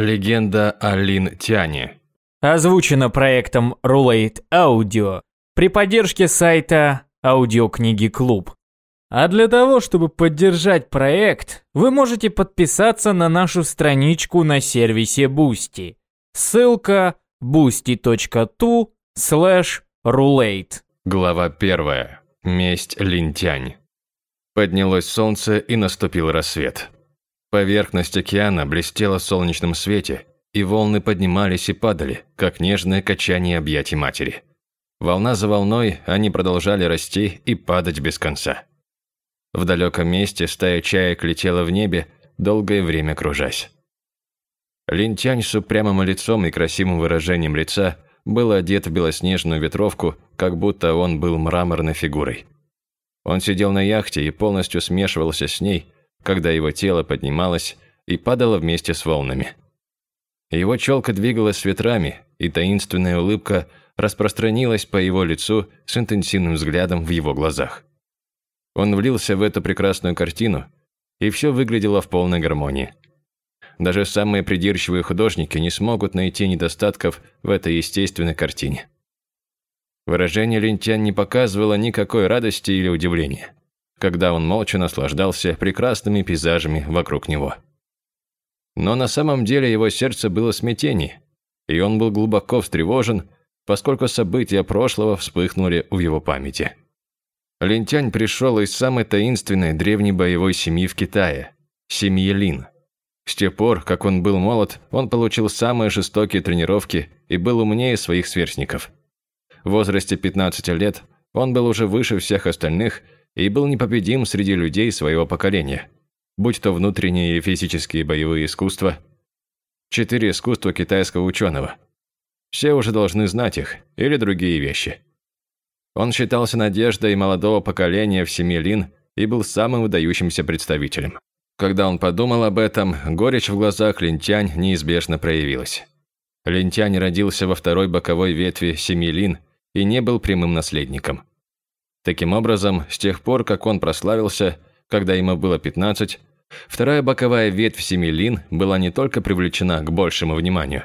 Легенда о Лин Тяне. Озвучено проектом Rulate Audio при поддержке сайта Аудиокниги Клуб. А для того, чтобы поддержать проект, вы можете подписаться на нашу страничку на сервисе Boosty. Ссылка boosty.tu slash rulate. Глава первая. Месть Линтянь. Поднялось солнце и наступил рассвет. Поверхность океана блестела в солнечном свете, и волны поднимались и падали, как нежное качание объятий матери. Волна за волной они продолжали расти и падать без конца. В далеком месте стая чаек летела в небе, долгое время кружась. Линтянь с упрямым лицом и красивым выражением лица был одет в белоснежную ветровку, как будто он был мраморной фигурой. Он сидел на яхте и полностью смешивался с ней, когда его тело поднималось и падало вместе с волнами. Его челка двигалась с ветрами, и таинственная улыбка распространилась по его лицу с интенсивным взглядом в его глазах. Он влился в эту прекрасную картину, и все выглядело в полной гармонии. Даже самые придирчивые художники не смогут найти недостатков в этой естественной картине. Выражение Линтян не показывало никакой радости или удивления когда он молча наслаждался прекрасными пейзажами вокруг него. Но на самом деле его сердце было в смятении, и он был глубоко встревожен, поскольку события прошлого вспыхнули в его памяти. Линтянь пришел из самой таинственной древней боевой семьи в Китае – семьи Лин. С тех пор, как он был молод, он получил самые жестокие тренировки и был умнее своих сверстников. В возрасте 15 лет он был уже выше всех остальных – и был непобедим среди людей своего поколения, будь то внутренние и физические боевые искусства, четыре искусства китайского ученого. Все уже должны знать их, или другие вещи. Он считался надеждой молодого поколения в семье Лин и был самым выдающимся представителем. Когда он подумал об этом, горечь в глазах Линтянь неизбежно проявилась. Линтянь родился во второй боковой ветви семьи Лин и не был прямым наследником. Таким образом, с тех пор, как он прославился, когда ему было 15, вторая боковая ветвь семи лин была не только привлечена к большему вниманию,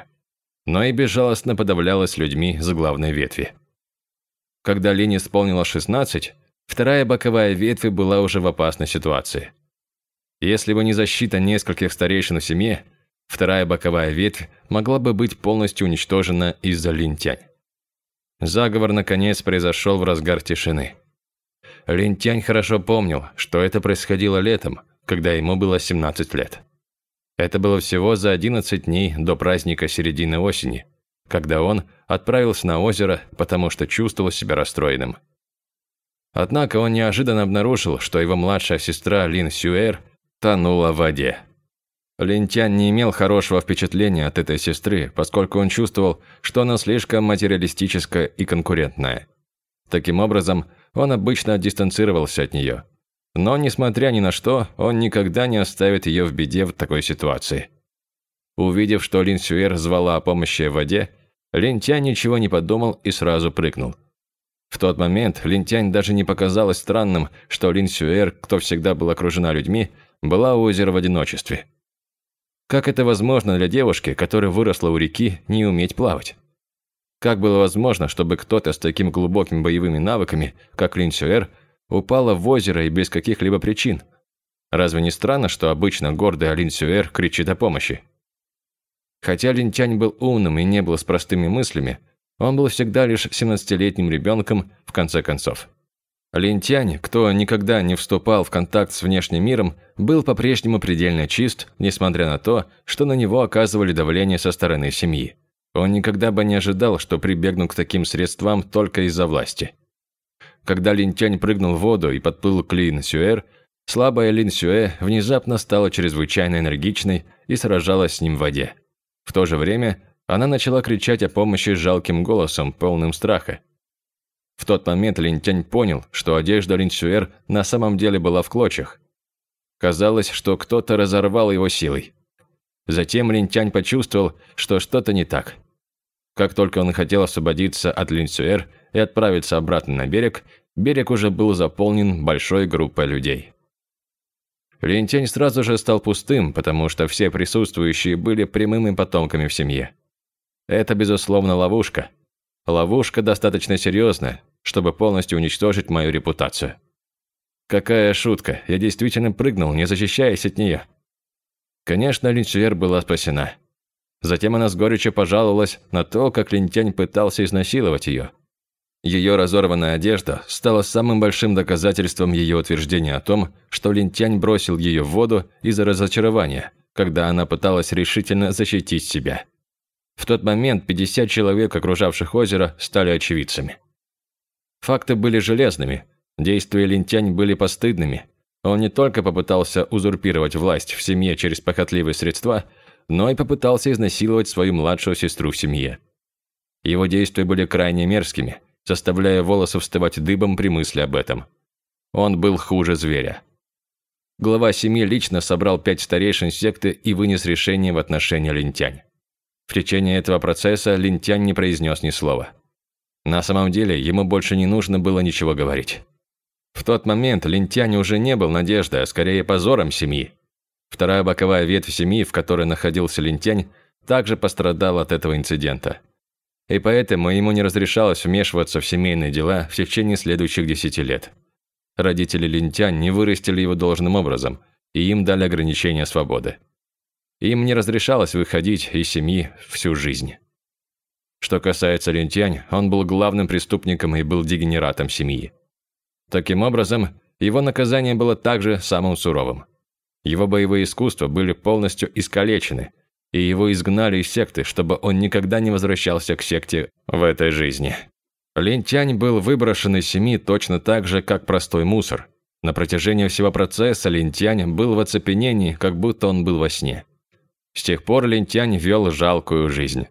но и безжалостно подавлялась людьми с главной ветви. Когда Лин исполнила 16, вторая боковая ветвь была уже в опасной ситуации. Если бы не защита нескольких старейшин в семье, вторая боковая ветвь могла бы быть полностью уничтожена из-за линтянь. Заговор, наконец, произошел в разгар тишины. Линтянь хорошо помнил, что это происходило летом, когда ему было 17 лет. Это было всего за 11 дней до праздника середины осени, когда он отправился на озеро, потому что чувствовал себя расстроенным. Однако он неожиданно обнаружил, что его младшая сестра Лин Сюэр тонула в воде. Линтянь не имел хорошего впечатления от этой сестры, поскольку он чувствовал, что она слишком материалистическая и конкурентная. Таким образом, он обычно дистанцировался от нее. Но, несмотря ни на что, он никогда не оставит ее в беде в такой ситуации. Увидев, что Лин Сюэр звала о помощи в воде, Линтянь ничего не подумал и сразу прыгнул. В тот момент Линтянь даже не показалось странным, что Лин Сюэр, кто всегда был окружена людьми, была у озера в одиночестве. Как это возможно для девушки, которая выросла у реки, не уметь плавать? Как было возможно, чтобы кто-то с такими глубокими боевыми навыками, как Лин Сюэр, упала в озеро и без каких-либо причин? Разве не странно, что обычно гордый Лин Сюэр кричит о помощи? Хотя Лин Тянь был умным и не был с простыми мыслями, он был всегда лишь 17-летним ребенком в конце концов. Лин Тянь, кто никогда не вступал в контакт с внешним миром, был по-прежнему предельно чист, несмотря на то, что на него оказывали давление со стороны семьи. Он никогда бы не ожидал, что прибегну к таким средствам только из-за власти. Когда Лин Тянь прыгнул в воду и подплыл к Лин Сюэр, слабая Лин Сюэ внезапно стала чрезвычайно энергичной и сражалась с ним в воде. В то же время она начала кричать о помощи жалким голосом, полным страха. В тот момент Лин Тянь понял, что одежда Лин Сюэр на самом деле была в клочьях. Казалось, что кто-то разорвал его силой. Затем Лин Тянь почувствовал, что что-то не так – как только он хотел освободиться от Линсюэр и отправиться обратно на берег, берег уже был заполнен большой группой людей. Лентянь сразу же стал пустым, потому что все присутствующие были прямыми потомками в семье. Это, безусловно, ловушка. Ловушка достаточно серьезная, чтобы полностью уничтожить мою репутацию. Какая шутка, я действительно прыгнул, не защищаясь от нее. Конечно, Линчуэр была спасена. Затем она с горечью пожаловалась на то, как Линтянь пытался изнасиловать ее. Ее разорванная одежда стала самым большим доказательством ее утверждения о том, что Линтянь бросил ее в воду из-за разочарования, когда она пыталась решительно защитить себя. В тот момент 50 человек, окружавших озеро, стали очевидцами. Факты были железными, действия Линтянь были постыдными. Он не только попытался узурпировать власть в семье через похотливые средства, но и попытался изнасиловать свою младшую сестру в семье. Его действия были крайне мерзкими, заставляя волосы вставать дыбом при мысли об этом. Он был хуже зверя. Глава семьи лично собрал пять старейшин секты и вынес решение в отношении Линтянь. В течение этого процесса Линтянь не произнес ни слова. На самом деле, ему больше не нужно было ничего говорить. В тот момент Линтянь уже не был надеждой, а скорее позором семьи. Вторая боковая ветвь семьи, в которой находился Линтянь, также пострадала от этого инцидента. И поэтому ему не разрешалось вмешиваться в семейные дела в течение следующих десяти лет. Родители Линтянь не вырастили его должным образом, и им дали ограничения свободы. Им не разрешалось выходить из семьи всю жизнь. Что касается Лентянь, он был главным преступником и был дегенератом семьи. Таким образом, его наказание было также самым суровым. Его боевые искусства были полностью искалечены, и его изгнали из секты, чтобы он никогда не возвращался к секте в этой жизни. Лентянь был выброшен из семьи точно так же, как простой мусор. На протяжении всего процесса Лентянь был в оцепенении, как будто он был во сне. С тех пор Лентянь вел жалкую жизнь.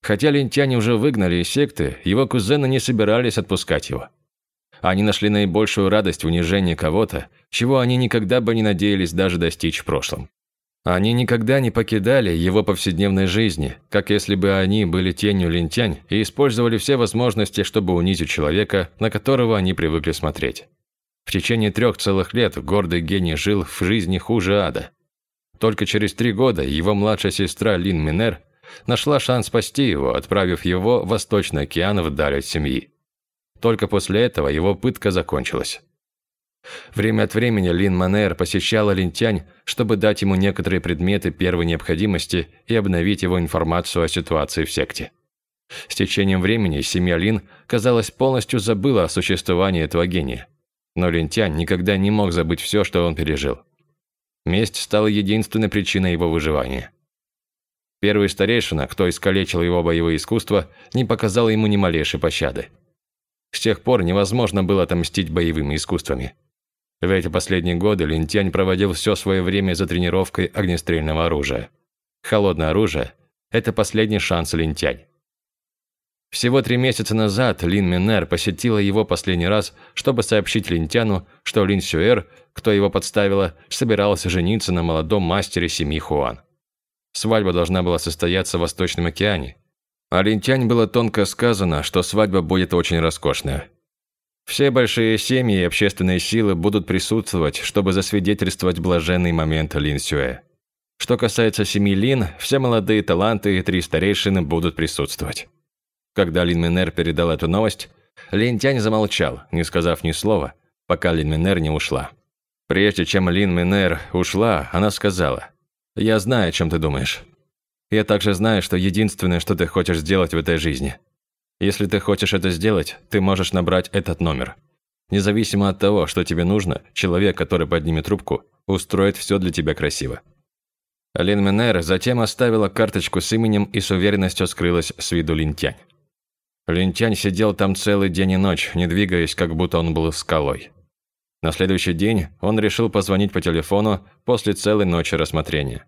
Хотя Лентянь уже выгнали из секты, его кузены не собирались отпускать его. Они нашли наибольшую радость в унижении кого-то, чего они никогда бы не надеялись даже достичь в прошлом. Они никогда не покидали его повседневной жизни, как если бы они были тенью лентянь и использовали все возможности, чтобы унизить человека, на которого они привыкли смотреть. В течение трех целых лет гордый гений жил в жизни хуже ада. Только через три года его младшая сестра Лин Минер нашла шанс спасти его, отправив его в Восточный океан вдаль от семьи. Только после этого его пытка закончилась. Время от времени Лин Манер посещала Линтянь, чтобы дать ему некоторые предметы первой необходимости и обновить его информацию о ситуации в секте. С течением времени семья Лин, казалось, полностью забыла о существовании этого гения. Но Линтянь никогда не мог забыть все, что он пережил. Месть стала единственной причиной его выживания. Первый старейшина, кто искалечил его боевые искусства, не показал ему ни малейшей пощады. С тех пор невозможно было отомстить боевыми искусствами. В эти последние годы Линтянь проводил все свое время за тренировкой огнестрельного оружия. Холодное оружие – это последний шанс Линтянь. Всего три месяца назад Лин Минер посетила его последний раз, чтобы сообщить Линтяну, что Лин Сюэр, кто его подставила, собирался жениться на молодом мастере семьи Хуан. Свадьба должна была состояться в Восточном океане. А Линтянь было тонко сказано, что свадьба будет очень роскошная. Все большие семьи и общественные силы будут присутствовать, чтобы засвидетельствовать блаженный момент Лин Сюэ. Что касается семьи Лин, все молодые таланты и три старейшины будут присутствовать. Когда Лин Минер передал эту новость, Лин Тянь замолчал, не сказав ни слова, пока Лин Минер не ушла. Прежде чем Лин Минер ушла, она сказала, «Я знаю, о чем ты думаешь. Я также знаю, что единственное, что ты хочешь сделать в этой жизни. Если ты хочешь это сделать, ты можешь набрать этот номер. Независимо от того, что тебе нужно, человек, который поднимет трубку, устроит все для тебя красиво». Лин Минер затем оставила карточку с именем и с уверенностью скрылась с виду Линтянь. Линтянь сидел там целый день и ночь, не двигаясь, как будто он был скалой. На следующий день он решил позвонить по телефону после целой ночи рассмотрения.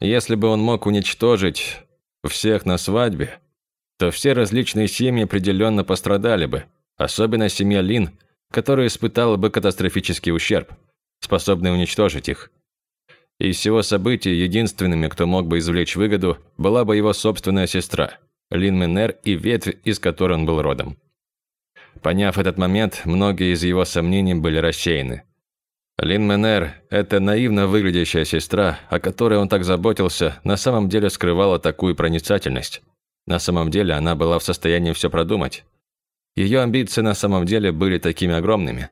Если бы он мог уничтожить всех на свадьбе, то все различные семьи определенно пострадали бы, особенно семья Лин, которая испытала бы катастрофический ущерб, способный уничтожить их. Из всего события единственными, кто мог бы извлечь выгоду, была бы его собственная сестра – Лин Минер и ветвь, из которой он был родом. Поняв этот момент, многие из его сомнений были рассеяны. Лин Менер, эта наивно выглядящая сестра, о которой он так заботился, на самом деле скрывала такую проницательность. На самом деле она была в состоянии все продумать. Ее амбиции на самом деле были такими огромными.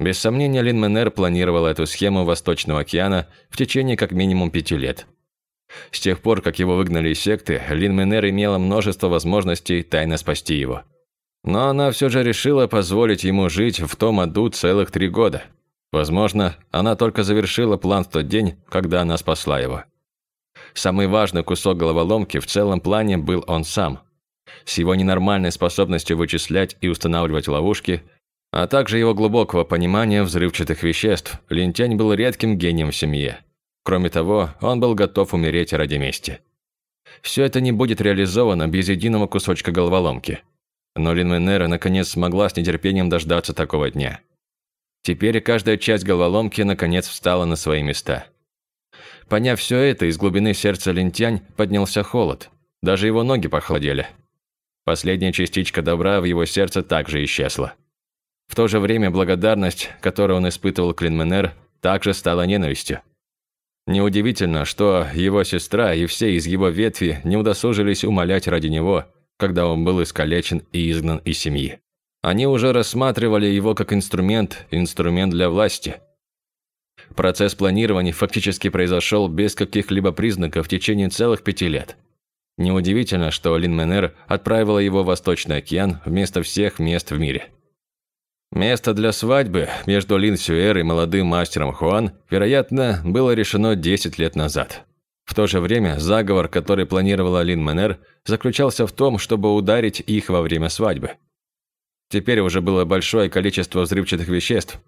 Без сомнения, Лин Менер планировала эту схему Восточного океана в течение как минимум пяти лет. С тех пор, как его выгнали из секты, Лин Менер имела множество возможностей тайно спасти его. Но она все же решила позволить ему жить в том аду целых три года. Возможно, она только завершила план в тот день, когда она спасла его. Самый важный кусок головоломки в целом плане был он сам. С его ненормальной способностью вычислять и устанавливать ловушки, а также его глубокого понимания взрывчатых веществ, Линтянь был редким гением в семье. Кроме того, он был готов умереть ради мести. Все это не будет реализовано без единого кусочка головоломки. Но Лин Менера наконец смогла с нетерпением дождаться такого дня. Теперь каждая часть головоломки наконец встала на свои места. Поняв все это, из глубины сердца Линтянь поднялся холод. Даже его ноги похолодели. Последняя частичка добра в его сердце также исчезла. В то же время благодарность, которую он испытывал к Линменер, также стала ненавистью. Неудивительно, что его сестра и все из его ветви не удосужились умолять ради него, когда он был искалечен и изгнан из семьи. Они уже рассматривали его как инструмент, инструмент для власти. Процесс планирования фактически произошел без каких-либо признаков в течение целых пяти лет. Неудивительно, что Лин Менер отправила его в Восточный океан вместо всех мест в мире. Место для свадьбы между Лин Сюэр и молодым мастером Хуан, вероятно, было решено 10 лет назад. В то же время заговор, который планировала Лин Менер, заключался в том, чтобы ударить их во время свадьбы. Теперь уже было большое количество взрывчатых веществ,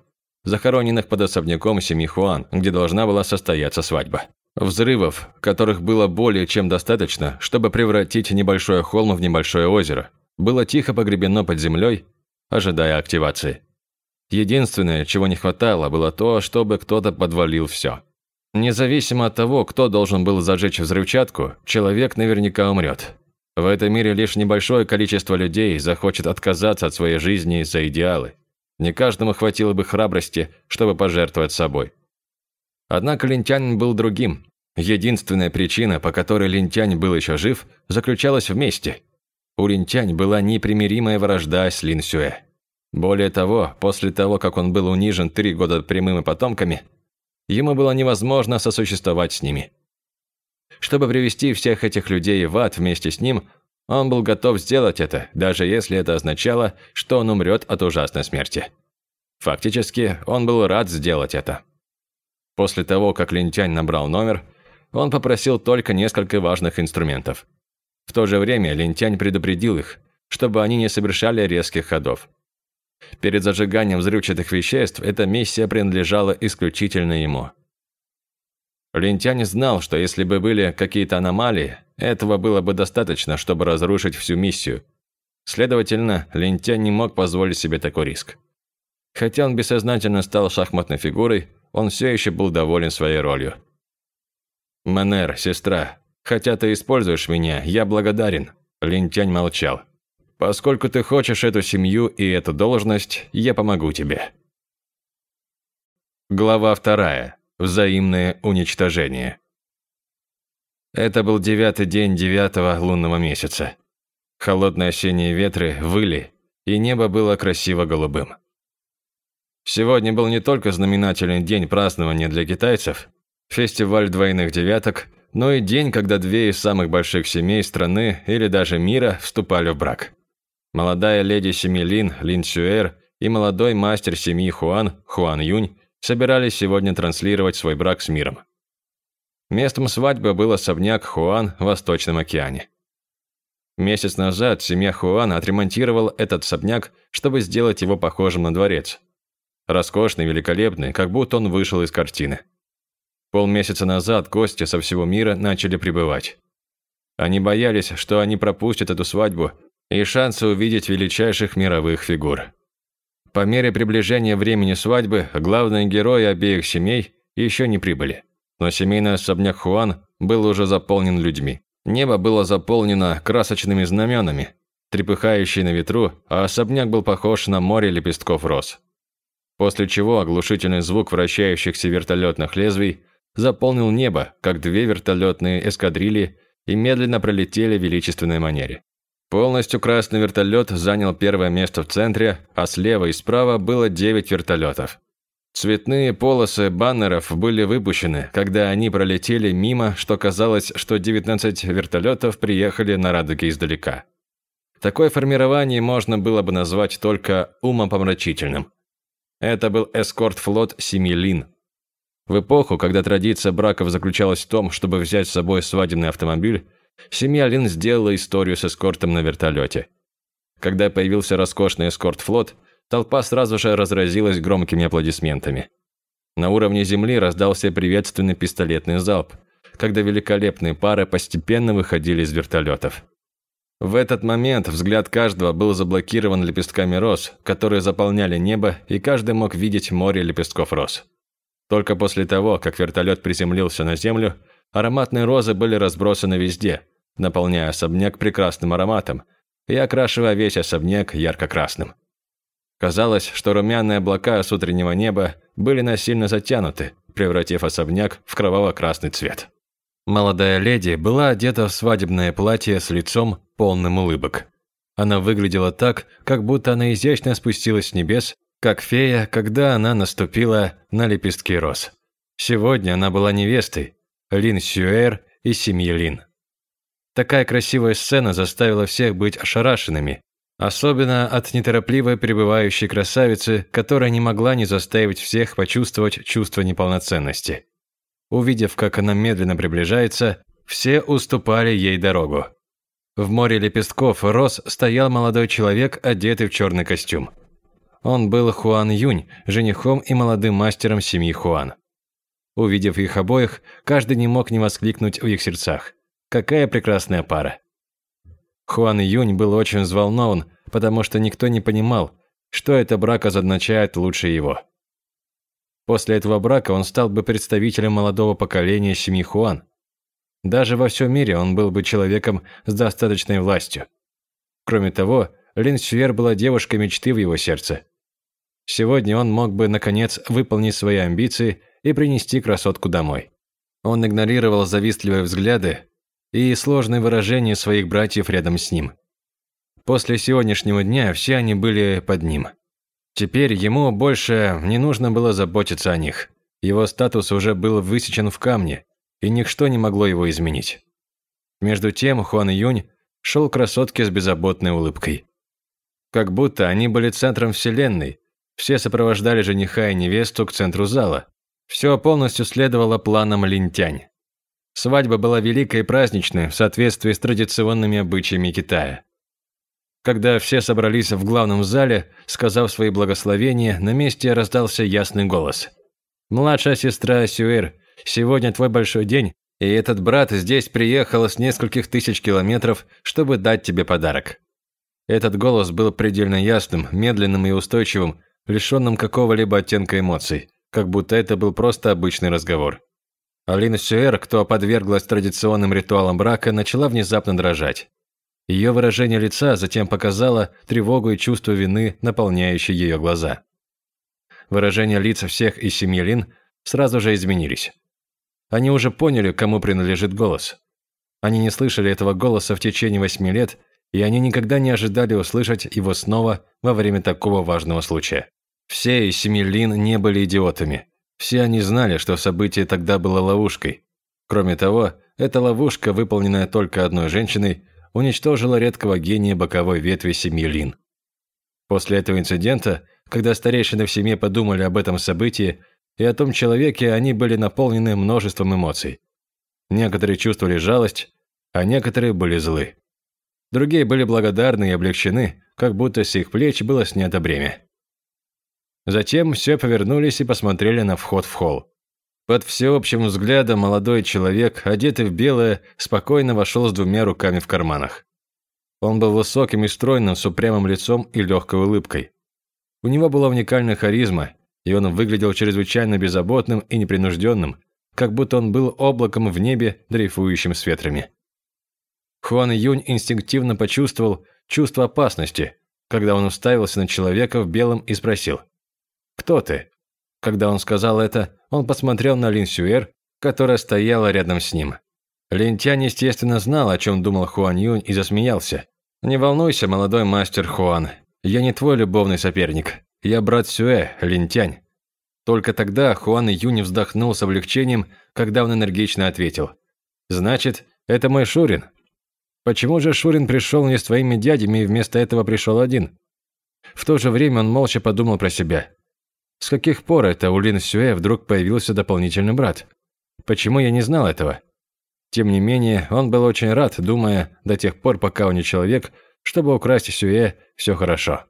захороненных под особняком семьи Хуан, где должна была состояться свадьба. Взрывов, которых было более чем достаточно, чтобы превратить небольшой холм в небольшое озеро, было тихо погребено под землей ожидая активации. Единственное, чего не хватало, было то, чтобы кто-то подвалил все. Независимо от того, кто должен был зажечь взрывчатку, человек наверняка умрет. В этом мире лишь небольшое количество людей захочет отказаться от своей жизни за идеалы. Не каждому хватило бы храбрости, чтобы пожертвовать собой. Однако Линтянь был другим. Единственная причина, по которой Линтянь был еще жив, заключалась в мести. У Линтянь была непримиримая вражда с Лин Сюэ. Более того, после того, как он был унижен три года прямыми потомками, ему было невозможно сосуществовать с ними. Чтобы привести всех этих людей в ад вместе с ним, он был готов сделать это, даже если это означало, что он умрет от ужасной смерти. Фактически, он был рад сделать это. После того, как Линтянь набрал номер, он попросил только несколько важных инструментов – в то же время Лентянь предупредил их, чтобы они не совершали резких ходов. Перед зажиганием взрывчатых веществ эта миссия принадлежала исключительно ему. Лентянь знал, что если бы были какие-то аномалии, этого было бы достаточно, чтобы разрушить всю миссию. Следовательно, Лентянь не мог позволить себе такой риск. Хотя он бессознательно стал шахматной фигурой, он все еще был доволен своей ролью. «Манер, сестра, Хотя ты используешь меня, я благодарен». Линтянь молчал. «Поскольку ты хочешь эту семью и эту должность, я помогу тебе». Глава вторая. Взаимное уничтожение. Это был девятый день девятого лунного месяца. Холодные осенние ветры выли, и небо было красиво голубым. Сегодня был не только знаменательный день празднования для китайцев, фестиваль двойных девяток, но и день, когда две из самых больших семей страны или даже мира вступали в брак. Молодая леди семьи Лин, Лин Сюэр, и молодой мастер семьи Хуан, Хуан Юнь, собирались сегодня транслировать свой брак с миром. Местом свадьбы был особняк Хуан в Восточном океане. Месяц назад семья Хуан отремонтировала этот особняк, чтобы сделать его похожим на дворец. Роскошный, великолепный, как будто он вышел из картины. Полмесяца назад гости со всего мира начали прибывать. Они боялись, что они пропустят эту свадьбу и шансы увидеть величайших мировых фигур. По мере приближения времени свадьбы главные герои обеих семей еще не прибыли. Но семейный особняк Хуан был уже заполнен людьми. Небо было заполнено красочными знаменами, трепыхающие на ветру, а особняк был похож на море лепестков роз. После чего оглушительный звук вращающихся вертолетных лезвий заполнил небо, как две вертолетные эскадрильи, и медленно пролетели в величественной манере. Полностью красный вертолет занял первое место в центре, а слева и справа было девять вертолетов. Цветные полосы баннеров были выпущены, когда они пролетели мимо, что казалось, что 19 вертолетов приехали на радуге издалека. Такое формирование можно было бы назвать только умопомрачительным. Это был эскорт-флот семи лин. В эпоху, когда традиция браков заключалась в том, чтобы взять с собой свадебный автомобиль, семья Лин сделала историю с эскортом на вертолете. Когда появился роскошный эскорт-флот, толпа сразу же разразилась громкими аплодисментами. На уровне земли раздался приветственный пистолетный залп, когда великолепные пары постепенно выходили из вертолетов. В этот момент взгляд каждого был заблокирован лепестками роз, которые заполняли небо, и каждый мог видеть море лепестков роз. Только после того, как вертолет приземлился на землю, ароматные розы были разбросаны везде, наполняя особняк прекрасным ароматом и окрашивая весь особняк ярко-красным. Казалось, что румяные облака с утреннего неба были насильно затянуты, превратив особняк в кроваво-красный цвет. Молодая леди была одета в свадебное платье с лицом, полным улыбок. Она выглядела так, как будто она изящно спустилась с небес, как фея, когда она наступила на лепестки роз. Сегодня она была невестой, Лин Сюэр и семьи Лин. Такая красивая сцена заставила всех быть ошарашенными, особенно от неторопливой пребывающей красавицы, которая не могла не заставить всех почувствовать чувство неполноценности. Увидев, как она медленно приближается, все уступали ей дорогу. В море лепестков роз стоял молодой человек, одетый в черный костюм. Он был Хуан Юнь, женихом и молодым мастером семьи Хуан. Увидев их обоих, каждый не мог не воскликнуть в их сердцах. Какая прекрасная пара. Хуан Юнь был очень взволнован, потому что никто не понимал, что это брак означает лучше его. После этого брака он стал бы представителем молодого поколения семьи Хуан, даже во всем мире он был бы человеком с достаточной властью. Кроме того, Лин Сюэр была девушкой мечты в его сердце. Сегодня он мог бы, наконец, выполнить свои амбиции и принести красотку домой. Он игнорировал завистливые взгляды и сложные выражения своих братьев рядом с ним. После сегодняшнего дня все они были под ним. Теперь ему больше не нужно было заботиться о них. Его статус уже был высечен в камне, и ничто не могло его изменить. Между тем Хуан Юнь шел к красотке с беззаботной улыбкой. Как будто они были центром вселенной, все сопровождали жениха и невесту к центру зала. Все полностью следовало планам Линтянь. Свадьба была великой и праздничной в соответствии с традиционными обычаями Китая. Когда все собрались в главном зале, сказав свои благословения, на месте раздался ясный голос. «Младшая сестра Сюэр, Сегодня твой большой день, и этот брат здесь приехал с нескольких тысяч километров, чтобы дать тебе подарок». Этот голос был предельно ясным, медленным и устойчивым, лишенным какого-либо оттенка эмоций, как будто это был просто обычный разговор. Алина Сюэр, кто подверглась традиционным ритуалам брака, начала внезапно дрожать. Ее выражение лица затем показало тревогу и чувство вины, наполняющие ее глаза. Выражения лиц всех из семьи Лин сразу же изменились. Они уже поняли, кому принадлежит голос. Они не слышали этого голоса в течение восьми лет, и они никогда не ожидали услышать его снова во время такого важного случая. Все из семи Лин не были идиотами. Все они знали, что событие тогда было ловушкой. Кроме того, эта ловушка, выполненная только одной женщиной, уничтожила редкого гения боковой ветви семьи Лин. После этого инцидента, когда старейшины в семье подумали об этом событии, и о том человеке они были наполнены множеством эмоций. Некоторые чувствовали жалость, а некоторые были злы. Другие были благодарны и облегчены, как будто с их плеч было снято бремя. Затем все повернулись и посмотрели на вход в холл. Под всеобщим взглядом молодой человек, одетый в белое, спокойно вошел с двумя руками в карманах. Он был высоким и стройным, с упрямым лицом и легкой улыбкой. У него была уникальная харизма, и он выглядел чрезвычайно беззаботным и непринужденным, как будто он был облаком в небе, дрейфующим с ветрами. Хуан Юнь инстинктивно почувствовал чувство опасности, когда он уставился на человека в белом и спросил. Кто ты?» Когда он сказал это, он посмотрел на Лин Сюэр, которая стояла рядом с ним. Лин Тянь, естественно, знал, о чем думал Хуан Юнь и засмеялся. «Не волнуйся, молодой мастер Хуан, я не твой любовный соперник. Я брат Сюэ, Лин Тянь». Только тогда Хуан Юнь вздохнул с облегчением, когда он энергично ответил. «Значит, это мой Шурин. Почему же Шурин пришел не с твоими дядями и вместо этого пришел один?» В то же время он молча подумал про себя. С каких пор это у Лин Сюэ вдруг появился дополнительный брат? Почему я не знал этого? Тем не менее, он был очень рад, думая, до тех пор, пока он не человек, чтобы украсть Сюэ, все хорошо.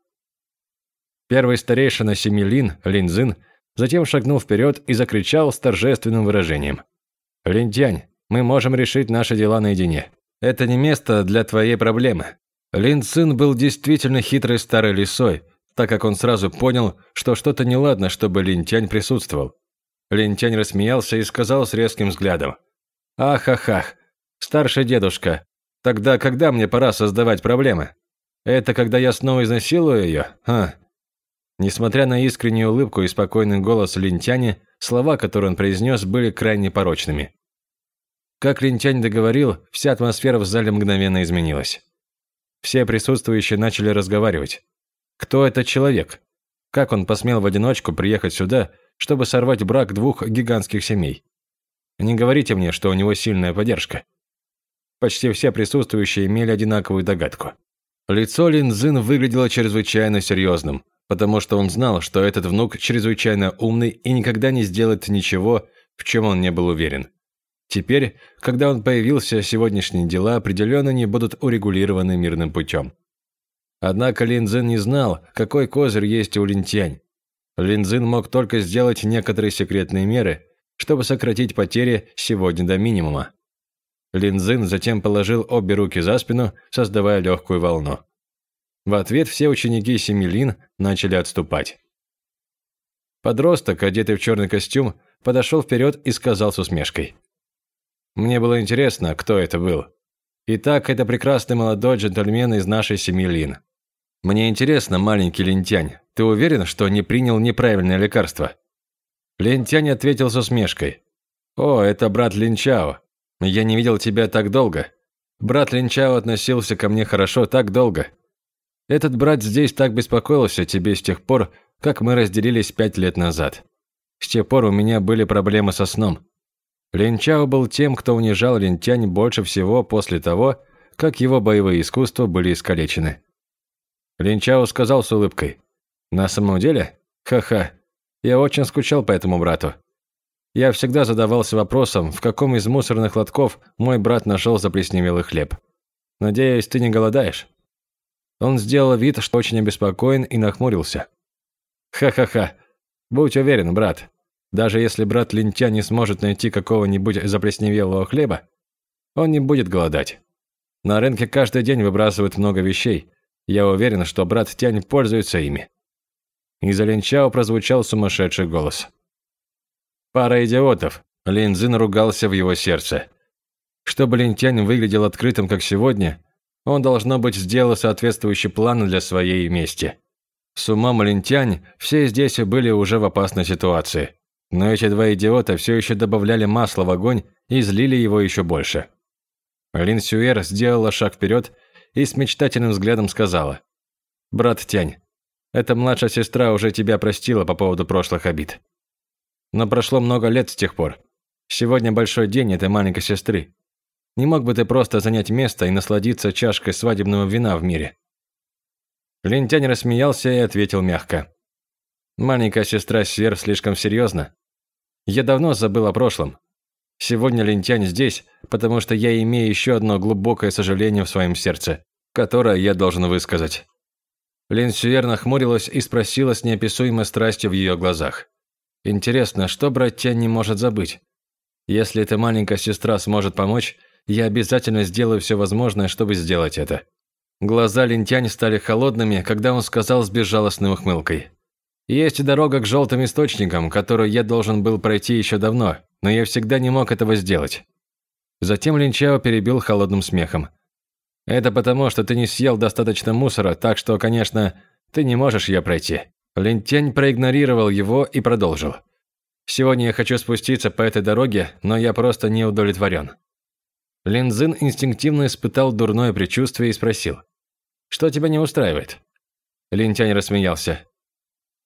Первый старейшина семи Лин, Лин Цзин, затем шагнул вперед и закричал с торжественным выражением. «Лин Тянь, мы можем решить наши дела наедине. Это не место для твоей проблемы». Лин Цин был действительно хитрой старой лисой, так как он сразу понял, что что-то неладно, чтобы Лин Тянь присутствовал. Лин Тянь рассмеялся и сказал с резким взглядом. «Ах-ах-ах, старший дедушка, тогда когда мне пора создавать проблемы? Это когда я снова изнасилую ее? А?» Несмотря на искреннюю улыбку и спокойный голос Линтяни, слова, которые он произнес, были крайне порочными. Как Линтянь договорил, вся атмосфера в зале мгновенно изменилась. Все присутствующие начали разговаривать. Кто этот человек? Как он посмел в одиночку приехать сюда, чтобы сорвать брак двух гигантских семей? Не говорите мне, что у него сильная поддержка. Почти все присутствующие имели одинаковую догадку. Лицо Лин Цзин выглядело чрезвычайно серьезным, потому что он знал, что этот внук чрезвычайно умный и никогда не сделает ничего, в чем он не был уверен. Теперь, когда он появился, сегодняшние дела определенно не будут урегулированы мирным путем. Однако Линзин не знал, какой козырь есть у Линтянь. Линзин мог только сделать некоторые секретные меры, чтобы сократить потери сегодня до минимума. Линзин затем положил обе руки за спину, создавая легкую волну. В ответ все ученики семи Лин начали отступать. Подросток, одетый в черный костюм, подошел вперед и сказал с усмешкой. «Мне было интересно, кто это был. Итак, это прекрасный молодой джентльмен из нашей семьи Лин. «Мне интересно, маленький лентянь, ты уверен, что не принял неправильное лекарство?» Лентянь ответил с усмешкой. «О, это брат Линчао. Я не видел тебя так долго. Брат Линчао относился ко мне хорошо так долго. Этот брат здесь так беспокоился о тебе с тех пор, как мы разделились пять лет назад. С тех пор у меня были проблемы со сном. Линчао был тем, кто унижал Лентянь больше всего после того, как его боевые искусства были искалечены. Линчао сказал с улыбкой. «На самом деле? Ха-ха. Я очень скучал по этому брату. Я всегда задавался вопросом, в каком из мусорных лотков мой брат нашел заплесневелый хлеб. Надеюсь, ты не голодаешь?» Он сделал вид, что очень обеспокоен и нахмурился. «Ха-ха-ха. Будь уверен, брат. Даже если брат Линтя не сможет найти какого-нибудь заплесневелого хлеба, он не будет голодать. На рынке каждый день выбрасывают много вещей, я уверен, что брат Тянь пользуется ими». Из-за Линчао прозвучал сумасшедший голос. «Пара идиотов!» Лин Цзин ругался в его сердце. Чтобы Лин Тянь выглядел открытым, как сегодня, он, должно быть, сделал соответствующий план для своей мести. С умом Лин Тянь все здесь были уже в опасной ситуации. Но эти два идиота все еще добавляли масло в огонь и злили его еще больше. Лин Сюэр сделала шаг вперед и с мечтательным взглядом сказала. «Брат Тянь, эта младшая сестра уже тебя простила по поводу прошлых обид. Но прошло много лет с тех пор. Сегодня большой день этой маленькой сестры. Не мог бы ты просто занять место и насладиться чашкой свадебного вина в мире?» Лентянь рассмеялся и ответил мягко. «Маленькая сестра Сер слишком серьезно. Я давно забыл о прошлом. Сегодня Лентянь здесь, потому что я имею еще одно глубокое сожаление в своем сердце, которое я должен высказать». Лин Сюер нахмурилась и спросила с неописуемой страстью в ее глазах. «Интересно, что брат Тянь не может забыть? Если эта маленькая сестра сможет помочь, я обязательно сделаю все возможное, чтобы сделать это». Глаза Линтянь стали холодными, когда он сказал с безжалостной ухмылкой. «Есть дорога к желтым источникам, которую я должен был пройти еще давно, но я всегда не мог этого сделать. Затем Линчао перебил холодным смехом. Это потому, что ты не съел достаточно мусора, так что, конечно, ты не можешь ее пройти. Лентянь проигнорировал его и продолжил. «Сегодня я хочу спуститься по этой дороге, но я просто не удовлетворен». Линзин инстинктивно испытал дурное предчувствие и спросил. «Что тебя не устраивает?» Лентянь рассмеялся.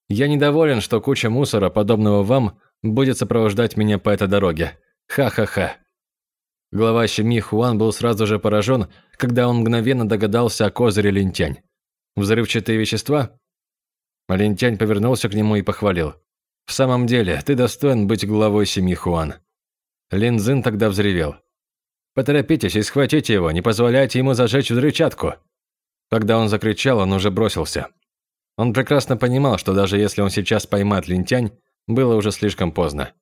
«Я недоволен, что куча мусора, подобного вам, будет сопровождать меня по этой дороге. Ха-ха-ха». Глава семьи Хуан был сразу же поражен, когда он мгновенно догадался о козыре Лентянь. «Взрывчатые вещества?» Лентянь повернулся к нему и похвалил. «В самом деле, ты достоин быть главой семьи Хуан». Линзин тогда взревел. «Поторопитесь и схватите его, не позволяйте ему зажечь взрывчатку». Когда он закричал, он уже бросился. Он прекрасно понимал, что даже если он сейчас поймает Лентянь, было уже слишком поздно.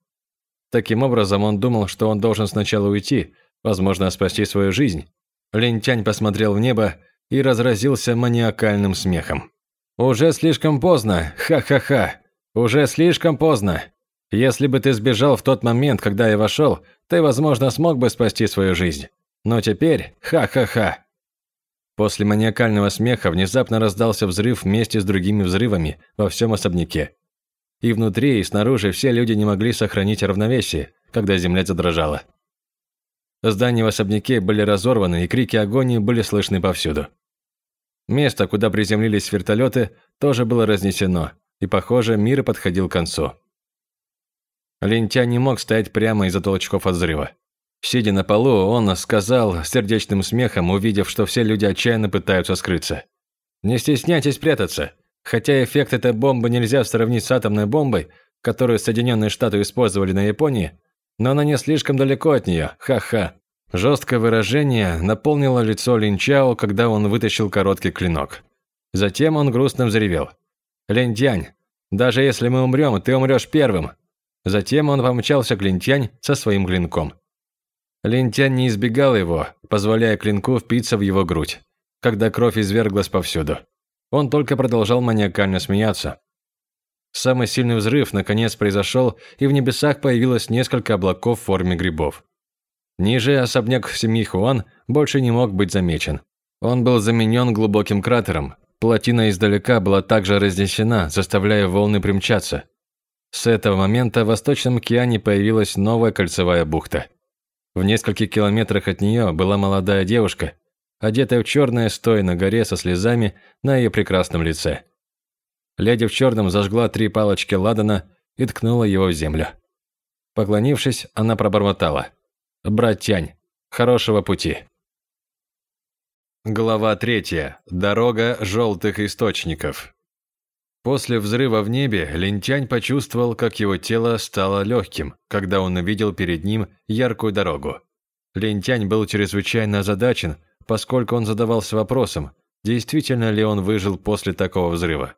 Таким образом, он думал, что он должен сначала уйти, возможно, спасти свою жизнь. Лентянь посмотрел в небо и разразился маниакальным смехом. «Уже слишком поздно! Ха-ха-ха! Уже слишком поздно! Если бы ты сбежал в тот момент, когда я вошел, ты, возможно, смог бы спасти свою жизнь. Но теперь ха-ха-ха!» После маниакального смеха внезапно раздался взрыв вместе с другими взрывами во всем особняке. И внутри, и снаружи все люди не могли сохранить равновесие, когда земля задрожала. Здания в особняке были разорваны, и крики агонии были слышны повсюду. Место, куда приземлились вертолеты, тоже было разнесено, и, похоже, мир подходил к концу. Лентя не мог стоять прямо из-за толчков от взрыва. Сидя на полу, он сказал сердечным смехом, увидев, что все люди отчаянно пытаются скрыться. «Не стесняйтесь прятаться. Хотя эффект этой бомбы нельзя сравнить с атомной бомбой, которую Соединенные Штаты использовали на Японии, но она не слишком далеко от нее. Ха-ха. Жесткое выражение наполнило лицо Линчао, когда он вытащил короткий клинок. Затем он грустно взревел. «Линтянь, даже если мы умрем, ты умрешь первым!» Затем он помчался к Линтянь со своим клинком. Линтянь не избегал его, позволяя клинку впиться в его грудь, когда кровь изверглась повсюду. Он только продолжал маниакально смеяться. Самый сильный взрыв наконец произошел, и в небесах появилось несколько облаков в форме грибов. Ниже особняк семьи Хуан больше не мог быть замечен. Он был заменен глубоким кратером. Плотина издалека была также разнесена, заставляя волны примчаться. С этого момента в Восточном океане появилась новая кольцевая бухта. В нескольких километрах от нее была молодая девушка, одетая в черное, стоя на горе со слезами на ее прекрасном лице. Леди в черном зажгла три палочки ладана и ткнула его в землю. Поклонившись, она пробормотала. «Брат Тянь, хорошего пути». Глава третья. Дорога желтых источников. После взрыва в небе Линтянь почувствовал, как его тело стало легким, когда он увидел перед ним яркую дорогу. Линтянь был чрезвычайно озадачен, поскольку он задавался вопросом, действительно ли он выжил после такого взрыва.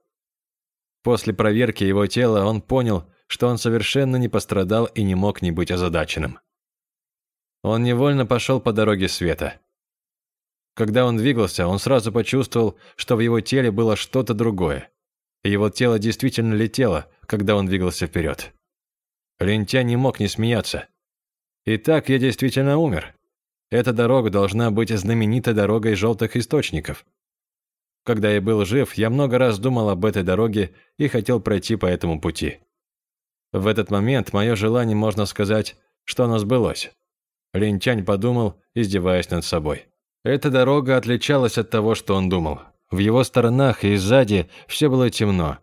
После проверки его тела он понял, что он совершенно не пострадал и не мог не быть озадаченным. Он невольно пошел по дороге света. Когда он двигался, он сразу почувствовал, что в его теле было что-то другое. Его тело действительно летело, когда он двигался вперед. Лентя не мог не смеяться. «Итак, я действительно умер. Эта дорога должна быть знаменитой дорогой желтых источников. Когда я был жив, я много раз думал об этой дороге и хотел пройти по этому пути. В этот момент мое желание, можно сказать, что оно сбылось. Линчань подумал, издеваясь над собой. Эта дорога отличалась от того, что он думал. В его сторонах и сзади все было темно,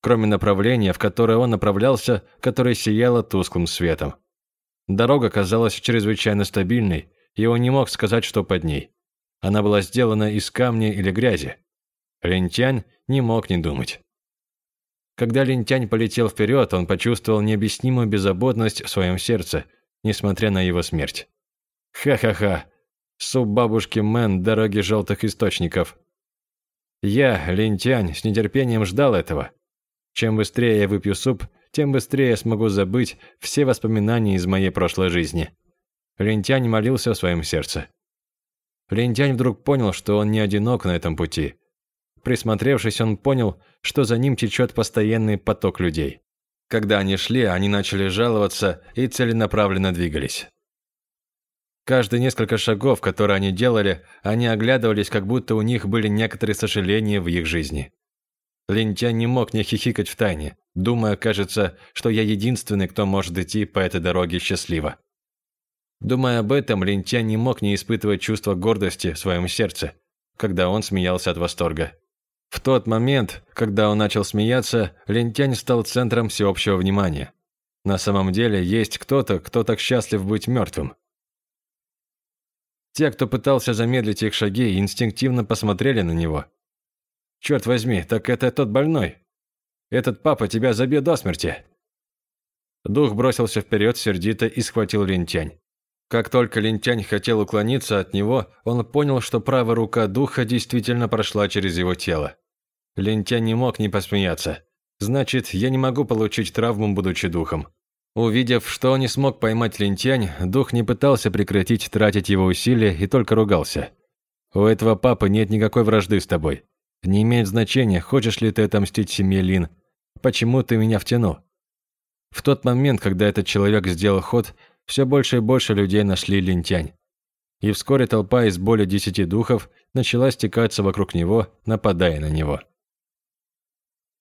кроме направления, в которое он направлялся, которое сияло тусклым светом. Дорога казалась чрезвычайно стабильной, и он не мог сказать, что под ней. Она была сделана из камня или грязи. Лентянь не мог не думать. Когда Лентянь полетел вперед, он почувствовал необъяснимую беззаботность в своем сердце, несмотря на его смерть. Ха-ха-ха. Суп бабушки Мэн дороги желтых источников. Я, Лентянь, с нетерпением ждал этого. Чем быстрее я выпью суп, тем быстрее я смогу забыть все воспоминания из моей прошлой жизни. Лентянь молился в своем сердце. Лентянь вдруг понял, что он не одинок на этом пути. Присмотревшись, он понял, что за ним течет постоянный поток людей. Когда они шли, они начали жаловаться и целенаправленно двигались. Каждые несколько шагов, которые они делали, они оглядывались, как будто у них были некоторые сожаления в их жизни. Линтянь не мог не хихикать в тайне, думая, кажется, что я единственный, кто может идти по этой дороге счастливо. Думая об этом, Линтянь не мог не испытывать чувство гордости в своем сердце, когда он смеялся от восторга. В тот момент, когда он начал смеяться, Линтянь стал центром всеобщего внимания. На самом деле есть кто-то, кто так счастлив быть мертвым. Те, кто пытался замедлить их шаги, инстинктивно посмотрели на него. «Черт возьми, так это тот больной. Этот папа тебя забьет до смерти». Дух бросился вперед сердито и схватил Линтянь. Как только Линтянь хотел уклониться от него, он понял, что правая рука духа действительно прошла через его тело. Линтянь не мог не посмеяться. Значит, я не могу получить травму, будучи духом. Увидев, что он не смог поймать Линтянь, дух не пытался прекратить тратить его усилия и только ругался. «У этого папы нет никакой вражды с тобой. Не имеет значения, хочешь ли ты отомстить семье Лин. Почему ты меня втянул?» В тот момент, когда этот человек сделал ход, все больше и больше людей нашли Линтянь. И вскоре толпа из более десяти духов начала стекаться вокруг него, нападая на него.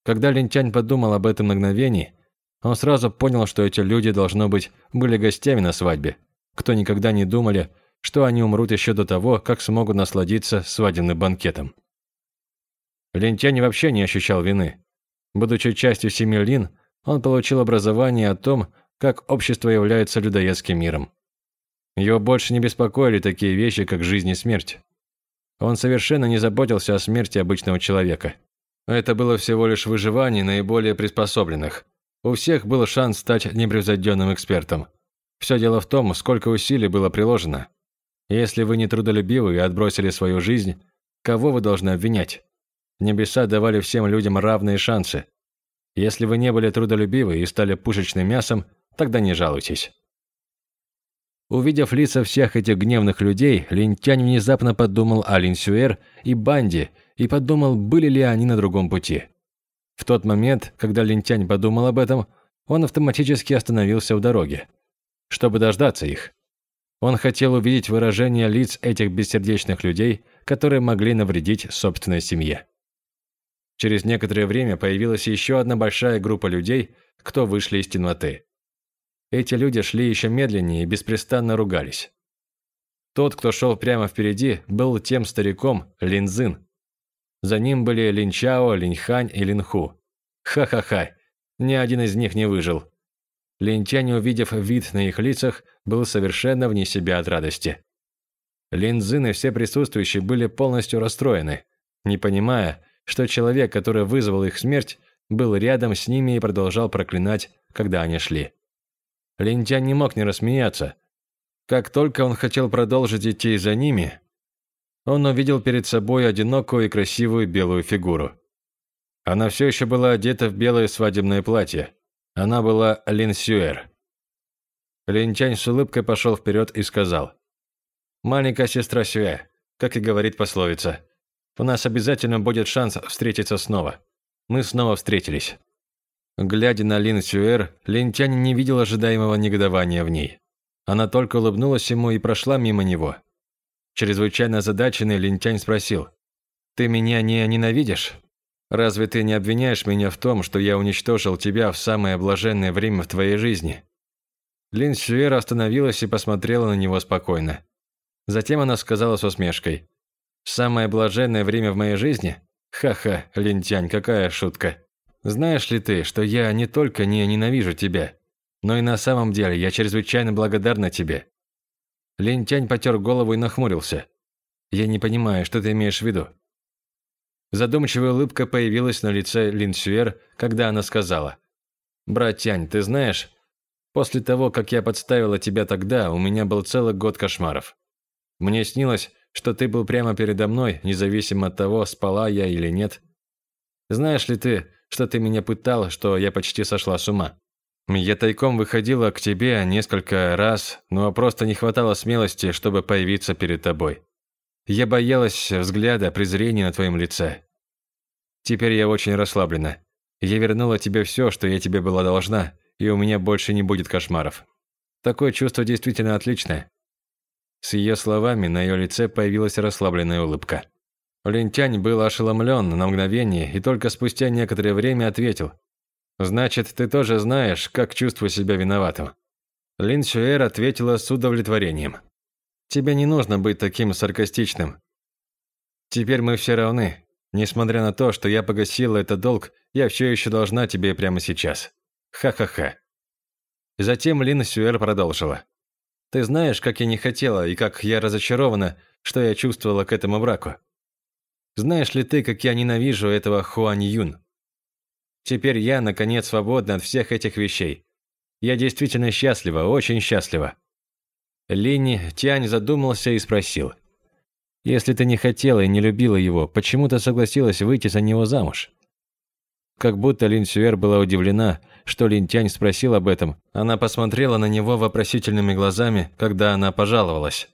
Когда Линтянь подумал об этом мгновении, он сразу понял, что эти люди, должно быть, были гостями на свадьбе, кто никогда не думали, что они умрут еще до того, как смогут насладиться свадебным банкетом. Лентянь вообще не ощущал вины. Будучи частью семьи Лин, он получил образование о том, как общество является людоедским миром. Его больше не беспокоили такие вещи, как жизнь и смерть. Он совершенно не заботился о смерти обычного человека. Это было всего лишь выживание наиболее приспособленных. У всех был шанс стать непревзойденным экспертом. Все дело в том, сколько усилий было приложено. Если вы не трудолюбивы и отбросили свою жизнь, кого вы должны обвинять? Небеса давали всем людям равные шансы. Если вы не были трудолюбивы и стали пушечным мясом, тогда не жалуйтесь. Увидев лица всех этих гневных людей, Линтянь внезапно подумал о Линсюэр и Банде и подумал, были ли они на другом пути. В тот момент, когда Линтянь подумал об этом, он автоматически остановился у дороги, чтобы дождаться их. Он хотел увидеть выражение лиц этих бессердечных людей, которые могли навредить собственной семье. Через некоторое время появилась еще одна большая группа людей, кто вышли из темноты. Эти люди шли еще медленнее и беспрестанно ругались. Тот, кто шел прямо впереди, был тем стариком Линзин. За ним были Линчао, Линхань и Линху. Ха-ха-ха, ни один из них не выжил. Линтянь, увидев вид на их лицах, был совершенно вне себя от радости. Линзин и все присутствующие были полностью расстроены, не понимая, что человек, который вызвал их смерть, был рядом с ними и продолжал проклинать, когда они шли. Линтянь не мог не рассмеяться. Как только он хотел продолжить идти за ними, он увидел перед собой одинокую и красивую белую фигуру. Она все еще была одета в белое свадебное платье. Она была Лин Сюэр. Линтянь с улыбкой пошел вперед и сказал. «Маленькая сестра Сюэ, как и говорит пословица, у нас обязательно будет шанс встретиться снова. Мы снова встретились». Глядя на Лин Сюэр, Линтянь не видел ожидаемого негодования в ней. Она только улыбнулась ему и прошла мимо него. Чрезвычайно озадаченный Линтянь спросил, «Ты меня не ненавидишь? Разве ты не обвиняешь меня в том, что я уничтожил тебя в самое блаженное время в твоей жизни?» Лин Сюэр остановилась и посмотрела на него спокойно. Затем она сказала с усмешкой, «Самое блаженное время в моей жизни? Ха-ха, Линтянь, какая шутка!» Знаешь ли ты, что я не только не ненавижу тебя, но и на самом деле я чрезвычайно благодарна тебе?» Лин Тянь потер голову и нахмурился. «Я не понимаю, что ты имеешь в виду?» Задумчивая улыбка появилась на лице Лин Сюэр, когда она сказала. «Брат Тянь, ты знаешь, после того, как я подставила тебя тогда, у меня был целый год кошмаров. Мне снилось, что ты был прямо передо мной, независимо от того, спала я или нет. Знаешь ли ты, что ты меня пытал, что я почти сошла с ума. Я тайком выходила к тебе несколько раз, но просто не хватало смелости, чтобы появиться перед тобой. Я боялась взгляда презрения на твоем лице. Теперь я очень расслаблена. Я вернула тебе все, что я тебе была должна, и у меня больше не будет кошмаров. Такое чувство действительно отличное. С ее словами на ее лице появилась расслабленная улыбка. Лентянь был ошеломлен на мгновение и только спустя некоторое время ответил. «Значит, ты тоже знаешь, как чувствую себя виноватым». Лин Сюэр ответила с удовлетворением. «Тебе не нужно быть таким саркастичным. Теперь мы все равны. Несмотря на то, что я погасила этот долг, я все еще должна тебе прямо сейчас. Ха-ха-ха». Затем Лин Сюэр продолжила. «Ты знаешь, как я не хотела и как я разочарована, что я чувствовала к этому браку. Знаешь ли ты, как я ненавижу этого Хуань Юн? Теперь я, наконец, свободна от всех этих вещей. Я действительно счастлива, очень счастлива». Линни Тянь задумался и спросил. «Если ты не хотела и не любила его, почему ты согласилась выйти за него замуж?» Как будто Лин Сюэр была удивлена, что Лин Тянь спросил об этом. Она посмотрела на него вопросительными глазами, когда она пожаловалась.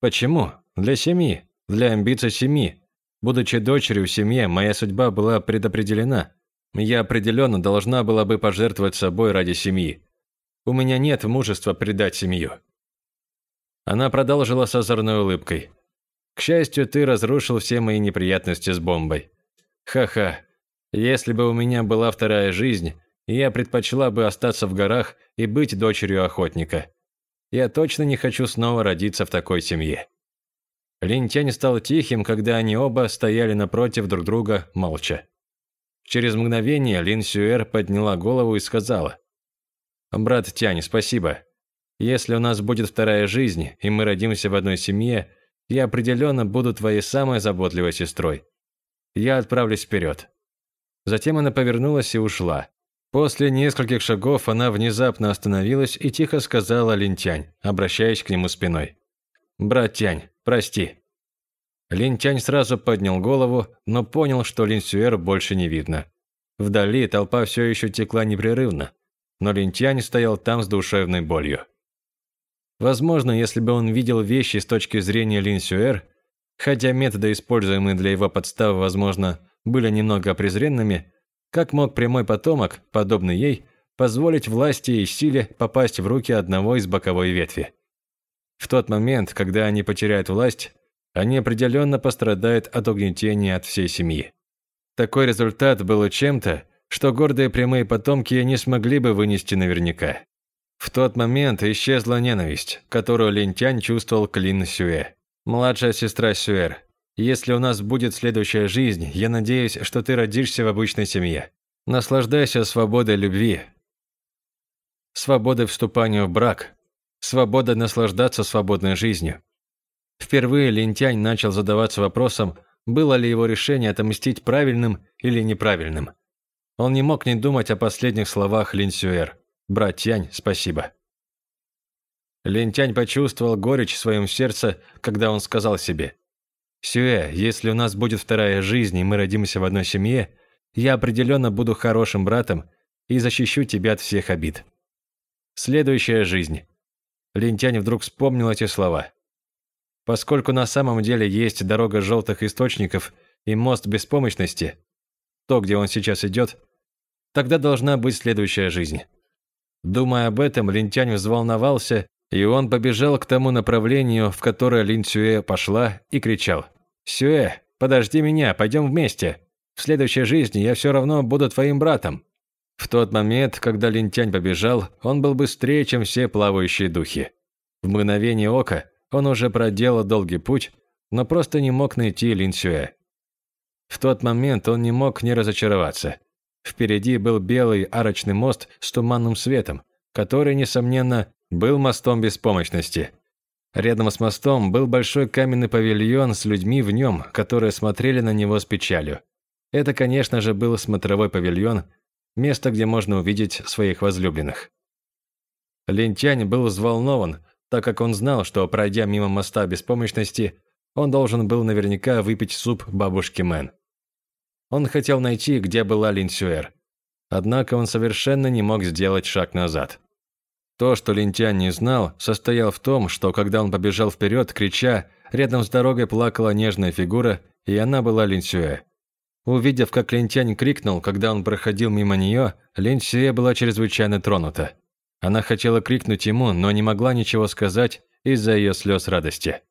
«Почему? Для семьи. Для амбиций семьи. Будучи дочерью в семье, моя судьба была предопределена. Я определенно должна была бы пожертвовать собой ради семьи. У меня нет мужества предать семью». Она продолжила с озорной улыбкой. «К счастью, ты разрушил все мои неприятности с бомбой. Ха-ха. Если бы у меня была вторая жизнь, я предпочла бы остаться в горах и быть дочерью охотника. Я точно не хочу снова родиться в такой семье». Лин Тянь стал тихим, когда они оба стояли напротив друг друга, молча. Через мгновение Лин Сюэр подняла голову и сказала. «Брат Тянь, спасибо. Если у нас будет вторая жизнь, и мы родимся в одной семье, я определенно буду твоей самой заботливой сестрой. Я отправлюсь вперед». Затем она повернулась и ушла. После нескольких шагов она внезапно остановилась и тихо сказала Лин Тянь, обращаясь к нему спиной. «Брат Тянь, прости». Лин Тянь сразу поднял голову, но понял, что Лин Сюэр больше не видно. Вдали толпа все еще текла непрерывно, но Лин Тянь стоял там с душевной болью. Возможно, если бы он видел вещи с точки зрения Лин Сюэр, хотя методы, используемые для его подставы, возможно, были немного презренными, как мог прямой потомок, подобный ей, позволить власти и силе попасть в руки одного из боковой ветви? В тот момент, когда они потеряют власть, они определенно пострадают от угнетения от всей семьи. Такой результат был чем-то, что гордые прямые потомки не смогли бы вынести наверняка. В тот момент исчезла ненависть, которую Линтянь чувствовал к Лин Сюэ. «Младшая сестра Сюэр, если у нас будет следующая жизнь, я надеюсь, что ты родишься в обычной семье. Наслаждайся свободой любви, свободой вступания в брак, Свобода наслаждаться свободной жизнью. Впервые Лентянь начал задаваться вопросом, было ли его решение отомстить правильным или неправильным. Он не мог не думать о последних словах Лин Сюэр. «Брат Тянь, спасибо». Лентянь почувствовал горечь в своем сердце, когда он сказал себе, «Сюэ, если у нас будет вторая жизнь, и мы родимся в одной семье, я определенно буду хорошим братом и защищу тебя от всех обид». Следующая жизнь. Лентянь вдруг вспомнил эти слова. Поскольку на самом деле есть дорога желтых источников и мост беспомощности, то, где он сейчас идет, тогда должна быть следующая жизнь. Думая об этом, Лентянь взволновался, и он побежал к тому направлению, в которое Лин Сюэ пошла, и кричал. «Сюэ, подожди меня, пойдем вместе. В следующей жизни я все равно буду твоим братом». В тот момент, когда Линтянь побежал, он был быстрее, чем все плавающие духи. В мгновение ока он уже проделал долгий путь, но просто не мог найти Лин Сюэ. В тот момент он не мог не разочароваться. Впереди был белый арочный мост с туманным светом, который, несомненно, был мостом беспомощности. Рядом с мостом был большой каменный павильон с людьми в нем, которые смотрели на него с печалью. Это, конечно же, был смотровой павильон, место, где можно увидеть своих возлюбленных. Лентянь был взволнован, так как он знал, что, пройдя мимо моста беспомощности, он должен был наверняка выпить суп бабушки Мэн. Он хотел найти, где была Лин Сюэр. Однако он совершенно не мог сделать шаг назад. То, что Линтянь не знал, состоял в том, что когда он побежал вперед, крича, рядом с дорогой плакала нежная фигура, и она была Лин Сюэ. Увидев, как Лентянь крикнул, когда он проходил мимо нее, Линсия была чрезвычайно тронута. Она хотела крикнуть ему, но не могла ничего сказать из-за ее слез радости.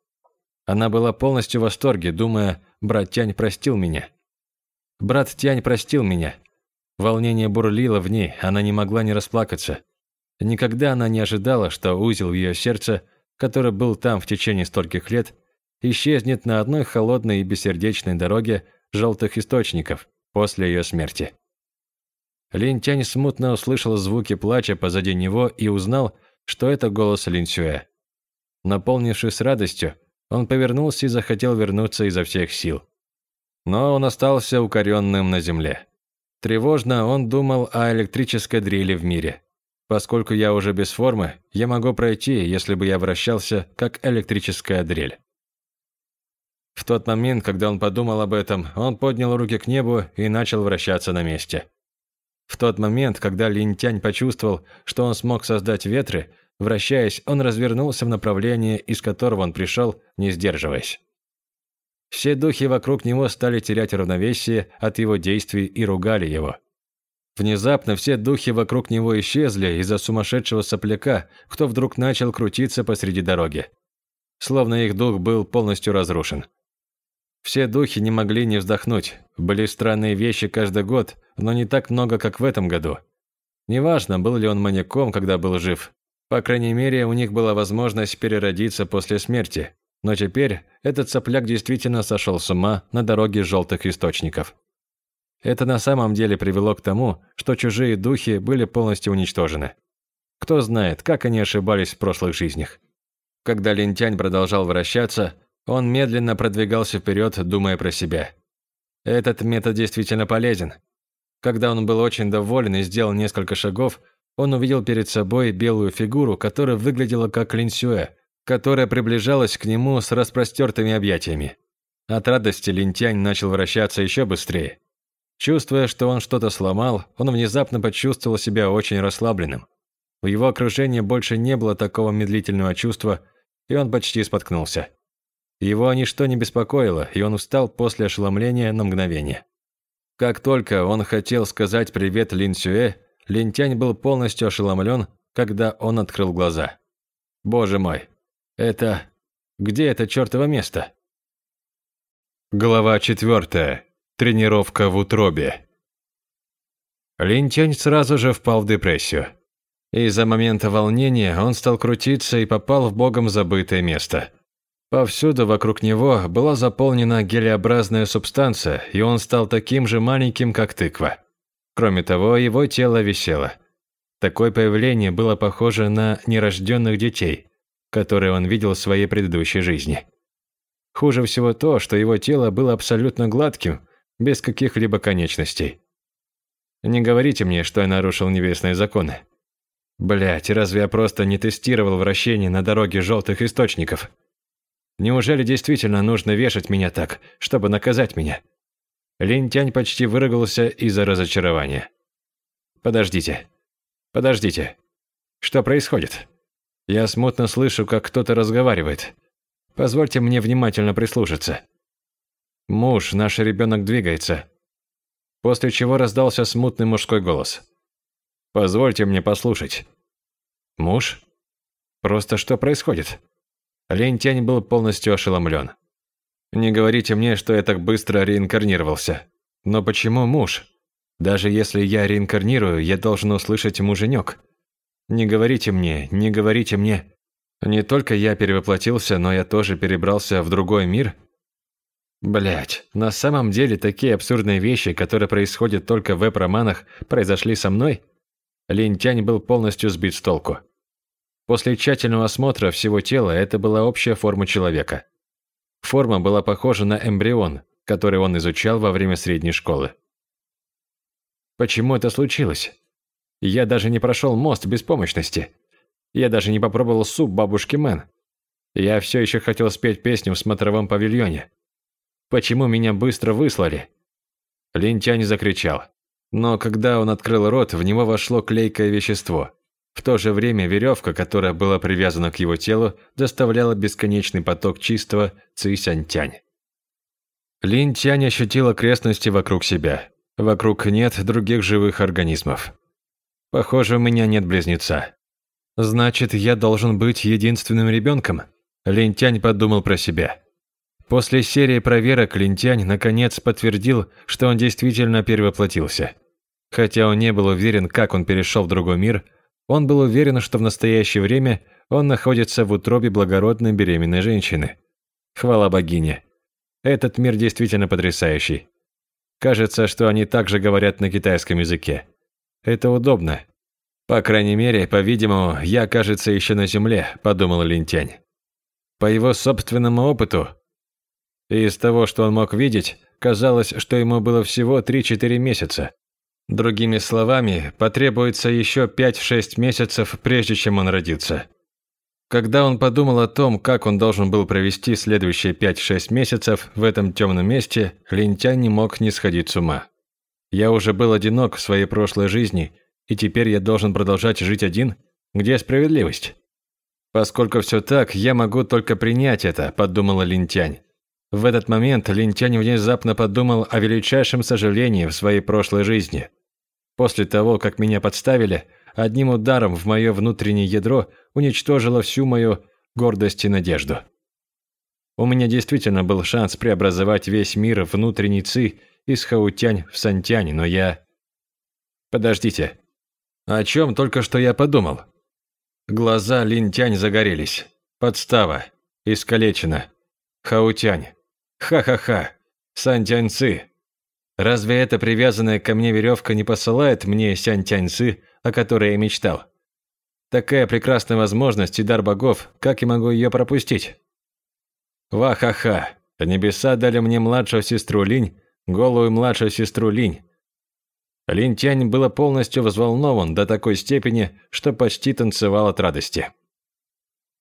Она была полностью в восторге, думая, брат Тянь простил меня. Брат Тянь простил меня. Волнение бурлило в ней, она не могла не расплакаться. Никогда она не ожидала, что узел в ее сердце, который был там в течение стольких лет, исчезнет на одной холодной и бессердечной дороге желтых источников после ее смерти. Лин Тянь смутно услышал звуки плача позади него и узнал, что это голос Лин Сюэ. Наполнившись радостью, он повернулся и захотел вернуться изо всех сил. Но он остался укоренным на земле. Тревожно он думал о электрической дрели в мире. Поскольку я уже без формы, я могу пройти, если бы я вращался, как электрическая дрель. В тот момент, когда он подумал об этом, он поднял руки к небу и начал вращаться на месте. В тот момент, когда Линтянь почувствовал, что он смог создать ветры, вращаясь, он развернулся в направлении, из которого он пришел, не сдерживаясь. Все духи вокруг него стали терять равновесие от его действий и ругали его. Внезапно все духи вокруг него исчезли из-за сумасшедшего сопляка, кто вдруг начал крутиться посреди дороги. Словно их дух был полностью разрушен. Все духи не могли не вздохнуть. Были странные вещи каждый год, но не так много, как в этом году. Неважно, был ли он маньяком, когда был жив. По крайней мере, у них была возможность переродиться после смерти. Но теперь этот сопляк действительно сошел с ума на дороге желтых источников. Это на самом деле привело к тому, что чужие духи были полностью уничтожены. Кто знает, как они ошибались в прошлых жизнях. Когда Лентянь продолжал вращаться, он медленно продвигался вперед, думая про себя. Этот метод действительно полезен. Когда он был очень доволен и сделал несколько шагов, он увидел перед собой белую фигуру, которая выглядела как Линсюэ, которая приближалась к нему с распростертыми объятиями. От радости Линтянь начал вращаться еще быстрее. Чувствуя, что он что-то сломал, он внезапно почувствовал себя очень расслабленным. В его окружении больше не было такого медлительного чувства, и он почти споткнулся. Его ничто не беспокоило, и он устал после ошеломления на мгновение. Как только он хотел сказать привет Лин Сюэ, Лин Тянь был полностью ошеломлен, когда он открыл глаза. Боже мой, это... Где это чертово место? Глава четвертая. Тренировка в утробе. Лин Тянь сразу же впал в депрессию. Из-за момента волнения он стал крутиться и попал в богом забытое место – Повсюду вокруг него была заполнена гелеобразная субстанция, и он стал таким же маленьким, как тыква. Кроме того, его тело висело. Такое появление было похоже на нерожденных детей, которые он видел в своей предыдущей жизни. Хуже всего то, что его тело было абсолютно гладким, без каких-либо конечностей. Не говорите мне, что я нарушил небесные законы. Блять, разве я просто не тестировал вращение на дороге желтых источников? Неужели действительно нужно вешать меня так, чтобы наказать меня? Линтянь почти выругался из-за разочарования. Подождите. Подождите. Что происходит? Я смутно слышу, как кто-то разговаривает. Позвольте мне внимательно прислушаться. Муж, наш ребенок двигается. После чего раздался смутный мужской голос. Позвольте мне послушать. Муж? Просто что происходит? Лень Тянь был полностью ошеломлен. «Не говорите мне, что я так быстро реинкарнировался. Но почему муж? Даже если я реинкарнирую, я должен услышать муженек. Не говорите мне, не говорите мне. Не только я перевоплотился, но я тоже перебрался в другой мир?» Блять, на самом деле такие абсурдные вещи, которые происходят только в веб-романах, произошли со мной? Линь Тянь был полностью сбит с толку. После тщательного осмотра всего тела это была общая форма человека. Форма была похожа на эмбрион, который он изучал во время средней школы. Почему это случилось? Я даже не прошел мост беспомощности. Я даже не попробовал суп бабушки Мэн. Я все еще хотел спеть песню в смотровом павильоне. Почему меня быстро выслали? Линтянь закричал. Но когда он открыл рот, в него вошло клейкое вещество. В то же время веревка, которая была привязана к его телу, доставляла бесконечный поток чистого цисянь-тянь. Лин Тянь ощутил окрестности вокруг себя. Вокруг нет других живых организмов. Похоже, у меня нет близнеца. Значит, я должен быть единственным ребенком? Лин Тянь подумал про себя. После серии проверок Линтянь наконец подтвердил, что он действительно перевоплотился. Хотя он не был уверен, как он перешел в другой мир, он был уверен, что в настоящее время он находится в утробе благородной беременной женщины. Хвала богине. Этот мир действительно потрясающий. Кажется, что они также говорят на китайском языке. Это удобно. По крайней мере, по-видимому, я, кажется, еще на земле, подумал Линтянь. По его собственному опыту, и из того, что он мог видеть, казалось, что ему было всего 3-4 месяца. Другими словами, потребуется еще 5-6 месяцев, прежде чем он родится. Когда он подумал о том, как он должен был провести следующие 5-6 месяцев в этом темном месте, Линтянь не мог не сходить с ума. Я уже был одинок в своей прошлой жизни, и теперь я должен продолжать жить один? Где справедливость? Поскольку все так, я могу только принять это, подумала Линтянь. В этот момент Линтянь внезапно подумал о величайшем сожалении в своей прошлой жизни. После того, как меня подставили, одним ударом в мое внутреннее ядро уничтожило всю мою гордость и надежду. У меня действительно был шанс преобразовать весь мир внутренний ци из Хаутянь в Сантянь, но я... Подождите. О чем только что я подумал? Глаза Линтянь загорелись. Подстава. Искалечено. Хаутянь. Ха-ха-ха. Сан Тяньцы. Разве эта привязанная ко мне веревка не посылает мне Сянь Тяньцы, о которой я мечтал? Такая прекрасная возможность и дар богов, как я могу ее пропустить? Ва-ха-ха. Небеса дали мне младшую сестру Линь, голую младшую сестру Линь. Линь Тянь было полностью взволнован до такой степени, что почти танцевал от радости.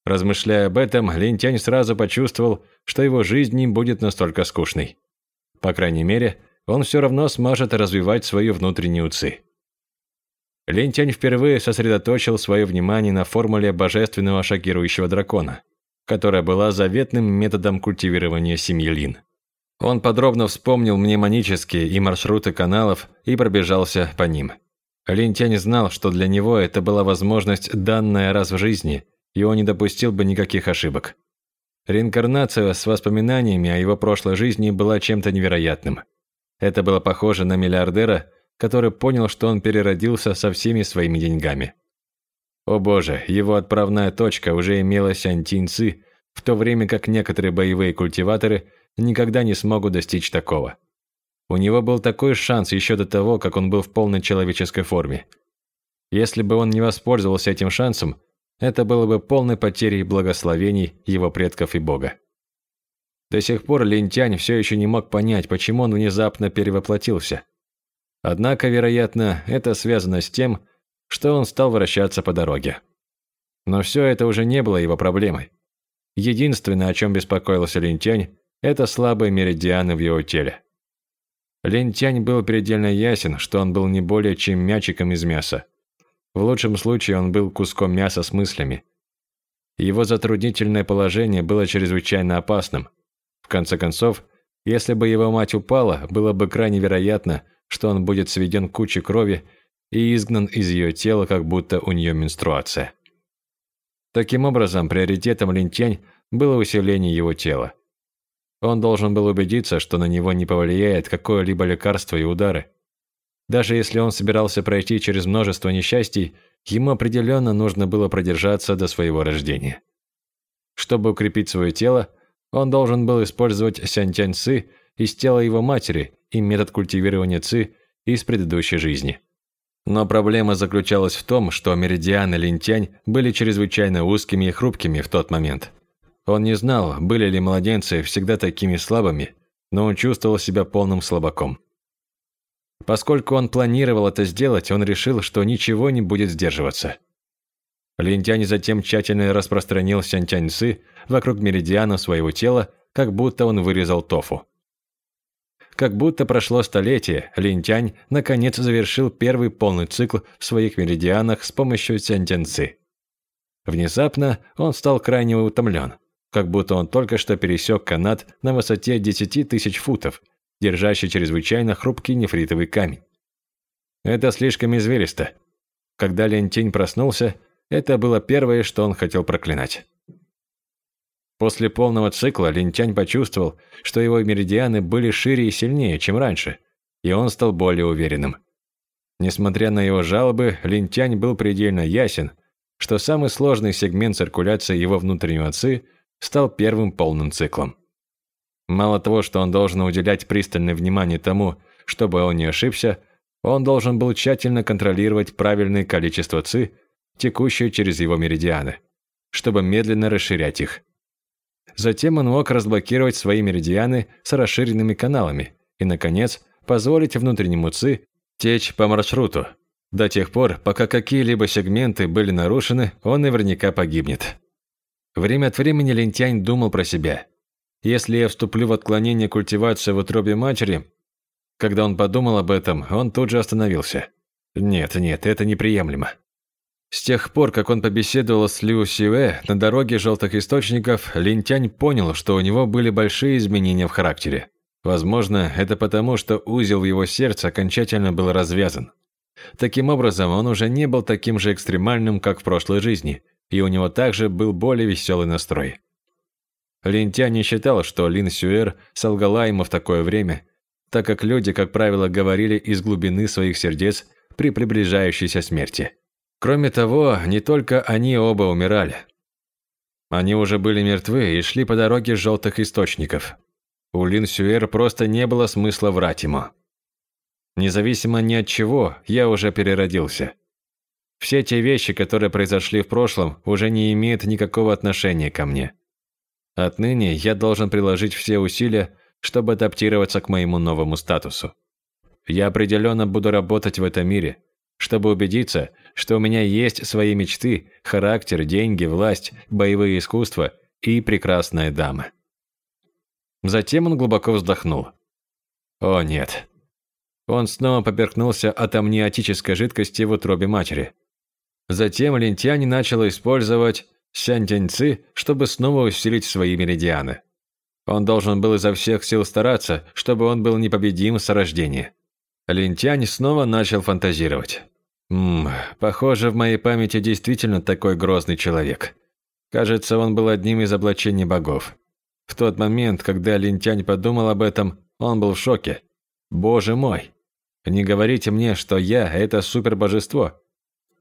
Размышляя об этом, Линтянь сразу почувствовал, что его жизнь не будет настолько скучной. По крайней мере, он все равно сможет развивать свою внутреннюю ци. Линтянь впервые сосредоточил свое внимание на формуле божественного шокирующего дракона, которая была заветным методом культивирования семьи Лин. Он подробно вспомнил мнемонические и маршруты каналов и пробежался по ним. Линтянь знал, что для него это была возможность, данная раз в жизни, и он не допустил бы никаких ошибок. Реинкарнация с воспоминаниями о его прошлой жизни была чем-то невероятным. Это было похоже на миллиардера, который понял, что он переродился со всеми своими деньгами. О боже, его отправная точка уже имелась антинцы, в то время как некоторые боевые культиваторы никогда не смогут достичь такого. У него был такой шанс еще до того, как он был в полной человеческой форме. Если бы он не воспользовался этим шансом, это было бы полной потерей благословений его предков и Бога. До сих пор Линтянь все еще не мог понять, почему он внезапно перевоплотился. Однако, вероятно, это связано с тем, что он стал вращаться по дороге. Но все это уже не было его проблемой. Единственное, о чем беспокоился Линтянь, это слабые меридианы в его теле. Линтянь был предельно ясен, что он был не более чем мячиком из мяса. В лучшем случае он был куском мяса с мыслями. Его затруднительное положение было чрезвычайно опасным. В конце концов, если бы его мать упала, было бы крайне вероятно, что он будет сведен куче крови и изгнан из ее тела, как будто у нее менструация. Таким образом, приоритетом Линтянь было усиление его тела. Он должен был убедиться, что на него не повлияет какое-либо лекарство и удары. Даже если он собирался пройти через множество несчастий, ему определенно нужно было продержаться до своего рождения. Чтобы укрепить свое тело, он должен был использовать сянтянь ци из тела его матери и метод культивирования ци из предыдущей жизни. Но проблема заключалась в том, что меридианы линтянь были чрезвычайно узкими и хрупкими в тот момент. Он не знал, были ли младенцы всегда такими слабыми, но он чувствовал себя полным слабаком. Поскольку он планировал это сделать, он решил, что ничего не будет сдерживаться. Линтянь затем тщательно распространил сянтяньцы вокруг меридиана своего тела, как будто он вырезал тофу. Как будто прошло столетие, Линтянь наконец завершил первый полный цикл в своих меридианах с помощью сянтянцы. Внезапно он стал крайне утомлен, как будто он только что пересек канат на высоте 10 тысяч футов держащий чрезвычайно хрупкий нефритовый камень. Это слишком извилисто. Когда Лентень проснулся, это было первое, что он хотел проклинать. После полного цикла Линтянь почувствовал, что его меридианы были шире и сильнее, чем раньше, и он стал более уверенным. Несмотря на его жалобы, Линтянь был предельно ясен, что самый сложный сегмент циркуляции его внутреннего ци стал первым полным циклом. Мало того, что он должен уделять пристальное внимание тому, чтобы он не ошибся, он должен был тщательно контролировать правильное количество ЦИ, текущее через его меридианы, чтобы медленно расширять их. Затем он мог разблокировать свои меридианы с расширенными каналами и, наконец, позволить внутреннему ЦИ течь по маршруту. До тех пор, пока какие-либо сегменты были нарушены, он наверняка погибнет. Время от времени Лентянь думал про себя. Если я вступлю в отклонение культивации в утробе матери, когда он подумал об этом, он тут же остановился. Нет, нет, это неприемлемо. С тех пор, как он побеседовал с Лю Сюэ на дороге желтых источников, Линтянь понял, что у него были большие изменения в характере. Возможно, это потому, что узел в его сердце окончательно был развязан. Таким образом, он уже не был таким же экстремальным, как в прошлой жизни, и у него также был более веселый настрой. Линтянь не считал, что Лин Сюэр солгала ему в такое время, так как люди, как правило, говорили из глубины своих сердец при приближающейся смерти. Кроме того, не только они оба умирали. Они уже были мертвы и шли по дороге желтых источников. У Лин Сюэр просто не было смысла врать ему. Независимо ни от чего, я уже переродился. Все те вещи, которые произошли в прошлом, уже не имеют никакого отношения ко мне. Отныне я должен приложить все усилия, чтобы адаптироваться к моему новому статусу. Я определенно буду работать в этом мире, чтобы убедиться, что у меня есть свои мечты, характер, деньги, власть, боевые искусства и прекрасная дама. Затем он глубоко вздохнул. О нет. Он снова поперхнулся от амниотической жидкости в утробе матери. Затем Лентянь начал использовать сянтяньцы, чтобы снова усилить свои меридианы. Он должен был изо всех сил стараться, чтобы он был непобедим с рождения. Линтянь снова начал фантазировать. Ммм, похоже, в моей памяти действительно такой грозный человек. Кажется, он был одним из облачений богов. В тот момент, когда Линтянь подумал об этом, он был в шоке. Боже мой! Не говорите мне, что я – это супербожество.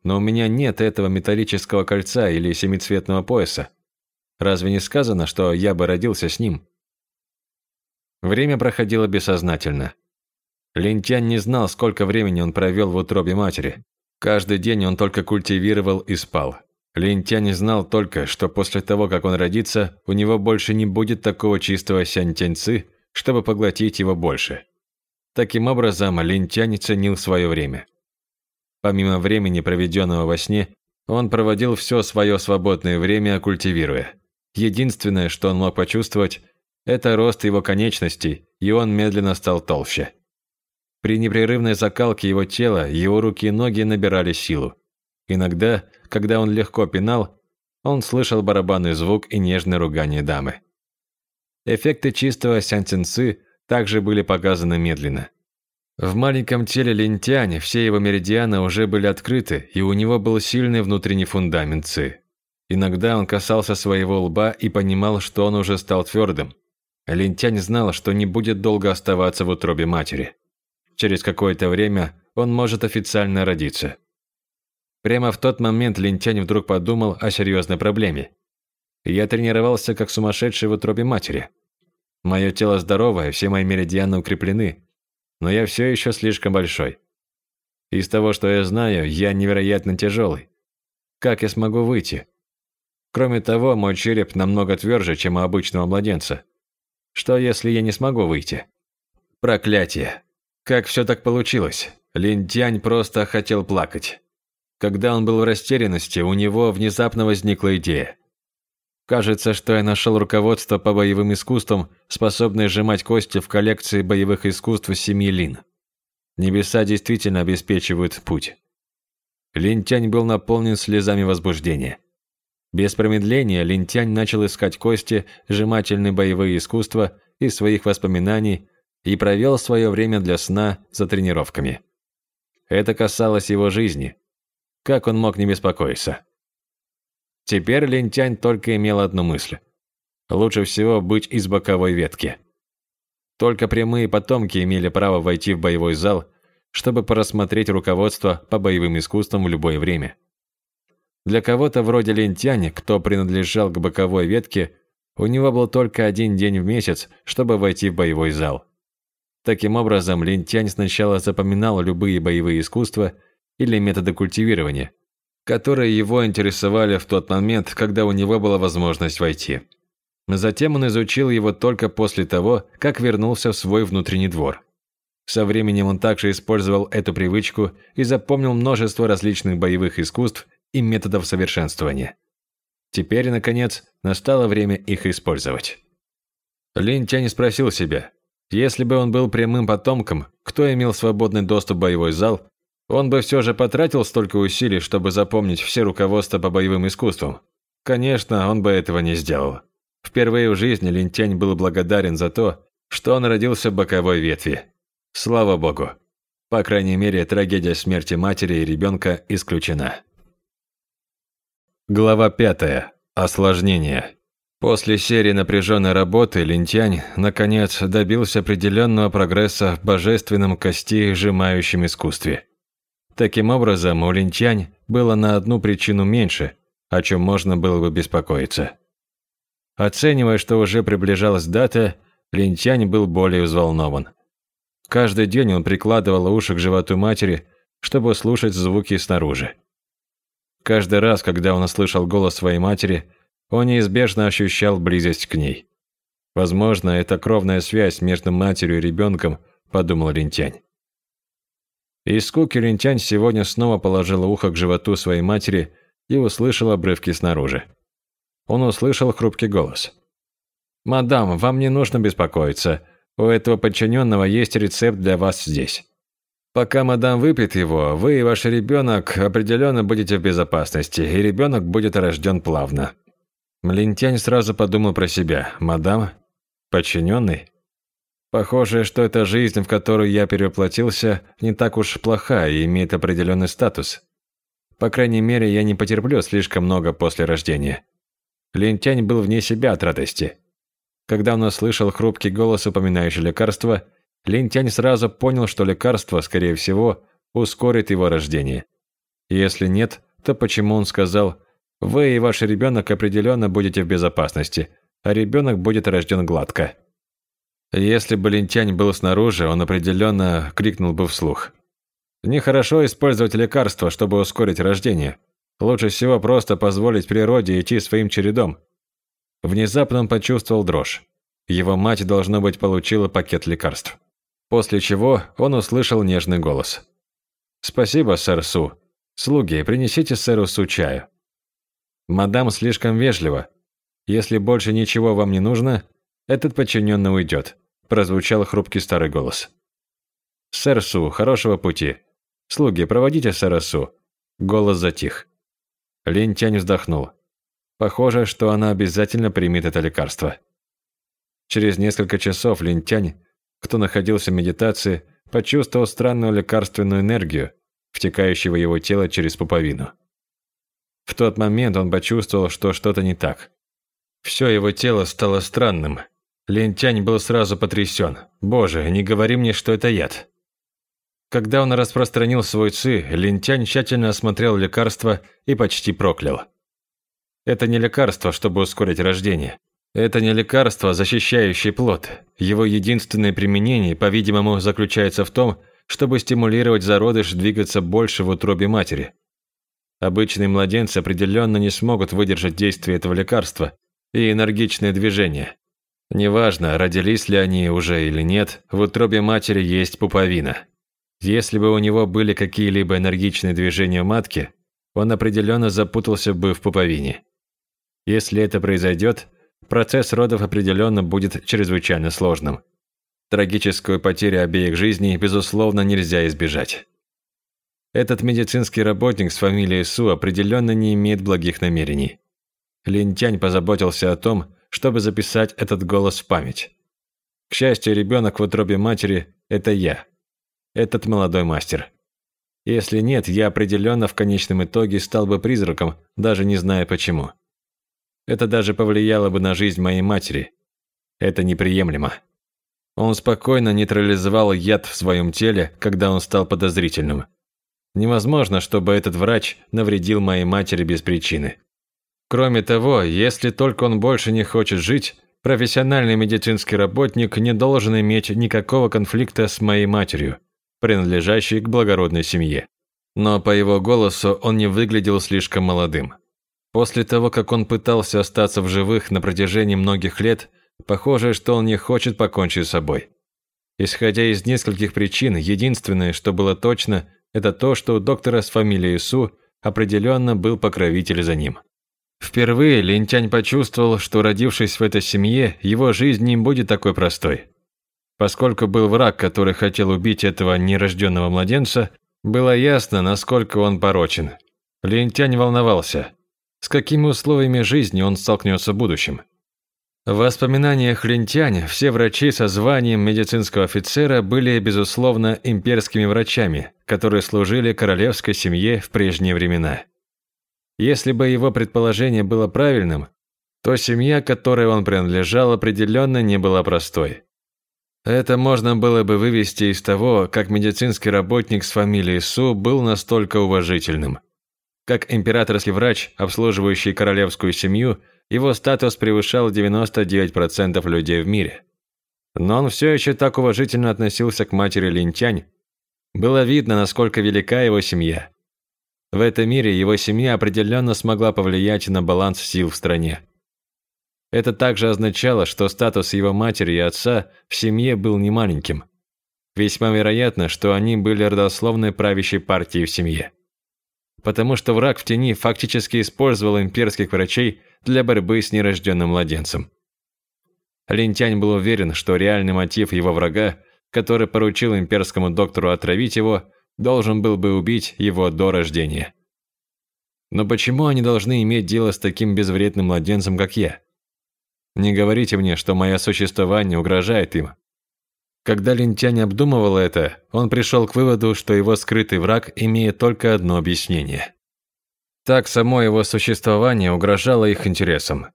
Но у меня нет этого металлического кольца или семицветного пояса. Разве не сказано, что я бы родился с ним? Время проходило бессознательно. Лентянь не знал, сколько времени он провел в утробе матери. Каждый день он только культивировал и спал. Лентянь знал только, что после того, как он родится, у него больше не будет такого чистого сянь-тяньцы, чтобы поглотить его больше. Таким образом, Лентянь ценил свое время. Помимо времени, проведенного во сне, он проводил все свое свободное время, культивируя. Единственное, что он мог почувствовать, это рост его конечностей, и он медленно стал толще. При непрерывной закалке его тела его руки и ноги набирали силу. Иногда, когда он легко пинал, он слышал барабанный звук и нежное ругание дамы. Эффекты чистого сянцинцы также были показаны медленно. В маленьком теле Линтянь все его меридианы уже были открыты, и у него был сильный внутренний фундамент ци. Иногда он касался своего лба и понимал, что он уже стал твердым, Лентянь знал, что не будет долго оставаться в утробе матери. Через какое-то время он может официально родиться. Прямо в тот момент Лентянь вдруг подумал о серьезной проблеме. Я тренировался как сумасшедший в утробе матери. Мое тело здоровое, все мои меридианы укреплены, но я все еще слишком большой. Из того, что я знаю, я невероятно тяжелый. Как я смогу выйти? Кроме того, мой череп намного тверже, чем у обычного младенца. Что, если я не смогу выйти? Проклятие. Как все так получилось? Линтянь просто хотел плакать. Когда он был в растерянности, у него внезапно возникла идея. Кажется, что я нашел руководство по боевым искусствам, способное сжимать кости в коллекции боевых искусств семьи Лин. Небеса действительно обеспечивают путь. Линтянь был наполнен слезами возбуждения. Без промедления Линтянь начал искать кости, сжимательные боевые искусства из своих воспоминаний и провел свое время для сна за тренировками. Это касалось его жизни. Как он мог не беспокоиться? Теперь Линтянь только имел одну мысль. Лучше всего быть из боковой ветки. Только прямые потомки имели право войти в боевой зал, чтобы порассмотреть руководство по боевым искусствам в любое время. Для кого-то вроде Лентяни, кто принадлежал к боковой ветке, у него был только один день в месяц, чтобы войти в боевой зал. Таким образом, Лентянь сначала запоминал любые боевые искусства или методы культивирования, которые его интересовали в тот момент, когда у него была возможность войти. Затем он изучил его только после того, как вернулся в свой внутренний двор. Со временем он также использовал эту привычку и запомнил множество различных боевых искусств и методов совершенствования. Теперь, наконец, настало время их использовать. Лин Тянь спросил себя, если бы он был прямым потомком, кто имел свободный доступ в боевой зал, он бы все же потратил столько усилий, чтобы запомнить все руководства по боевым искусствам. Конечно, он бы этого не сделал. Впервые в жизни Линтянь был благодарен за то, что он родился в боковой ветви. Слава богу. По крайней мере, трагедия смерти матери и ребенка исключена. Глава 5. Осложнение. После серии напряженной работы Линтянь, наконец, добился определенного прогресса в божественном кости сжимающем искусстве. Таким образом, у Линтянь было на одну причину меньше, о чем можно было бы беспокоиться. Оценивая, что уже приближалась дата, Линтянь был более взволнован. Каждый день он прикладывал уши к животу матери, чтобы слушать звуки снаружи. Каждый раз, когда он услышал голос своей матери, он неизбежно ощущал близость к ней. Возможно, это кровная связь между матерью и ребенком, подумал Линтянь. Из скуки Линтянь сегодня снова положил ухо к животу своей матери и услышал обрывки снаружи. Он услышал хрупкий голос. «Мадам, вам не нужно беспокоиться. У этого подчиненного есть рецепт для вас здесь». Пока мадам выпьет его, вы и ваш ребенок определенно будете в безопасности, и ребенок будет рожден плавно. Лентянь сразу подумал про себя. Мадам? Подчиненный? Похоже, что эта жизнь, в которую я переплатился, не так уж плоха и имеет определенный статус. По крайней мере, я не потерплю слишком много после рождения. Лентянь был вне себя от радости. Когда он услышал хрупкий голос, упоминающий лекарство, Линтянь сразу понял, что лекарство, скорее всего, ускорит его рождение. Если нет, то почему он сказал «Вы и ваш ребенок определенно будете в безопасности, а ребенок будет рожден гладко». Если бы Линтянь был снаружи, он определенно крикнул бы вслух. Нехорошо использовать лекарства, чтобы ускорить рождение. Лучше всего просто позволить природе идти своим чередом. Внезапно он почувствовал дрожь. Его мать, должно быть, получила пакет лекарств. После чего он услышал нежный голос. «Спасибо, сэр Су. Слуги, принесите сэру Су чаю». «Мадам слишком вежлива. Если больше ничего вам не нужно, этот подчиненный уйдет», прозвучал хрупкий старый голос. «Сэр Су, хорошего пути. Слуги, проводите сэра Су». Голос затих. Лин Тянь вздохнул. Похоже, что она обязательно примет это лекарство. Через несколько часов Лин Тянь кто находился в медитации, почувствовал странную лекарственную энергию, втекающую в его тело через пуповину. В тот момент он почувствовал, что что-то не так. Все его тело стало странным. Лентянь был сразу потрясен. «Боже, не говори мне, что это яд!» Когда он распространил свой ци, Лентянь тщательно осмотрел лекарство и почти проклял. Это не лекарство, чтобы ускорить рождение. Это не лекарство, защищающее плод. Его единственное применение, по-видимому, заключается в том, чтобы стимулировать зародыш двигаться больше в утробе матери. Обычные младенцы определенно не смогут выдержать действие этого лекарства и энергичные движения. Неважно, родились ли они уже или нет, в утробе матери есть пуповина. Если бы у него были какие-либо энергичные движения матки, он определенно запутался бы в пуповине. Если это произойдет, процесс родов определенно будет чрезвычайно сложным. Трагическую потерю обеих жизней, безусловно, нельзя избежать. Этот медицинский работник с фамилией Су определенно не имеет благих намерений. Линтянь позаботился о том, чтобы записать этот голос в память. К счастью, ребенок в утробе матери – это я, этот молодой мастер. Если нет, я определенно в конечном итоге стал бы призраком, даже не зная почему. Это даже повлияло бы на жизнь моей матери. Это неприемлемо. Он спокойно нейтрализовал яд в своем теле, когда он стал подозрительным. Невозможно, чтобы этот врач навредил моей матери без причины. Кроме того, если только он больше не хочет жить, профессиональный медицинский работник не должен иметь никакого конфликта с моей матерью, принадлежащей к благородной семье. Но по его голосу он не выглядел слишком молодым. После того, как он пытался остаться в живых на протяжении многих лет, похоже, что он не хочет покончить с собой. Исходя из нескольких причин, единственное, что было точно, это то, что у доктора с фамилией Су определенно был покровитель за ним. Впервые Линтянь почувствовал, что родившись в этой семье, его жизнь не будет такой простой. Поскольку был враг, который хотел убить этого нерожденного младенца, было ясно, насколько он порочен. Линтянь волновался, с какими условиями жизни он столкнется в будущем. В воспоминаниях Линтянь все врачи со званием медицинского офицера были, безусловно, имперскими врачами, которые служили королевской семье в прежние времена. Если бы его предположение было правильным, то семья, которой он принадлежал, определенно не была простой. Это можно было бы вывести из того, как медицинский работник с фамилией Су был настолько уважительным. Как императорский врач, обслуживающий королевскую семью, его статус превышал 99% людей в мире. Но он все еще так уважительно относился к матери Линтянь. Было видно, насколько велика его семья. В этом мире его семья определенно смогла повлиять на баланс сил в стране. Это также означало, что статус его матери и отца в семье был немаленьким. Весьма вероятно, что они были родословной правящей партией в семье. Потому что враг в тени фактически использовал имперских врачей для борьбы с нерожденным младенцем. Линтянь был уверен, что реальный мотив его врага, который поручил имперскому доктору отравить его, должен был бы убить его до рождения. Но почему они должны иметь дело с таким безвредным младенцем, как я? Не говорите мне, что мое существование угрожает им. Когда Линтянь обдумывал это, он пришел к выводу, что его скрытый враг имеет только одно объяснение. Так само его существование угрожало их интересам.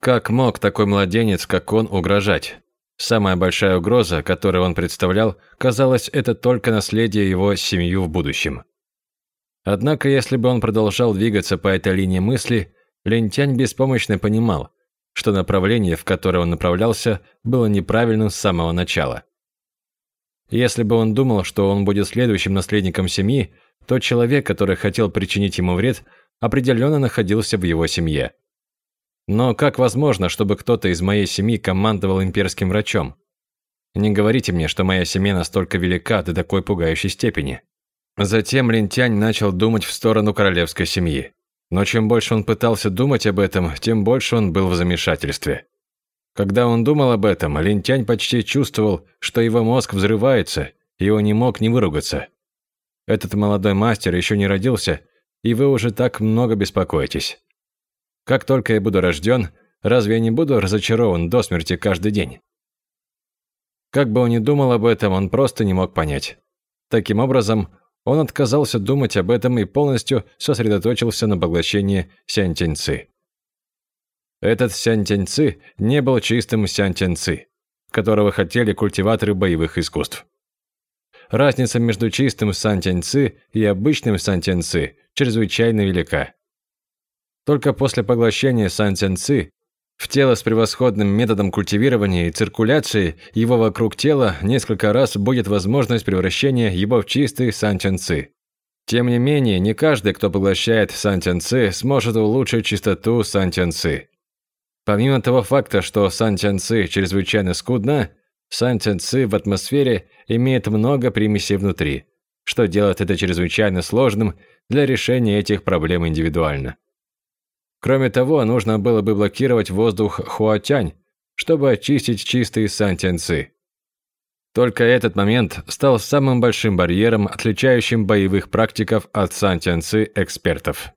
Как мог такой младенец, как он, угрожать? Самая большая угроза, которую он представлял, казалось, это только наследие его семью в будущем. Однако, если бы он продолжал двигаться по этой линии мысли, Лентянь беспомощно понимал, что направление, в которое он направлялся, было неправильным с самого начала. Если бы он думал, что он будет следующим наследником семьи, то человек, который хотел причинить ему вред, определенно находился в его семье. Но как возможно, чтобы кто-то из моей семьи командовал имперским врачом? Не говорите мне, что моя семья настолько велика до такой пугающей степени. Затем Линтянь начал думать в сторону королевской семьи. Но чем больше он пытался думать об этом, тем больше он был в замешательстве. Когда он думал об этом, Линтянь почти чувствовал, что его мозг взрывается, и он не мог не выругаться. Этот молодой мастер еще не родился, и вы уже так много беспокоитесь. Как только я буду рожден, разве я не буду разочарован до смерти каждый день? Как бы он ни думал об этом, он просто не мог понять. Таким образом, он отказался думать об этом и полностью сосредоточился на поглощении сянтяньцы. Этот сянтяньцы не был чистым сянтяньцы, которого хотели культиваторы боевых искусств. Разница между чистым сантяньцы и обычным сантяньцы чрезвычайно велика. Только после поглощения сантяньцы в тело с превосходным методом культивирования и циркуляции его вокруг тела несколько раз будет возможность превращения его в чистый сантянцы. Тем не менее, не каждый, кто поглощает сантянцы, сможет улучшить чистоту сантянцы. Помимо того факта, что сантянцы чрезвычайно скудна, сантянцы в атмосфере имеет много примесей внутри, что делает это чрезвычайно сложным для решения этих проблем индивидуально. Кроме того, нужно было бы блокировать воздух Хуатянь, чтобы очистить чистые сантенцы. Только этот момент стал самым большим барьером, отличающим боевых практиков от сантенцы экспертов.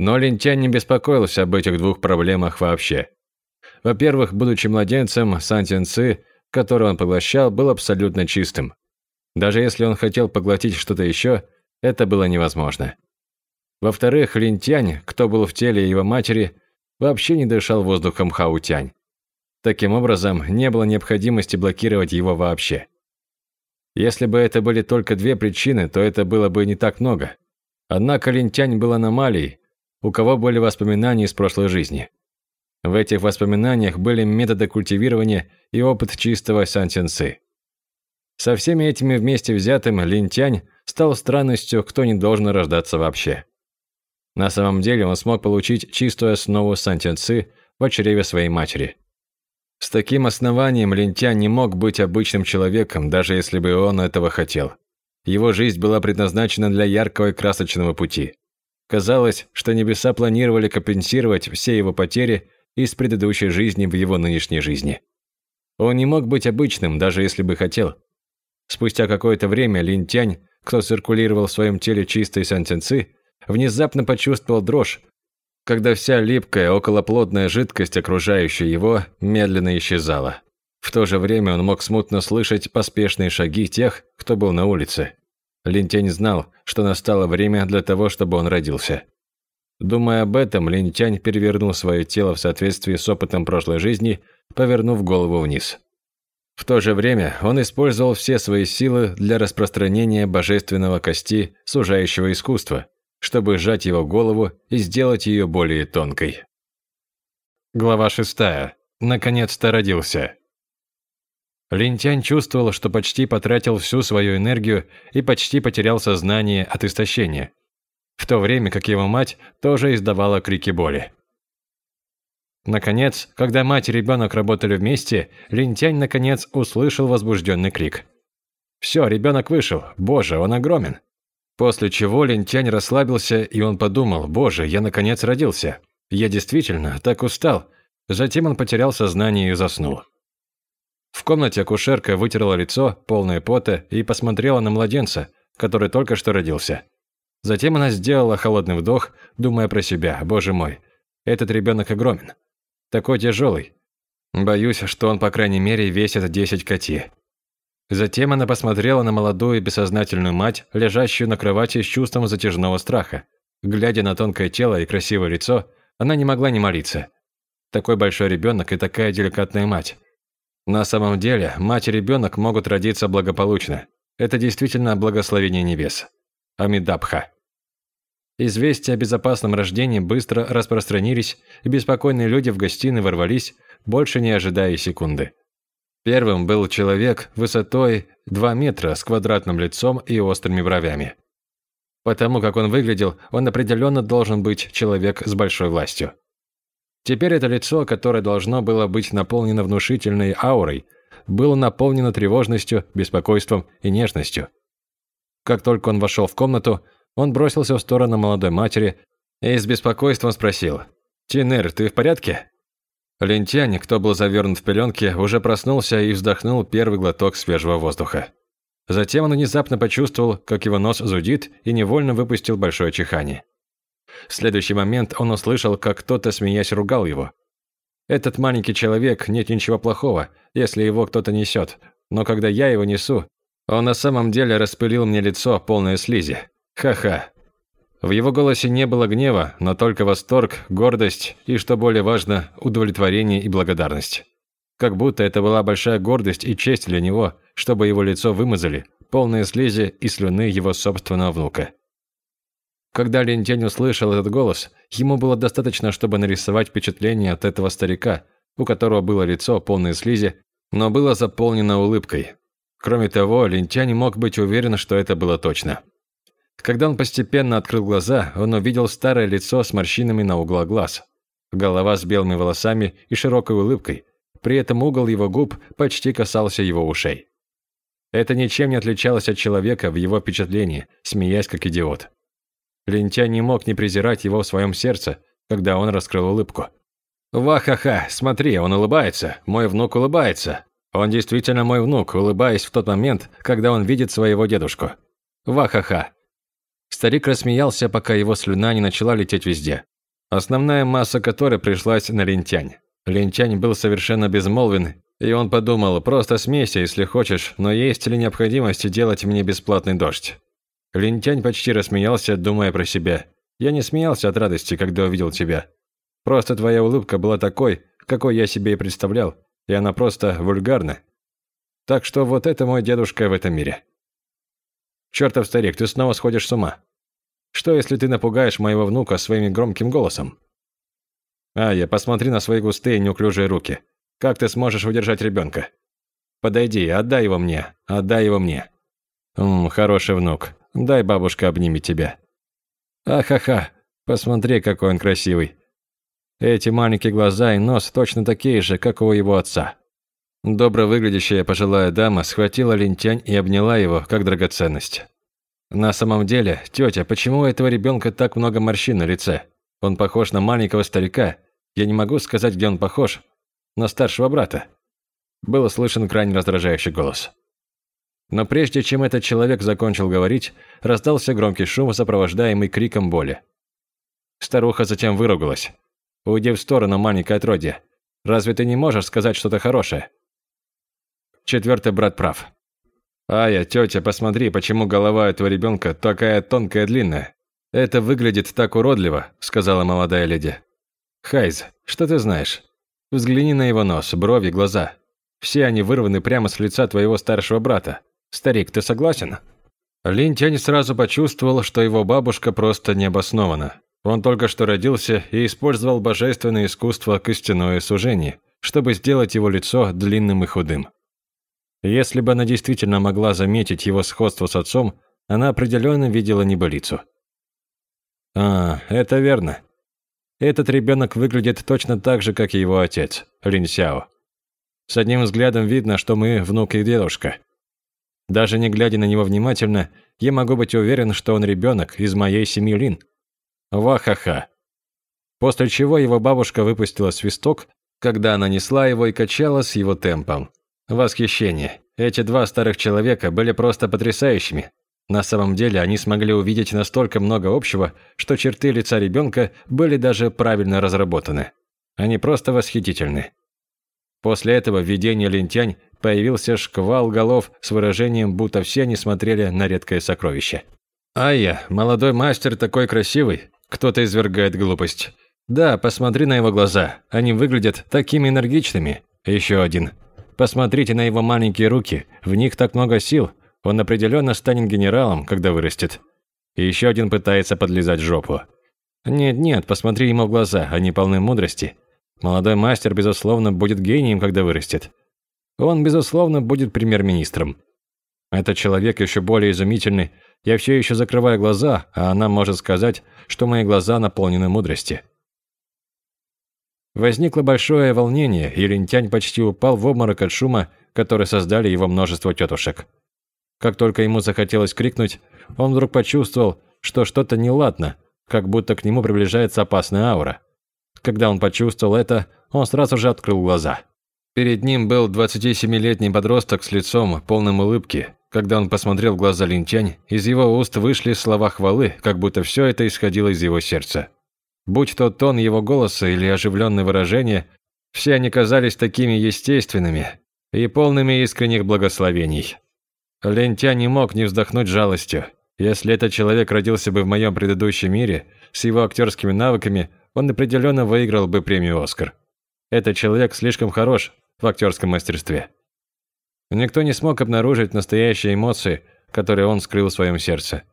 Но Линтянь не беспокоился об этих двух проблемах вообще. Во-первых, будучи младенцем, сантенцы, который он поглощал, был абсолютно чистым. Даже если он хотел поглотить что-то еще, это было невозможно. Во-вторых, Линтянь, кто был в теле его матери, вообще не дышал воздухом Хаутянь. Таким образом, не было необходимости блокировать его вообще. Если бы это были только две причины, то это было бы не так много. Однако Линтянь был аномалией, у кого были воспоминания из прошлой жизни. В этих воспоминаниях были методы культивирования и опыт чистого сантенсы. Со всеми этими вместе взятым Линтянь стал странностью, кто не должен рождаться вообще. На самом деле он смог получить чистую основу сантенцы в чреве своей матери. С таким основанием Линтянь не мог быть обычным человеком, даже если бы он этого хотел. Его жизнь была предназначена для яркого и красочного пути. Казалось, что небеса планировали компенсировать все его потери из предыдущей жизни в его нынешней жизни. Он не мог быть обычным, даже если бы хотел. Спустя какое-то время Лин Тянь, кто циркулировал в своем теле чистой сантенцы, внезапно почувствовал дрожь, когда вся липкая, околоплодная жидкость, окружающая его, медленно исчезала. В то же время он мог смутно слышать поспешные шаги тех, кто был на улице. Линтянь знал, что настало время для того, чтобы он родился. Думая об этом, Линтянь перевернул свое тело в соответствии с опытом прошлой жизни, повернув голову вниз. В то же время он использовал все свои силы для распространения божественного кости сужающего искусства, чтобы сжать его голову и сделать ее более тонкой. Глава шестая. Наконец-то родился. Линтянь чувствовал, что почти потратил всю свою энергию и почти потерял сознание от истощения, в то время как его мать тоже издавала крики боли. Наконец, когда мать и ребенок работали вместе, Линтянь наконец услышал возбужденный крик. «Все, ребенок вышел. Боже, он огромен!» После чего Линтянь расслабился, и он подумал, «Боже, я наконец родился. Я действительно так устал». Затем он потерял сознание и заснул. В комнате акушерка вытерла лицо, полное пота, и посмотрела на младенца, который только что родился. Затем она сделала холодный вдох, думая про себя, «Боже мой, этот ребенок огромен. Такой тяжелый. Боюсь, что он, по крайней мере, весит 10 коти». Затем она посмотрела на молодую бессознательную мать, лежащую на кровати с чувством затяжного страха. Глядя на тонкое тело и красивое лицо, она не могла не молиться. Такой большой ребенок и такая деликатная мать. На самом деле, мать и ребенок могут родиться благополучно. Это действительно благословение небес. Амидабха. Известия о безопасном рождении быстро распространились, и беспокойные люди в гостиной ворвались, больше не ожидая секунды. Первым был человек высотой 2 метра с квадратным лицом и острыми бровями. Потому как он выглядел, он определенно должен быть человек с большой властью. Теперь это лицо, которое должно было быть наполнено внушительной аурой, было наполнено тревожностью, беспокойством и нежностью. Как только он вошел в комнату, он бросился в сторону молодой матери и с беспокойством спросил. «Тинер, ты в порядке?» Лентянь, кто был завернут в пеленки, уже проснулся и вздохнул первый глоток свежего воздуха. Затем он внезапно почувствовал, как его нос зудит и невольно выпустил большое чихание. В следующий момент он услышал, как кто-то, смеясь, ругал его. «Этот маленький человек, нет ничего плохого, если его кто-то несет, но когда я его несу, он на самом деле распылил мне лицо, полное слизи. Ха-ха». В его голосе не было гнева, но только восторг, гордость и, что более важно, удовлетворение и благодарность. Как будто это была большая гордость и честь для него, чтобы его лицо вымазали, полное слизи и слюны его собственного внука. Когда Лин Тянь услышал этот голос, ему было достаточно, чтобы нарисовать впечатление от этого старика, у которого было лицо полное слизи, но было заполнено улыбкой. Кроме того, Лин Тянь мог быть уверен, что это было точно. Когда он постепенно открыл глаза, он увидел старое лицо с морщинами на углах глаз. Голова с белыми волосами и широкой улыбкой. При этом угол его губ почти касался его ушей. Это ничем не отличалось от человека в его впечатлении, смеясь как идиот. Лентяй не мог не презирать его в своем сердце, когда он раскрыл улыбку. «Ва-ха-ха, смотри, он улыбается, мой внук улыбается. Он действительно мой внук, улыбаясь в тот момент, когда он видит своего дедушку. Ва-ха-ха». Старик рассмеялся, пока его слюна не начала лететь везде. Основная масса которой пришлась на Лентянь. Лентянь был совершенно безмолвен, и он подумал, просто смейся, если хочешь, но есть ли необходимость делать мне бесплатный дождь? Лентянь почти рассмеялся, думая про себя. «Я не смеялся от радости, когда увидел тебя. Просто твоя улыбка была такой, какой я себе и представлял, и она просто вульгарна. Так что вот это мой дедушка в этом мире. Чертов старик, ты снова сходишь с ума. Что, если ты напугаешь моего внука своим громким голосом? Ая, посмотри на свои густые неуклюжие руки. Как ты сможешь удержать ребенка? Подойди, отдай его мне, отдай его мне. Ммм, хороший внук. Дай бабушка обнимет тебя. Ахаха, посмотри, какой он красивый. Эти маленькие глаза и нос точно такие же, как у его отца. Добро выглядящая пожилая дама схватила лентянь и обняла его, как драгоценность. На самом деле, тетя, почему у этого ребенка так много морщин на лице? Он похож на маленького старика. Я не могу сказать, где он похож. На старшего брата. Был слышен крайне раздражающий голос. Но прежде чем этот человек закончил говорить, раздался громкий шум, сопровождаемый криком боли. Старуха затем выругалась. «Уйди в сторону, маленькое отродье. Разве ты не можешь сказать что-то хорошее?» Четвертый брат прав. «Ая, тетя, посмотри, почему голова этого ребенка такая тонкая и длинная. Это выглядит так уродливо», – сказала молодая леди. «Хайз, что ты знаешь? Взгляни на его нос, брови, глаза. Все они вырваны прямо с лица твоего старшего брата. Старик, ты согласен?» Лин Тянь сразу почувствовал, что его бабушка просто необоснована. Он только что родился и использовал божественное искусство костяное сужение, чтобы сделать его лицо длинным и худым. Если бы она действительно могла заметить его сходство с отцом, она определенно видела небылицу. А, это верно. Этот ребенок выглядит точно так же, как и его отец, Лин Сяо. С одним взглядом видно, что мы внук и дедушка. Даже не глядя на него внимательно, я могу быть уверен, что он ребенок из моей семьи Лин. Вахаха. После чего его бабушка выпустила свисток, когда она несла его и качала с его темпом. Восхищение. Эти два старых человека были просто потрясающими. На самом деле они смогли увидеть настолько много общего, что черты лица ребенка были даже правильно разработаны. Они просто восхитительны. После этого в видении лентянь появился шквал голов с выражением, будто все они смотрели на редкое сокровище. «Айя, молодой мастер такой красивый!» Кто-то извергает глупость. «Да, посмотри на его глаза. Они выглядят такими энергичными». Еще один. Посмотрите на его маленькие руки, в них так много сил. Он определенно станет генералом, когда вырастет. И еще один пытается подлизать жопу. Нет-нет, посмотри ему в глаза, они полны мудрости. Молодой мастер, безусловно, будет гением, когда вырастет. Он, безусловно, будет премьер-министром. Этот человек еще более изумительный. Я все еще закрываю глаза, а она может сказать, что мои глаза наполнены мудрости. Возникло большое волнение, и Лентянь почти упал в обморок от шума, который создали его множество тетушек. Как только ему захотелось крикнуть, он вдруг почувствовал, что что-то неладно, как будто к нему приближается опасная аура. Когда он почувствовал это, он сразу же открыл глаза. Перед ним был 27-летний подросток с лицом, полным улыбки. Когда он посмотрел в глаза Линтянь, из его уст вышли слова хвалы, как будто все это исходило из его сердца. Будь то тон его голоса или оживленное выражение, все они казались такими естественными и полными искренних благословений. Лентя не мог не вздохнуть жалостью. Если этот человек родился бы в моем предыдущем мире, с его актерскими навыками, он определенно выиграл бы премию «Оскар». Этот человек слишком хорош в актерском мастерстве. Никто не смог обнаружить настоящие эмоции, которые он скрыл в своем сердце.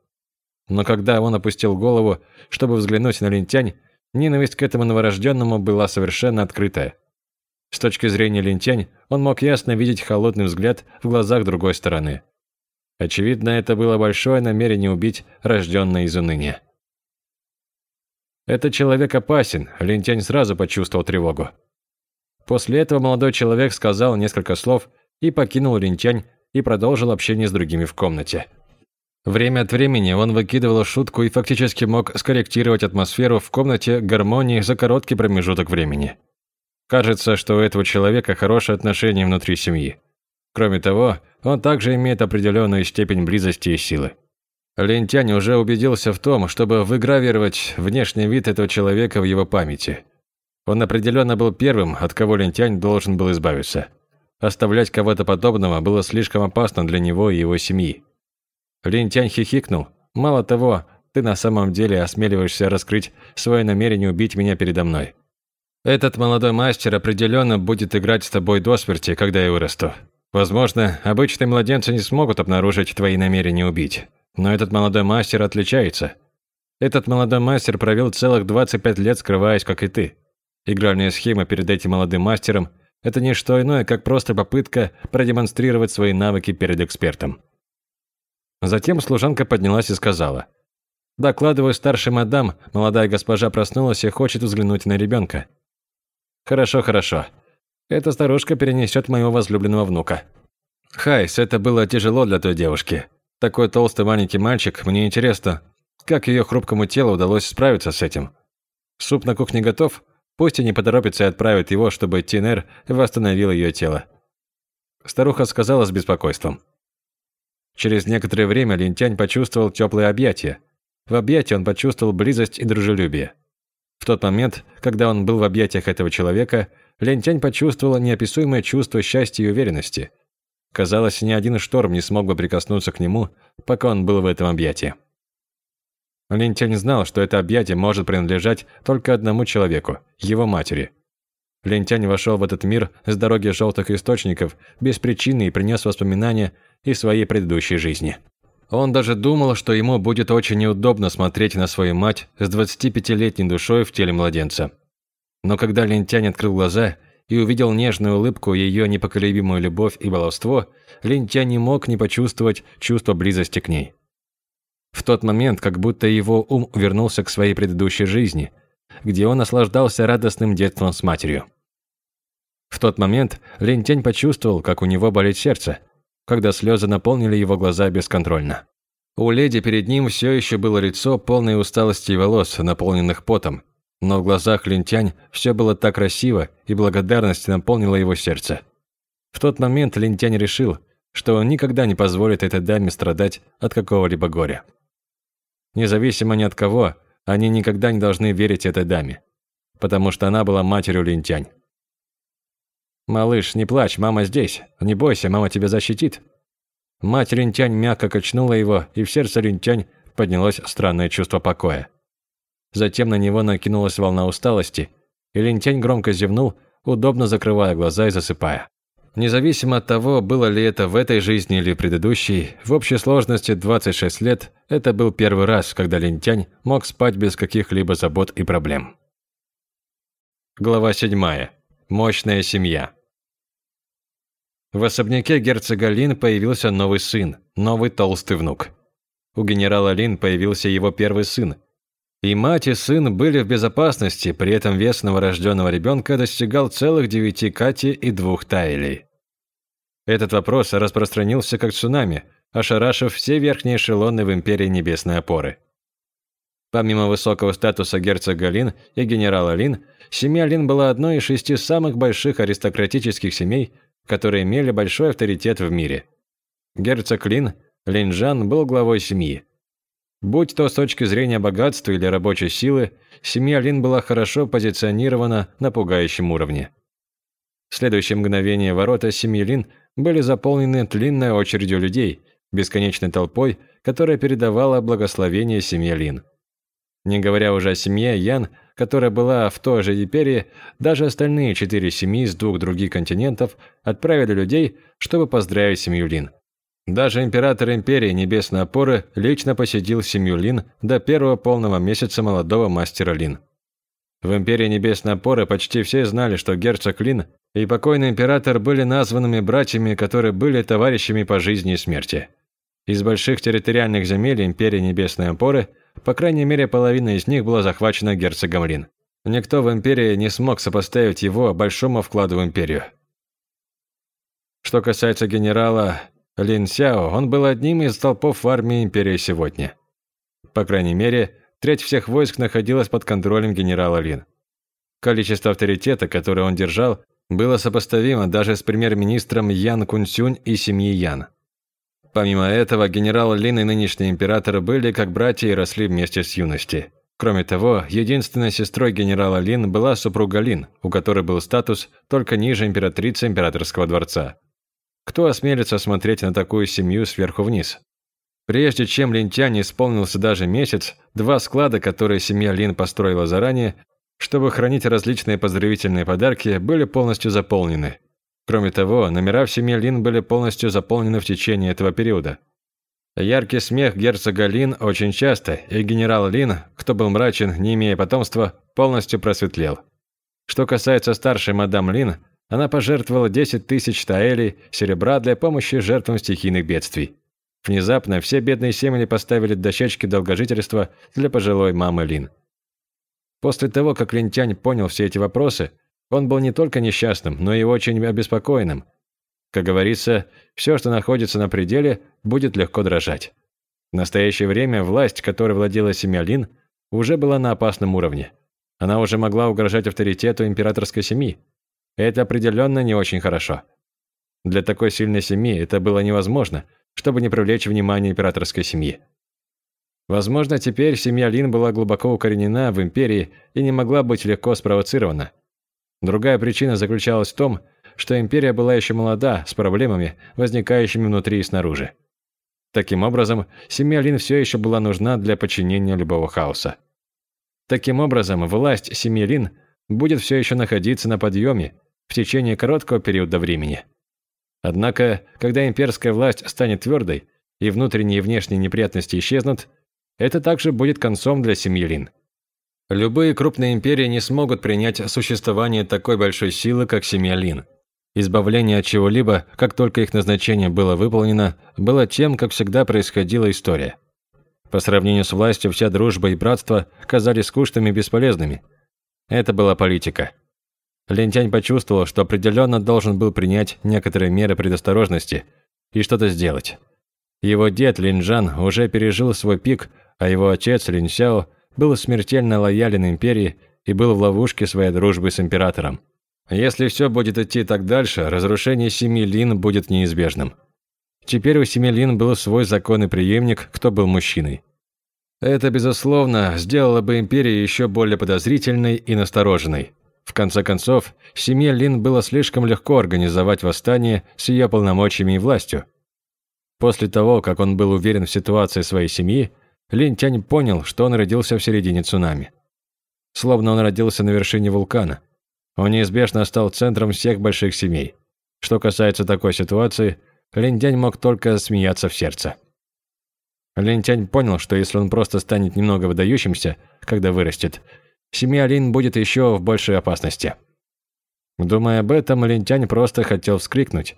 Но когда он опустил голову, чтобы взглянуть на лентянь, ненависть к этому новорожденному была совершенно открытая. С точки зрения лентянь, он мог ясно видеть холодный взгляд в глазах другой стороны. Очевидно, это было большое намерение убить рожденное из уныния. Этот человек опасен, лентянь сразу почувствовал тревогу. После этого молодой человек сказал несколько слов и покинул лентянь и продолжил общение с другими в комнате. Время от времени он выкидывал шутку и фактически мог скорректировать атмосферу в комнате гармонии за короткий промежуток времени. Кажется, что у этого человека хорошие отношения внутри семьи. Кроме того, он также имеет определенную степень близости и силы. Лентянь уже убедился в том, чтобы выгравировать внешний вид этого человека в его памяти. Он определенно был первым, от кого Лентянь должен был избавиться. Оставлять кого-то подобного было слишком опасно для него и его семьи. Линтянь хихикнул. «Мало того, ты на самом деле осмеливаешься раскрыть свое намерение убить меня передо мной. Этот молодой мастер определенно будет играть с тобой до смерти, когда я вырасту. Возможно, обычные младенцы не смогут обнаружить твои намерения убить. Но этот молодой мастер отличается. Этот молодой мастер провел целых 25 лет, скрываясь, как и ты. Игральная схема перед этим молодым мастером – это не что иное, как просто попытка продемонстрировать свои навыки перед экспертом. Затем служанка поднялась и сказала. «Докладываю старший мадам, молодая госпожа проснулась и хочет взглянуть на ребенка». «Хорошо, хорошо. Эта старушка перенесет моего возлюбленного внука». «Хайс, это было тяжело для той девушки. Такой толстый маленький мальчик, мне интересно, как ее хрупкому телу удалось справиться с этим. Суп на кухне готов? Пусть и не поторопится и отправит его, чтобы Тинер восстановил ее тело». Старуха сказала с беспокойством. Через некоторое время Лентянь почувствовал теплые объятия. В объятии он почувствовал близость и дружелюбие. В тот момент, когда он был в объятиях этого человека, Лентянь почувствовал неописуемое чувство счастья и уверенности. Казалось, ни один шторм не смог бы прикоснуться к нему, пока он был в этом объятии. Лентянь знал, что это объятие может принадлежать только одному человеку – его матери. Лентянь вошел в этот мир с дороги желтых источников без причины и принес воспоминания и своей предыдущей жизни. Он даже думал, что ему будет очень неудобно смотреть на свою мать с 25-летней душой в теле младенца. Но когда Лентянь открыл глаза и увидел нежную улыбку, ее непоколебимую любовь и баловство, Лентянь не мог не почувствовать чувство близости к ней. В тот момент, как будто его ум вернулся к своей предыдущей жизни, где он наслаждался радостным детством с матерью. В тот момент Лентянь почувствовал, как у него болит сердце, когда слезы наполнили его глаза бесконтрольно. У леди перед ним все еще было лицо, полное усталости и волос, наполненных потом, но в глазах Линтянь все было так красиво, и благодарность наполнила его сердце. В тот момент Линтянь решил, что он никогда не позволит этой даме страдать от какого-либо горя. Независимо ни от кого, они никогда не должны верить этой даме, потому что она была матерью Линтянь. «Малыш, не плачь, мама здесь. Не бойся, мама тебя защитит». Мать Линтянь мягко качнула его, и в сердце Линтянь поднялось странное чувство покоя. Затем на него накинулась волна усталости, и Линтянь громко зевнул, удобно закрывая глаза и засыпая. Независимо от того, было ли это в этой жизни или предыдущей, в общей сложности 26 лет это был первый раз, когда Линтянь мог спать без каких-либо забот и проблем. Глава 7. Мощная семья. В особняке герцога Лин появился новый сын, новый толстый внук. У генерала Лин появился его первый сын. И мать и сын были в безопасности, при этом вес новорожденного ребенка достигал целых девяти кати и двух таилей. Этот вопрос распространился как цунами, ошарашив все верхние эшелоны в империи Небесной Опоры. Помимо высокого статуса герцога Лин и генерала Лин, семья Лин была одной из шести самых больших аристократических семей которые имели большой авторитет в мире. Герцог Лин, Линжан, был главой семьи. Будь то с точки зрения богатства или рабочей силы, семья Лин была хорошо позиционирована на пугающем уровне. В следующее мгновение ворота семьи Лин были заполнены длинной очередью людей, бесконечной толпой, которая передавала благословение семье Лин. Не говоря уже о семье Ян, которая была в той же империи, даже остальные четыре семьи с двух других континентов отправили людей, чтобы поздравить семью Лин. Даже император империи Небесной Опоры лично посетил семью Лин до первого полного месяца молодого мастера Лин. В империи Небесной Опоры почти все знали, что герцог Лин и покойный император были названными братьями, которые были товарищами по жизни и смерти. Из больших территориальных земель империи Небесной Опоры – по крайней мере, половина из них была захвачена герцогом Лин. Никто в империи не смог сопоставить его большому вкладу в империю. Что касается генерала Лин Сяо, он был одним из толпов в армии империи сегодня. По крайней мере, треть всех войск находилась под контролем генерала Лин. Количество авторитета, которое он держал, было сопоставимо даже с премьер-министром Ян Кунсюнь и семьей Ян. Помимо этого, генерал Лин и нынешний император были как братья и росли вместе с юности. Кроме того, единственной сестрой генерала Лин была супруга Лин, у которой был статус только ниже императрицы императорского дворца. Кто осмелится смотреть на такую семью сверху вниз? Прежде чем Линтянь исполнился даже месяц, два склада, которые семья Лин построила заранее, чтобы хранить различные поздравительные подарки, были полностью заполнены. Кроме того, номера в семье Лин были полностью заполнены в течение этого периода. Яркий смех герцога Лин очень часто, и генерал Лин, кто был мрачен, не имея потомства, полностью просветлел. Что касается старшей мадам Лин, она пожертвовала 10 тысяч таэлей серебра для помощи жертвам стихийных бедствий. Внезапно все бедные семьи поставили дощечки долгожительства для пожилой мамы Лин. После того, как Линтянь понял все эти вопросы, он был не только несчастным, но и очень обеспокоенным. Как говорится, все, что находится на пределе, будет легко дрожать. В настоящее время власть, которой владела семья Лин, уже была на опасном уровне. Она уже могла угрожать авторитету императорской семьи. Это определенно не очень хорошо. Для такой сильной семьи это было невозможно, чтобы не привлечь внимание императорской семьи. Возможно, теперь семья Лин была глубоко укоренена в империи и не могла быть легко спровоцирована. Другая причина заключалась в том, что империя была еще молода, с проблемами, возникающими внутри и снаружи. Таким образом, семья Лин все еще была нужна для подчинения любого хаоса. Таким образом, власть семьи Лин будет все еще находиться на подъеме в течение короткого периода времени. Однако, когда имперская власть станет твердой, и внутренние и внешние неприятности исчезнут, это также будет концом для семьи Лин. Любые крупные империи не смогут принять существование такой большой силы, как семья Лин. Избавление от чего-либо, как только их назначение было выполнено, было тем, как всегда происходила история. По сравнению с властью вся дружба и братство казались скучными и бесполезными. Это была политика. Лентянь почувствовал, что определенно должен был принять некоторые меры предосторожности и что-то сделать. Его дед Линджан уже пережил свой пик, а его отец Линсяо – был смертельно лоялен империи и был в ловушке своей дружбы с императором. Если все будет идти так дальше, разрушение семьи Лин будет неизбежным. Теперь у семьи Лин был свой законный преемник, кто был мужчиной. Это, безусловно, сделало бы империю еще более подозрительной и настороженной. В конце концов, семье Лин было слишком легко организовать восстание с ее полномочиями и властью. После того, как он был уверен в ситуации своей семьи, Лин Тянь понял, что он родился в середине цунами. Словно он родился на вершине вулкана. Он неизбежно стал центром всех больших семей. Что касается такой ситуации, Лин Тянь мог только смеяться в сердце. Лин Тянь понял, что если он просто станет немного выдающимся, когда вырастет, семья Лин будет еще в большей опасности. Думая об этом, Лин Тянь просто хотел вскрикнуть.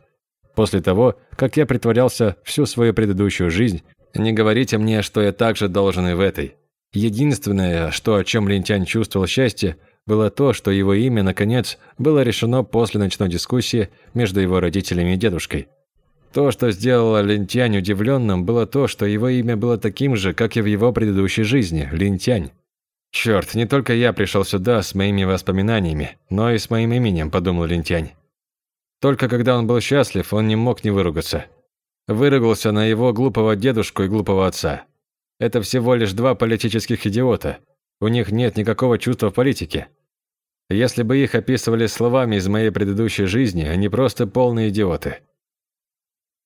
После того, как я притворялся всю свою предыдущую жизнь не говорите мне, что я также должен и в этой. Единственное, что о чем Лентянь чувствовал счастье, было то, что его имя, наконец, было решено после ночной дискуссии между его родителями и дедушкой. То, что сделало Лентянь удивленным, было то, что его имя было таким же, как и в его предыдущей жизни – Лентянь. «Черт, не только я пришел сюда с моими воспоминаниями, но и с моим именем», – подумал Лентянь. Только когда он был счастлив, он не мог не выругаться. Выругался на его глупого дедушку и глупого отца. Это всего лишь два политических идиота. У них нет никакого чувства в политике. Если бы их описывали словами из моей предыдущей жизни, они просто полные идиоты.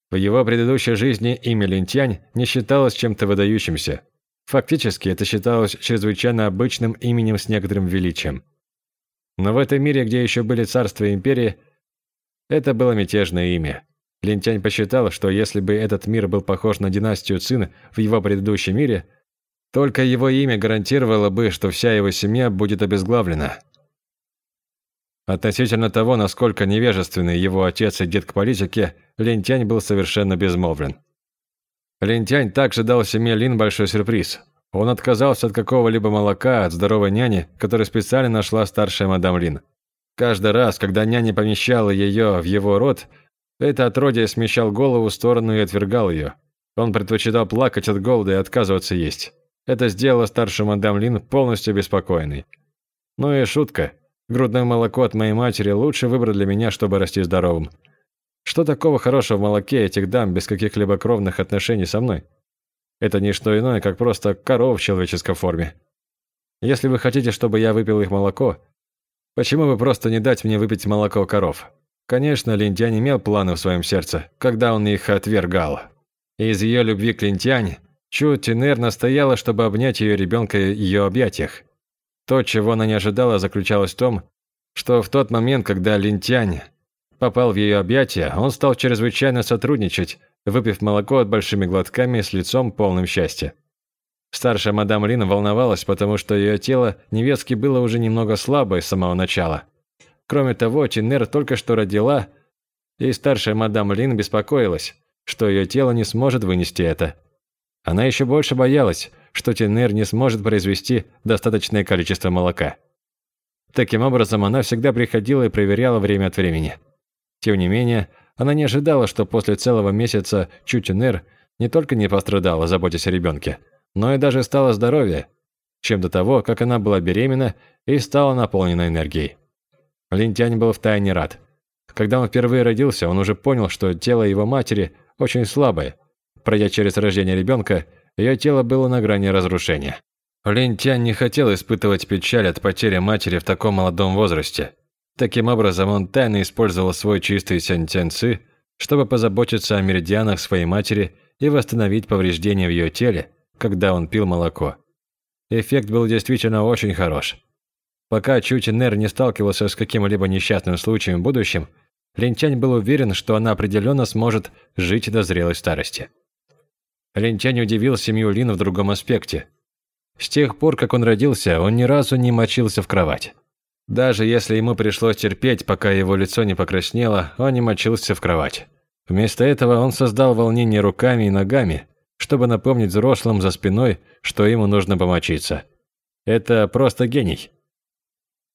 В его предыдущей жизни имя Линтянь не считалось чем-то выдающимся. Фактически это считалось чрезвычайно обычным именем с некоторым величием. Но в этом мире, где еще были царства и империи, это было мятежное имя. Лентянь посчитал, что если бы этот мир был похож на династию Цин в его предыдущем мире, только его имя гарантировало бы, что вся его семья будет обезглавлена. Относительно того, насколько невежественны его отец и дед к политике, Лентянь был совершенно безмолвен. Лентянь также дал семье Лин большой сюрприз. Он отказался от какого-либо молока от здоровой няни, которую специально нашла старшая мадам Лин. Каждый раз, когда няня помещала ее в его рот, это отродье смещал голову в сторону и отвергал ее. Он предпочитал плакать от голода и отказываться есть. Это сделало старшую мадам Лин полностью беспокойной. Ну и шутка. Грудное молоко от моей матери лучше выбор для меня, чтобы расти здоровым. Что такого хорошего в молоке этих дам без каких-либо кровных отношений со мной? Это не что иное, как просто корова в человеческой форме. Если вы хотите, чтобы я выпил их молоко, почему бы просто не дать мне выпить молоко коров? Конечно, Линтянь имел планы в своем сердце, когда он их отвергал. Из ее любви к Линтянь Чу Тинер настояла, чтобы обнять ее ребенка в ее объятиях. То, чего она не ожидала, заключалось в том, что в тот момент, когда Линтянь попал в ее объятия, он стал чрезвычайно сотрудничать, выпив молоко от большими глотками с лицом полным счастья. Старшая мадам Лин волновалась, потому что ее тело невестки было уже немного слабое с самого начала. Кроме того, Тинер только что родила, и старшая мадам Лин беспокоилась, что ее тело не сможет вынести это. Она еще больше боялась, что Тинер не сможет произвести достаточное количество молока. Таким образом, она всегда приходила и проверяла время от времени. Тем не менее, она не ожидала, что после целого месяца Чутинер не только не пострадала, заботясь о ребенке, но и даже стало здоровее, чем до того, как она была беременна и стала наполнена энергией. Линтянь был втайне рад. Когда он впервые родился, он уже понял, что тело его матери очень слабое. Пройдя через рождение ребенка, ее тело было на грани разрушения. Линтянь не хотел испытывать печаль от потери матери в таком молодом возрасте. Таким образом, он тайно использовал свой чистый сянь-тянь-ци, чтобы позаботиться о меридианах своей матери и восстановить повреждения в ее теле, когда он пил молоко. Эффект был действительно очень хорош. Пока Чути Нер не сталкивался с каким-либо несчастным случаем в будущем, Линтянь был уверен, что она определенно сможет жить до зрелой старости. Линтянь удивил семью Лин в другом аспекте. С тех пор, как он родился, он ни разу не мочился в кровать. Даже если ему пришлось терпеть, пока его лицо не покраснело, он не мочился в кровать. Вместо этого он создал волнение руками и ногами, чтобы напомнить взрослым за спиной, что ему нужно помочиться. Это просто гений.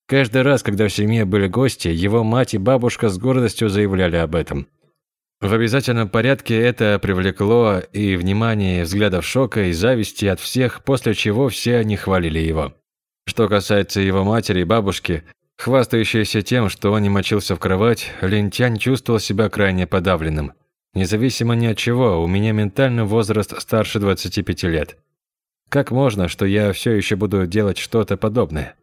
Каждый раз, когда в семье были гости, его мать и бабушка с гордостью заявляли об этом. В обязательном порядке это привлекло и внимание взглядов шока и зависти от всех, после чего все они хвалили его. Что касается его матери и бабушки, хвастающейся тем, что он не мочился в кровать, Линтянь чувствовал себя крайне подавленным. Независимо ни от чего, у меня ментальный возраст старше 25 лет. Как можно, что я все еще буду делать что-то подобное?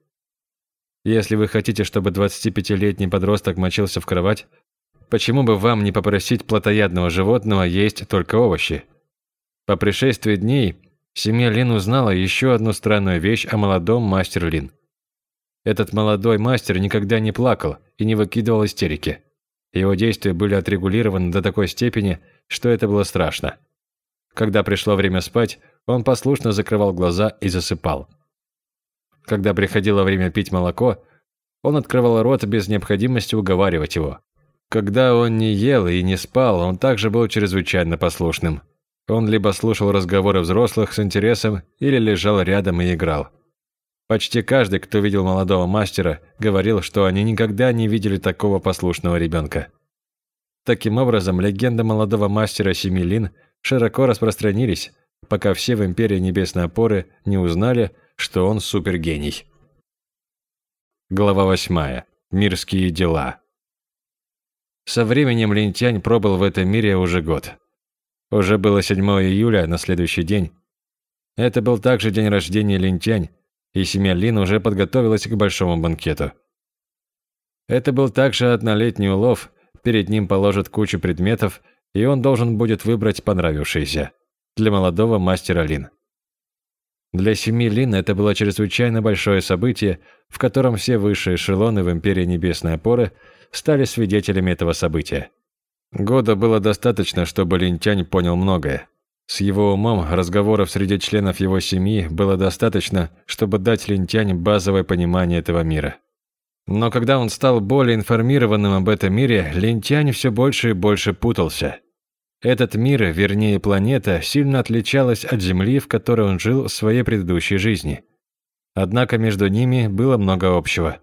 Если вы хотите, чтобы 25-летний подросток мочился в кровать, почему бы вам не попросить плотоядного животного есть только овощи? По пришествии дней семья Лин узнала еще одну странную вещь о молодом мастер Лин. Этот молодой мастер никогда не плакал и не выкидывал истерики. Его действия были отрегулированы до такой степени, что это было страшно. Когда пришло время спать, он послушно закрывал глаза и засыпал. Когда приходило время пить молоко, он открывал рот без необходимости уговаривать его. Когда он не ел и не спал, он также был чрезвычайно послушным. Он либо слушал разговоры взрослых с интересом, или лежал рядом и играл. Почти каждый, кто видел молодого мастера, говорил, что они никогда не видели такого послушного ребенка. Таким образом, легенда молодого мастера Семилин широко распространились, пока все в Империи Небесной Опоры не узнали, что он супергений. Глава 8. Мирские дела. Со временем Линтянь пробыл в этом мире уже год. Уже было 7 июля, на следующий день. Это был также день рождения Линтянь, и семья Лин уже подготовилась к большому банкету. Это был также однолетний улов, перед ним положат кучу предметов, и он должен будет выбрать понравившийся для молодого мастера Лин. Для семьи Лин это было чрезвычайно большое событие, в котором все высшие эшелоны в Империи Небесной Опоры стали свидетелями этого события. Года было достаточно, чтобы Линтянь понял многое. С его умом разговоров среди членов его семьи было достаточно, чтобы дать Линтянь базовое понимание этого мира. Но когда он стал более информированным об этом мире, Линтянь все больше и больше путался. Этот мир, вернее планета, сильно отличалась от Земли, в которой он жил в своей предыдущей жизни. Однако между ними было много общего.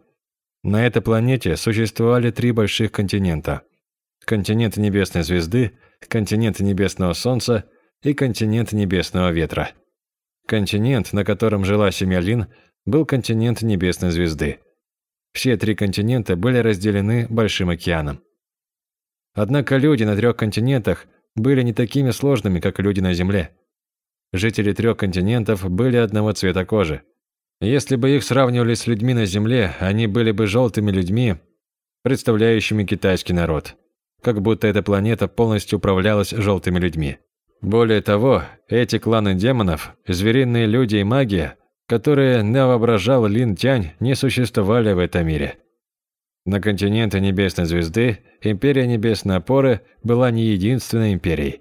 На этой планете существовали три больших континента. Континент Небесной Звезды, континент Небесного Солнца и континент Небесного Ветра. Континент, на котором жила семья Лин, был континент Небесной Звезды. Все три континента были разделены Большим океаном. Однако люди на трех континентах были не такими сложными, как люди на Земле. Жители трех континентов были одного цвета кожи. Если бы их сравнивали с людьми на Земле, они были бы желтыми людьми, представляющими китайский народ. Как будто эта планета полностью управлялась желтыми людьми. Более того, эти кланы демонов, звериные люди и магия, которые навоображал Лин Тянь, не существовали в этом мире. На континенте Небесной Звезды Империя Небесной Опоры была не единственной империей.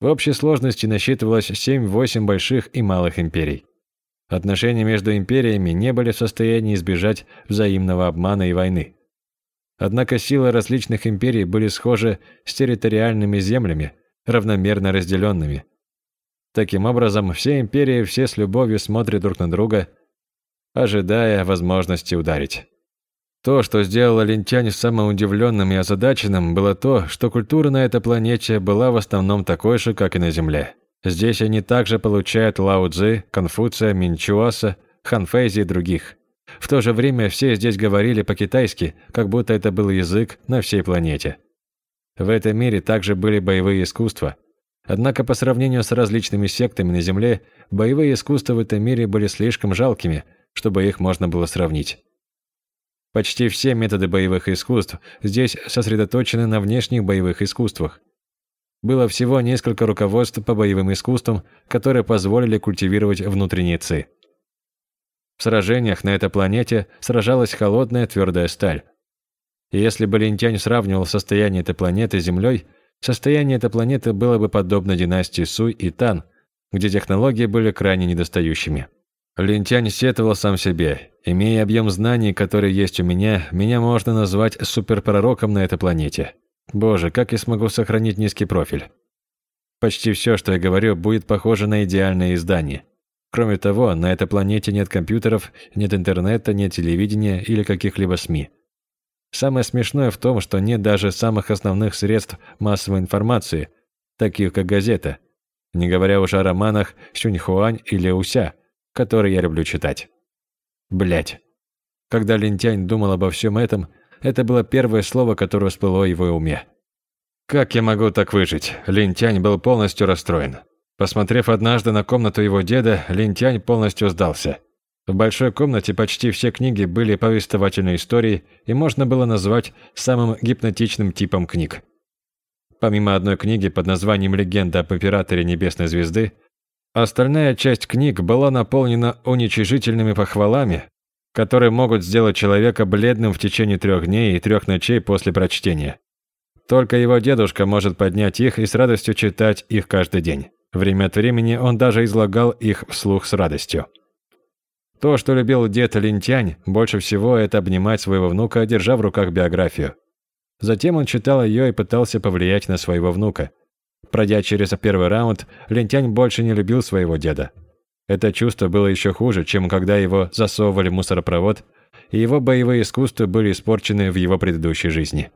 В общей сложности насчитывалось 7-8 больших и малых империй. Отношения между империями не были в состоянии избежать взаимного обмана и войны. Однако силы различных империй были схожи с территориальными землями, равномерно разделенными. Таким образом, все империи все с любовью смотрят друг на друга, ожидая возможности ударить. То, что сделало лентянь самым удивленным и озадаченным, было то, что культура на этой планете была в основном такой же, как и на Земле. Здесь они также получают Лао Цзы, Конфуция, Минчуаса, Ханфэйзи и других. В то же время все здесь говорили по-китайски, как будто это был язык на всей планете. В этом мире также были боевые искусства. Однако по сравнению с различными сектами на Земле, боевые искусства в этом мире были слишком жалкими, чтобы их можно было сравнить. Почти все методы боевых искусств здесь сосредоточены на внешних боевых искусствах. Было всего несколько руководств по боевым искусствам, которые позволили культивировать внутренние ци. В сражениях на этой планете сражалась холодная твердая сталь. И если бы Линтянь сравнивал состояние этой планеты с Землей, состояние этой планеты было бы подобно династии Суй и Тан, где технологии были крайне недостающими. Лентянь сетовал сам себе. Имея объем знаний, который есть у меня, меня можно назвать суперпророком на этой планете. Боже, как я смогу сохранить низкий профиль? Почти все, что я говорю, будет похоже на идеальное издание. Кроме того, на этой планете нет компьютеров, нет интернета, нет телевидения или каких-либо СМИ. Самое смешное в том, что нет даже самых основных средств массовой информации, таких как газета, не говоря уже о романах Сюньхуань или Уся, который я люблю читать. Блять. Когда Лентянь думал обо всем этом, это было первое слово, которое всплыло в его уме. Как я могу так выжить? Лентянь был полностью расстроен. Посмотрев однажды на комнату его деда, Лентянь полностью сдался. В большой комнате почти все книги были повествовательной историей и можно было назвать самым гипнотичным типом книг. Помимо одной книги под названием «Легенда об императоре Небесной Звезды», Остальная часть книг была наполнена уничижительными похвалами, которые могут сделать человека бледным в течение трех дней и трех ночей после прочтения. Только его дедушка может поднять их и с радостью читать их каждый день. Время от времени он даже излагал их вслух с радостью. То, что любил дед Линтянь, больше всего это обнимать своего внука, держа в руках биографию. Затем он читал ее и пытался повлиять на своего внука – Пройдя через первый раунд, Лентянь больше не любил своего деда. Это чувство было еще хуже, чем когда его засовывали в мусоропровод, и его боевые искусства были испорчены в его предыдущей жизни.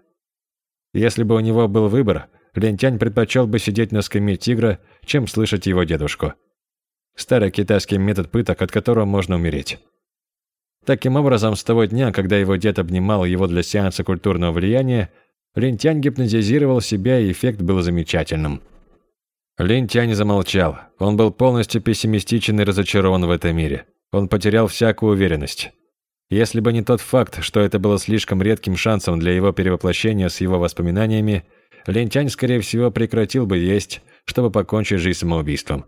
Если бы у него был выбор, Лентянь предпочел бы сидеть на скамье тигра, чем слышать его дедушку. Старый китайский метод пыток, от которого можно умереть. Таким образом, с того дня, когда его дед обнимал его для сеанса культурного влияния, Линтянь гипнотизировал себя, и эффект был замечательным. Линтянь замолчал. Он был полностью пессимистичен и разочарован в этом мире. Он потерял всякую уверенность. Если бы не тот факт, что это было слишком редким шансом для его перевоплощения с его воспоминаниями, Лентянь, скорее всего, прекратил бы есть, чтобы покончить жизнь самоубийством.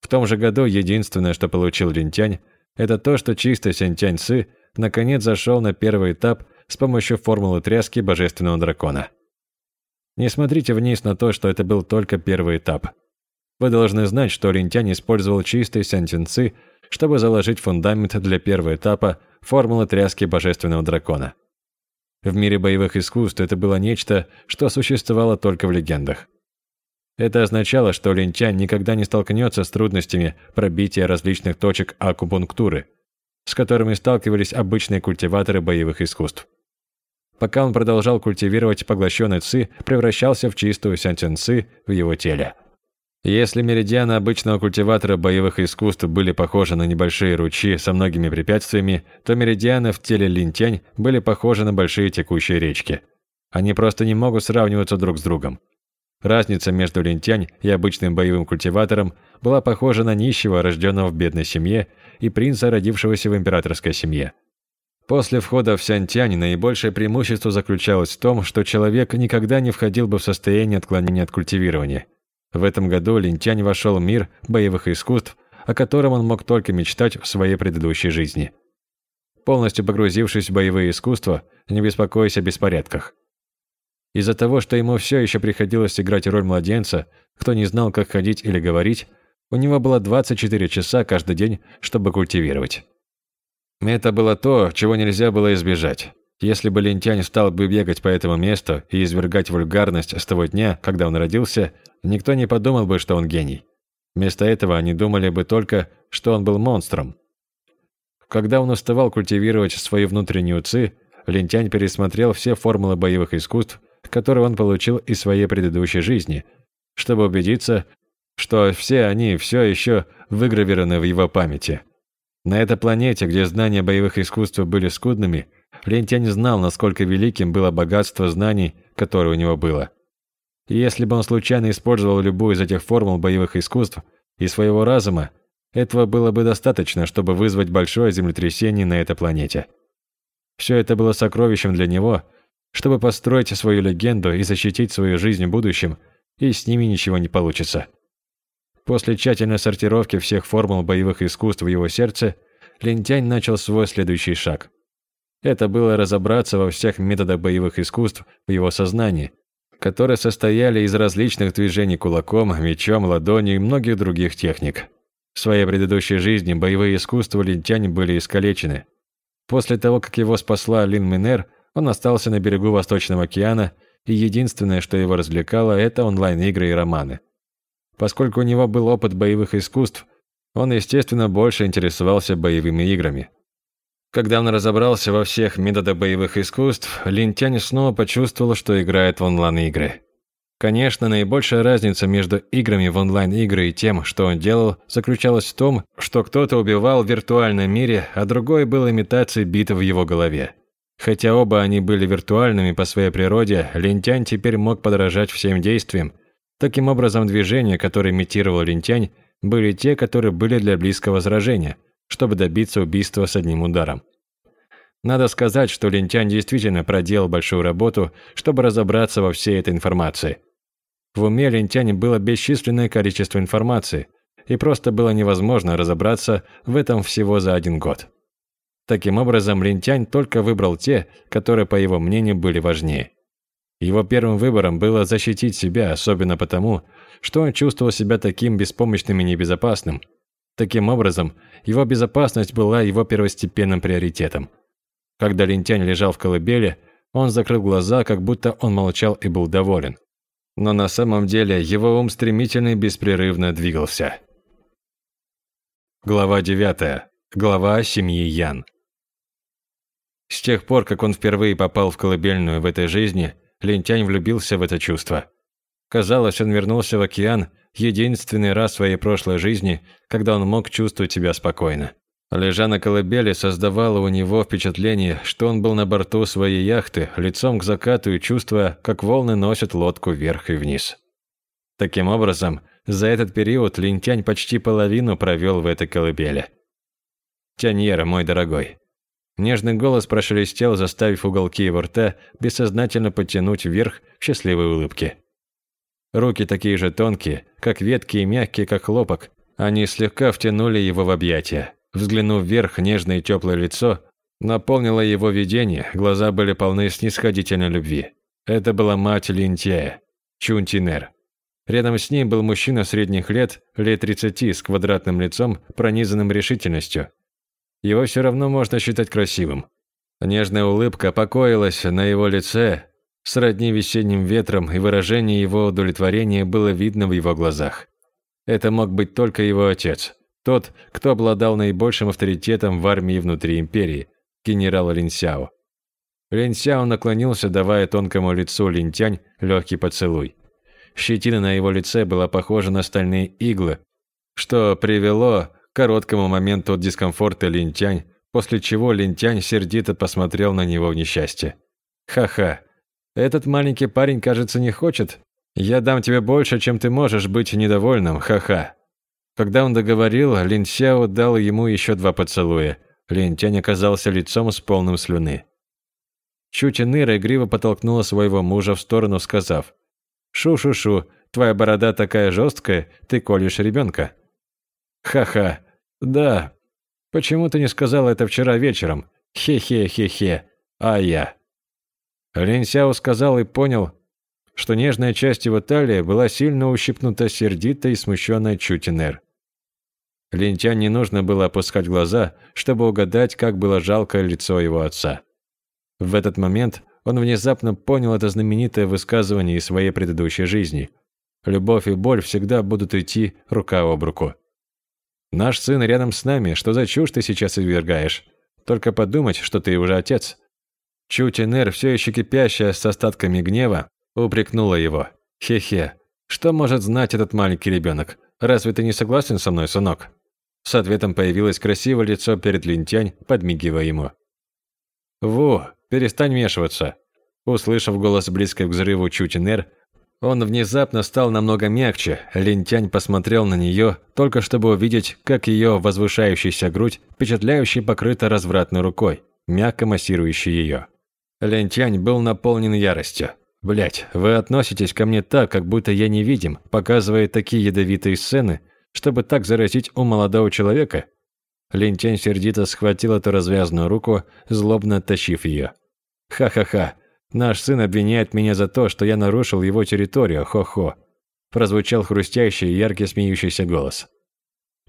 В том же году единственное, что получил Лентянь, это то, что чистый Сянтянь Сы наконец зашел на первый этап с помощью формулы тряски божественного дракона. Не смотрите вниз на то, что это был только первый этап. Вы должны знать, что Линтянь использовал чистые сентенцы, чтобы заложить фундамент для первого этапа формулы тряски божественного дракона. В мире боевых искусств это было нечто, что существовало только в легендах. Это означало, что Линтянь никогда не столкнется с трудностями пробития различных точек акупунктуры, с которыми сталкивались обычные культиваторы боевых искусств. Пока он продолжал культивировать поглощенный ци, превращался в чистую сянтин ци в его теле. Если меридианы обычного культиватора боевых искусств были похожи на небольшие ручьи со многими препятствиями, то меридианы в теле линтянь были похожи на большие текущие речки. Они просто не могут сравниваться друг с другом. Разница между линтянь и обычным боевым культиватором была похожа на нищего, рожденного в бедной семье, и принца, родившегося в императорской семье. После входа в Сянтянь наибольшее преимущество заключалось в том, что человек никогда не входил бы в состояние отклонения от культивирования. В этом году Линтянь вошел в мир боевых искусств, о котором он мог только мечтать в своей предыдущей жизни. Полностью погрузившись в боевые искусства, не беспокоясь о беспорядках. Из-за того, что ему все еще приходилось играть роль младенца, кто не знал, как ходить или говорить, у него было 24 часа каждый день, чтобы культивировать. Это было то, чего нельзя было избежать. Если бы Лентянь стал бы бегать по этому месту и извергать вульгарность с того дня, когда он родился, никто не подумал бы, что он гений. Вместо этого они думали бы только, что он был монстром. Когда он уставал культивировать свою внутреннюю ци, Лентянь пересмотрел все формулы боевых искусств, которые он получил из своей предыдущей жизни, чтобы убедиться, что все они все еще выгравированы в его памяти. На этой планете, где знания боевых искусств были скудными, Лентянь знал, насколько великим было богатство знаний, которое у него было. И если бы он случайно использовал любую из этих формул боевых искусств и своего разума, этого было бы достаточно, чтобы вызвать большое землетрясение на этой планете. Все это было сокровищем для него, чтобы построить свою легенду и защитить свою жизнь в будущем, и с ними ничего не получится. После тщательной сортировки всех формул боевых искусств в его сердце, Лентянь начал свой следующий шаг. Это было разобраться во всех методах боевых искусств в его сознании, которые состояли из различных движений кулаком, мечом, ладонью и многих других техник. В своей предыдущей жизни боевые искусства Лентянь были искалечены. После того, как его спасла Лин Минер, он остался на берегу Восточного океана, и единственное, что его развлекало, это онлайн-игры и романы. Поскольку у него был опыт боевых искусств, он, естественно, больше интересовался боевыми играми. Когда он разобрался во всех методах боевых искусств, Лин Тянь снова почувствовал, что играет в онлайн-игры. Конечно, наибольшая разница между играми в онлайн-игры и тем, что он делал, заключалась в том, что кто-то убивал в виртуальном мире, а другой был имитацией битв в его голове. Хотя оба они были виртуальными по своей природе, Линтянь теперь мог подражать всем действиям. Таким образом, движения, которые имитировал Линтянь, были те, которые были для близкого сражения – чтобы добиться убийства с одним ударом. Надо сказать, что Лентянь действительно проделал большую работу, чтобы разобраться во всей этой информации. В уме Лентяня было бесчисленное количество информации, и просто было невозможно разобраться в этом всего за один год. Таким образом, Лентянь только выбрал те, которые, по его мнению, были важнее. Его первым выбором было защитить себя, особенно потому, что он чувствовал себя таким беспомощным и небезопасным – Таким образом, его безопасность была его первостепенным приоритетом. Когда Лентянь лежал в колыбели, он закрыл глаза, как будто он молчал и был доволен. Но на самом деле его ум стремительно и беспрерывно двигался. Глава 9. Глава семьи Ян. С тех пор, как он впервые попал в колыбельную в этой жизни, Лентянь влюбился в это чувство. Казалось, он вернулся в океан единственный раз в своей прошлой жизни, когда он мог чувствовать себя спокойно. Лежа на колыбели, создавало у него впечатление, что он был на борту своей яхты, лицом к закату и чувствуя, как волны носят лодку вверх и вниз. Таким образом, за этот период Линтянь почти половину провел в этой колыбели. «Тяньер, мой дорогой». Нежный голос прошелестел, заставив уголки его рта бессознательно подтянуть вверх в счастливой улыбке. Руки такие же тонкие, как ветки и мягкие, как хлопок. Они слегка втянули его в объятия. Взглянув вверх, нежное и теплое лицо наполнило его видение, глаза были полны снисходительной любви. Это была мать Линтяя, Чунтинер. Рядом с ним был мужчина средних лет, лет 30, с квадратным лицом, пронизанным решительностью. Его все равно можно считать красивым. Нежная улыбка покоилась на его лице, сродни весенним ветром, и выражение его удовлетворения было видно в его глазах. Это мог быть только его отец, тот, кто обладал наибольшим авторитетом в армии внутри империи, генерал Линсяо. Линсяо наклонился, давая тонкому лицу Линтянь легкий поцелуй. Щетина на его лице была похожа на стальные иглы, что привело короткому моменту дискомфорта Линтянь, после чего Линтянь сердито посмотрел на него в несчастье. «Ха-ха, этот маленький парень, кажется, не хочет. Я дам тебе больше, чем ты можешь быть недовольным, ха-ха». Когда он договорил, Лин Сяо дал ему еще два поцелуя. Лин Тянь оказался лицом с полным слюны. Чу Ченыра игриво потолкнула своего мужа в сторону, сказав, «Шу-шу-шу, твоя борода такая жесткая, ты колешь ребенка». Ха-ха. Да. Почему ты не сказал это вчера вечером? Хе-хе-хе-хе. А я. Лин Сяо сказал и понял, что нежная часть его талии была сильно ущипнута сердитой и смущенной Чутинер. Линтян не нужно было опускать глаза, чтобы угадать, как было жалкое лицо его отца. В этот момент он внезапно понял это знаменитое высказывание из своей предыдущей жизни. Любовь и боль всегда будут идти рука об руку. Наш сын рядом с нами, что за чушь ты сейчас извергаешь? Только подумать, что ты уже отец. Чутинер, все еще кипящая с остатками гнева, упрекнула его. Хе-хе. Что может знать этот маленький ребенок? Разве ты не согласен со мной, сынок? С ответом появилось красивое лицо перед Линтянь, подмигивая ему. «Ву, перестань вмешиваться!» Услышав голос близкой к взрыву Чутинер, он внезапно стал намного мягче. Линтянь посмотрел на нее, только чтобы увидеть, как ее возвышающаяся грудь впечатляюще покрыта развратной рукой, мягко массирующей ее. Линтянь был наполнен яростью. Блять, вы относитесь ко мне так, как будто я невидим, показывая такие ядовитые сцены, чтобы так заразить у молодого человека? Лентянь сердито схватил эту развязанную руку, злобно оттащив ее. «Ха-ха-ха, наш сын обвиняет меня за то, что я нарушил его территорию, хо-хо», прозвучал хрустящий и яркий смеющийся голос.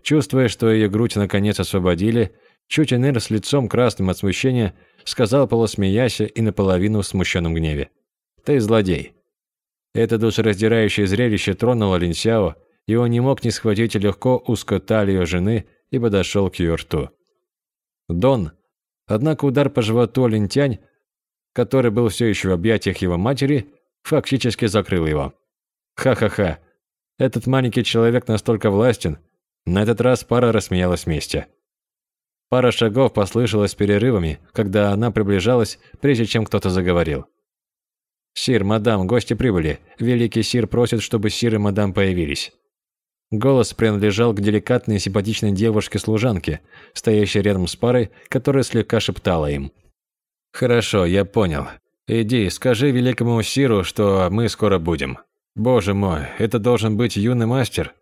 Чувствуя, что ее грудь наконец освободили, Чутинер с лицом красным от смущения сказал полусмеясь и наполовину в смущенном гневе. «Ты злодей». Это душераздирающее зрелище тронуло Линсяо, и он не мог не схватить легко узкую талию жены и подошел к ее рту. Дон. Однако удар по животу Линтянь, который был все еще в объятиях его матери, фактически закрыл его. Ха-ха-ха. Этот маленький человек настолько властен. На этот раз пара рассмеялась вместе. Пара шагов послышалась перерывами, когда она приближалась, прежде чем кто-то заговорил. «Сир, мадам, гости прибыли. Великий сир просит, чтобы сир и мадам появились». Голос принадлежал к деликатной и симпатичной девушке-служанке, стоящей рядом с парой, которая слегка шептала им. «Хорошо, я понял. Иди, скажи великому Сиру, что мы скоро будем. Боже мой, это должен быть юный мастер.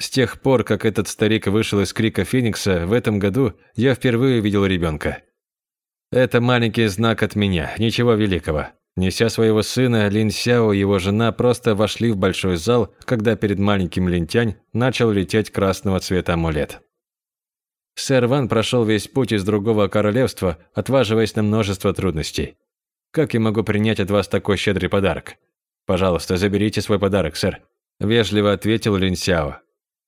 С тех пор, как этот старик вышел из Крика Феникса в этом году, я впервые видел ребенка. Это маленький знак от меня, ничего великого. Неся своего сына, Лин Сяо и его жена просто вошли в большой зал, когда перед маленьким Линтянь начал лететь красного цвета амулет. Сэр Ван прошел весь путь из другого королевства, отваживаясь на множество трудностей. Как я могу принять от вас такой щедрый подарок? Пожалуйста, заберите свой подарок, сэр, вежливо ответил Лин Сяо.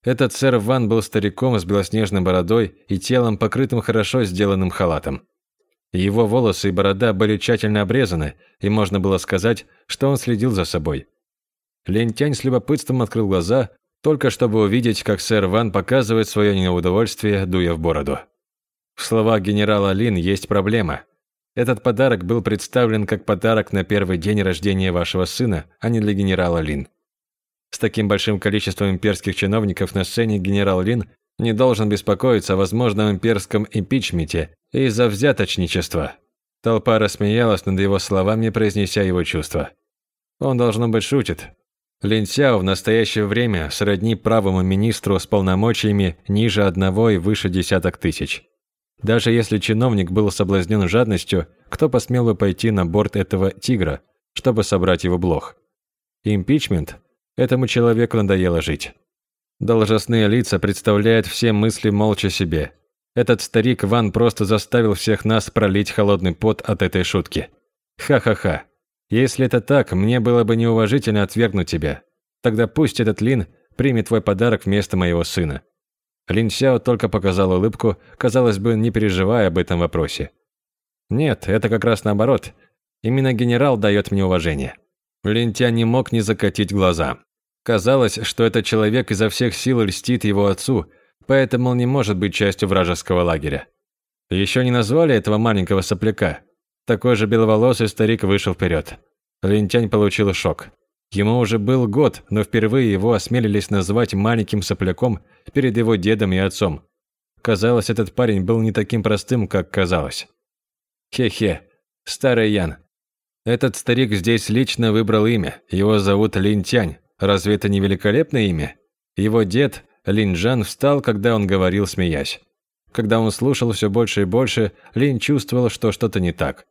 Этот сэр Ван был стариком с белоснежной бородой и телом, покрытым хорошо сделанным халатом. Его волосы и борода были тщательно обрезаны, и можно было сказать, что он следил за собой. Лентянь с любопытством открыл глаза, только чтобы увидеть, как сэр Ван показывает свое неудовольствие, дуя в бороду. В словах генерала Лин есть проблема. Этот подарок был представлен как подарок на первый день рождения вашего сына, а не для генерала Лин. С таким большим количеством имперских чиновников на сцене генерал Лин не должен беспокоиться о возможном имперском импичменте из-за взяточничества. Толпа рассмеялась над его словами, произнеся его чувства. Он, должно быть, шутит. Лин Сяо в настоящее время сродни правому министру с полномочиями ниже одного и выше десяток тысяч. Даже если чиновник был соблазнен жадностью, кто посмел бы пойти на борт этого тигра, чтобы собрать его блох? Импичмент? Этому человеку надоело жить. Должностные лица представляют все мысли молча себе. Этот старик Ван просто заставил всех нас пролить холодный пот от этой шутки. Ха-ха-ха. Если это так, мне было бы неуважительно отвергнуть тебя. Тогда пусть этот Лин примет твой подарок вместо моего сына. Лин Сяо только показал улыбку, казалось бы, не переживая об этом вопросе. Нет, это как раз наоборот. Именно генерал дает мне уважение. Лин Тя не мог не закатить глаза. Казалось, что этот человек изо всех сил льстит его отцу, поэтому он не может быть частью вражеского лагеря. Еще не назвали этого маленького сопляка. Такой же беловолосый старик вышел вперед. Лентянь получил шок. Ему уже был год, но впервые его осмелились назвать маленьким сопляком перед его дедом и отцом. Казалось, этот парень был не таким простым, как казалось. Хе-хе, старый Ян. Этот старик здесь лично выбрал имя. Его зовут Линтянь. Разве это не великолепное имя? Его дед Лин Джан встал, когда он говорил, смеясь. Когда он слушал все больше и больше, Лин чувствовал, что что-то не так.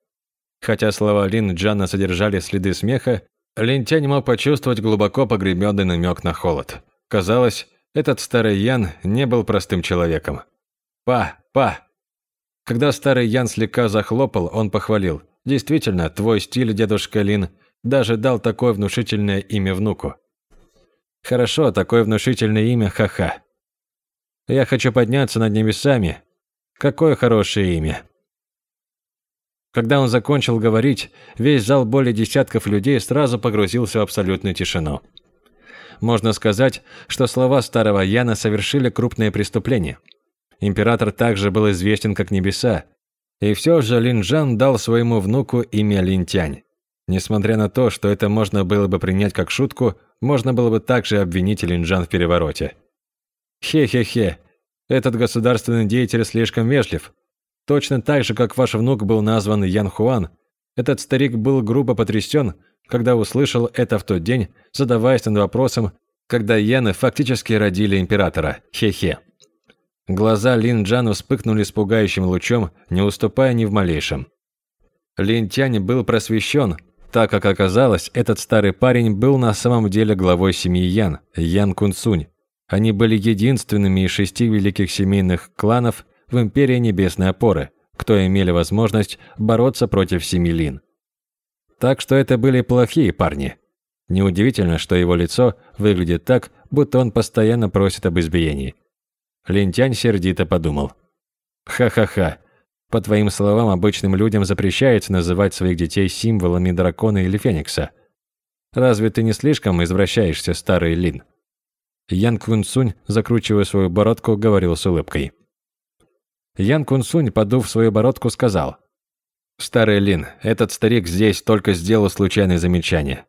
Хотя слова Лин Джана содержали следы смеха, Лин Тянь мог почувствовать глубоко погребенный намек на холод. Казалось, этот старый Ян не был простым человеком. «Па, па!» Когда старый Ян слегка захлопал, он похвалил. «Действительно, твой стиль, дедушка Лин, даже дал такое внушительное имя внуку». «Хорошо, такое внушительное имя, ха-ха. Я хочу подняться над небесами. Какое хорошее имя!» Когда он закончил говорить, весь зал более десятков людей сразу погрузился в абсолютную тишину. Можно сказать, что слова старого Яна совершили крупное преступление – Император также был известен как Небеса, и все же Лин Жан дал своему внуку имя Лин Тянь. Несмотря на то, что это можно было бы принять как шутку, можно было бы также обвинить Лин Жан в перевороте. Хе-хе-хе, этот государственный деятель слишком вежлив. Точно так же, как ваш внук был назван Ян Хуан, этот старик был грубо потрясен, когда услышал это в тот день, задаваясь над вопросом, когда Яны фактически родили императора. Хе-хе. Глаза Лин Джану вспыхнули с пугающим лучом, не уступая ни в малейшем. Лин Тянь был просвещен, так как оказалось, этот старый парень был на самом деле главой семьи Ян, Ян Кунцунь. Они были единственными из шести великих семейных кланов в Империи Небесной Опоры, кто имели возможность бороться против семьи Лин. Так что это были плохие парни. Неудивительно, что его лицо выглядит так, будто он постоянно просит об избиении. Лентянь сердито подумал. «Ха-ха-ха. По твоим словам, обычным людям запрещается называть своих детей символами дракона или феникса. Разве ты не слишком извращаешься, старый Лин?» Ян Кунцунь, закручивая свою бородку, говорил с улыбкой. Ян Кунцунь, подув свою бородку, сказал. «Старый Лин, этот старик здесь только сделал случайное замечание.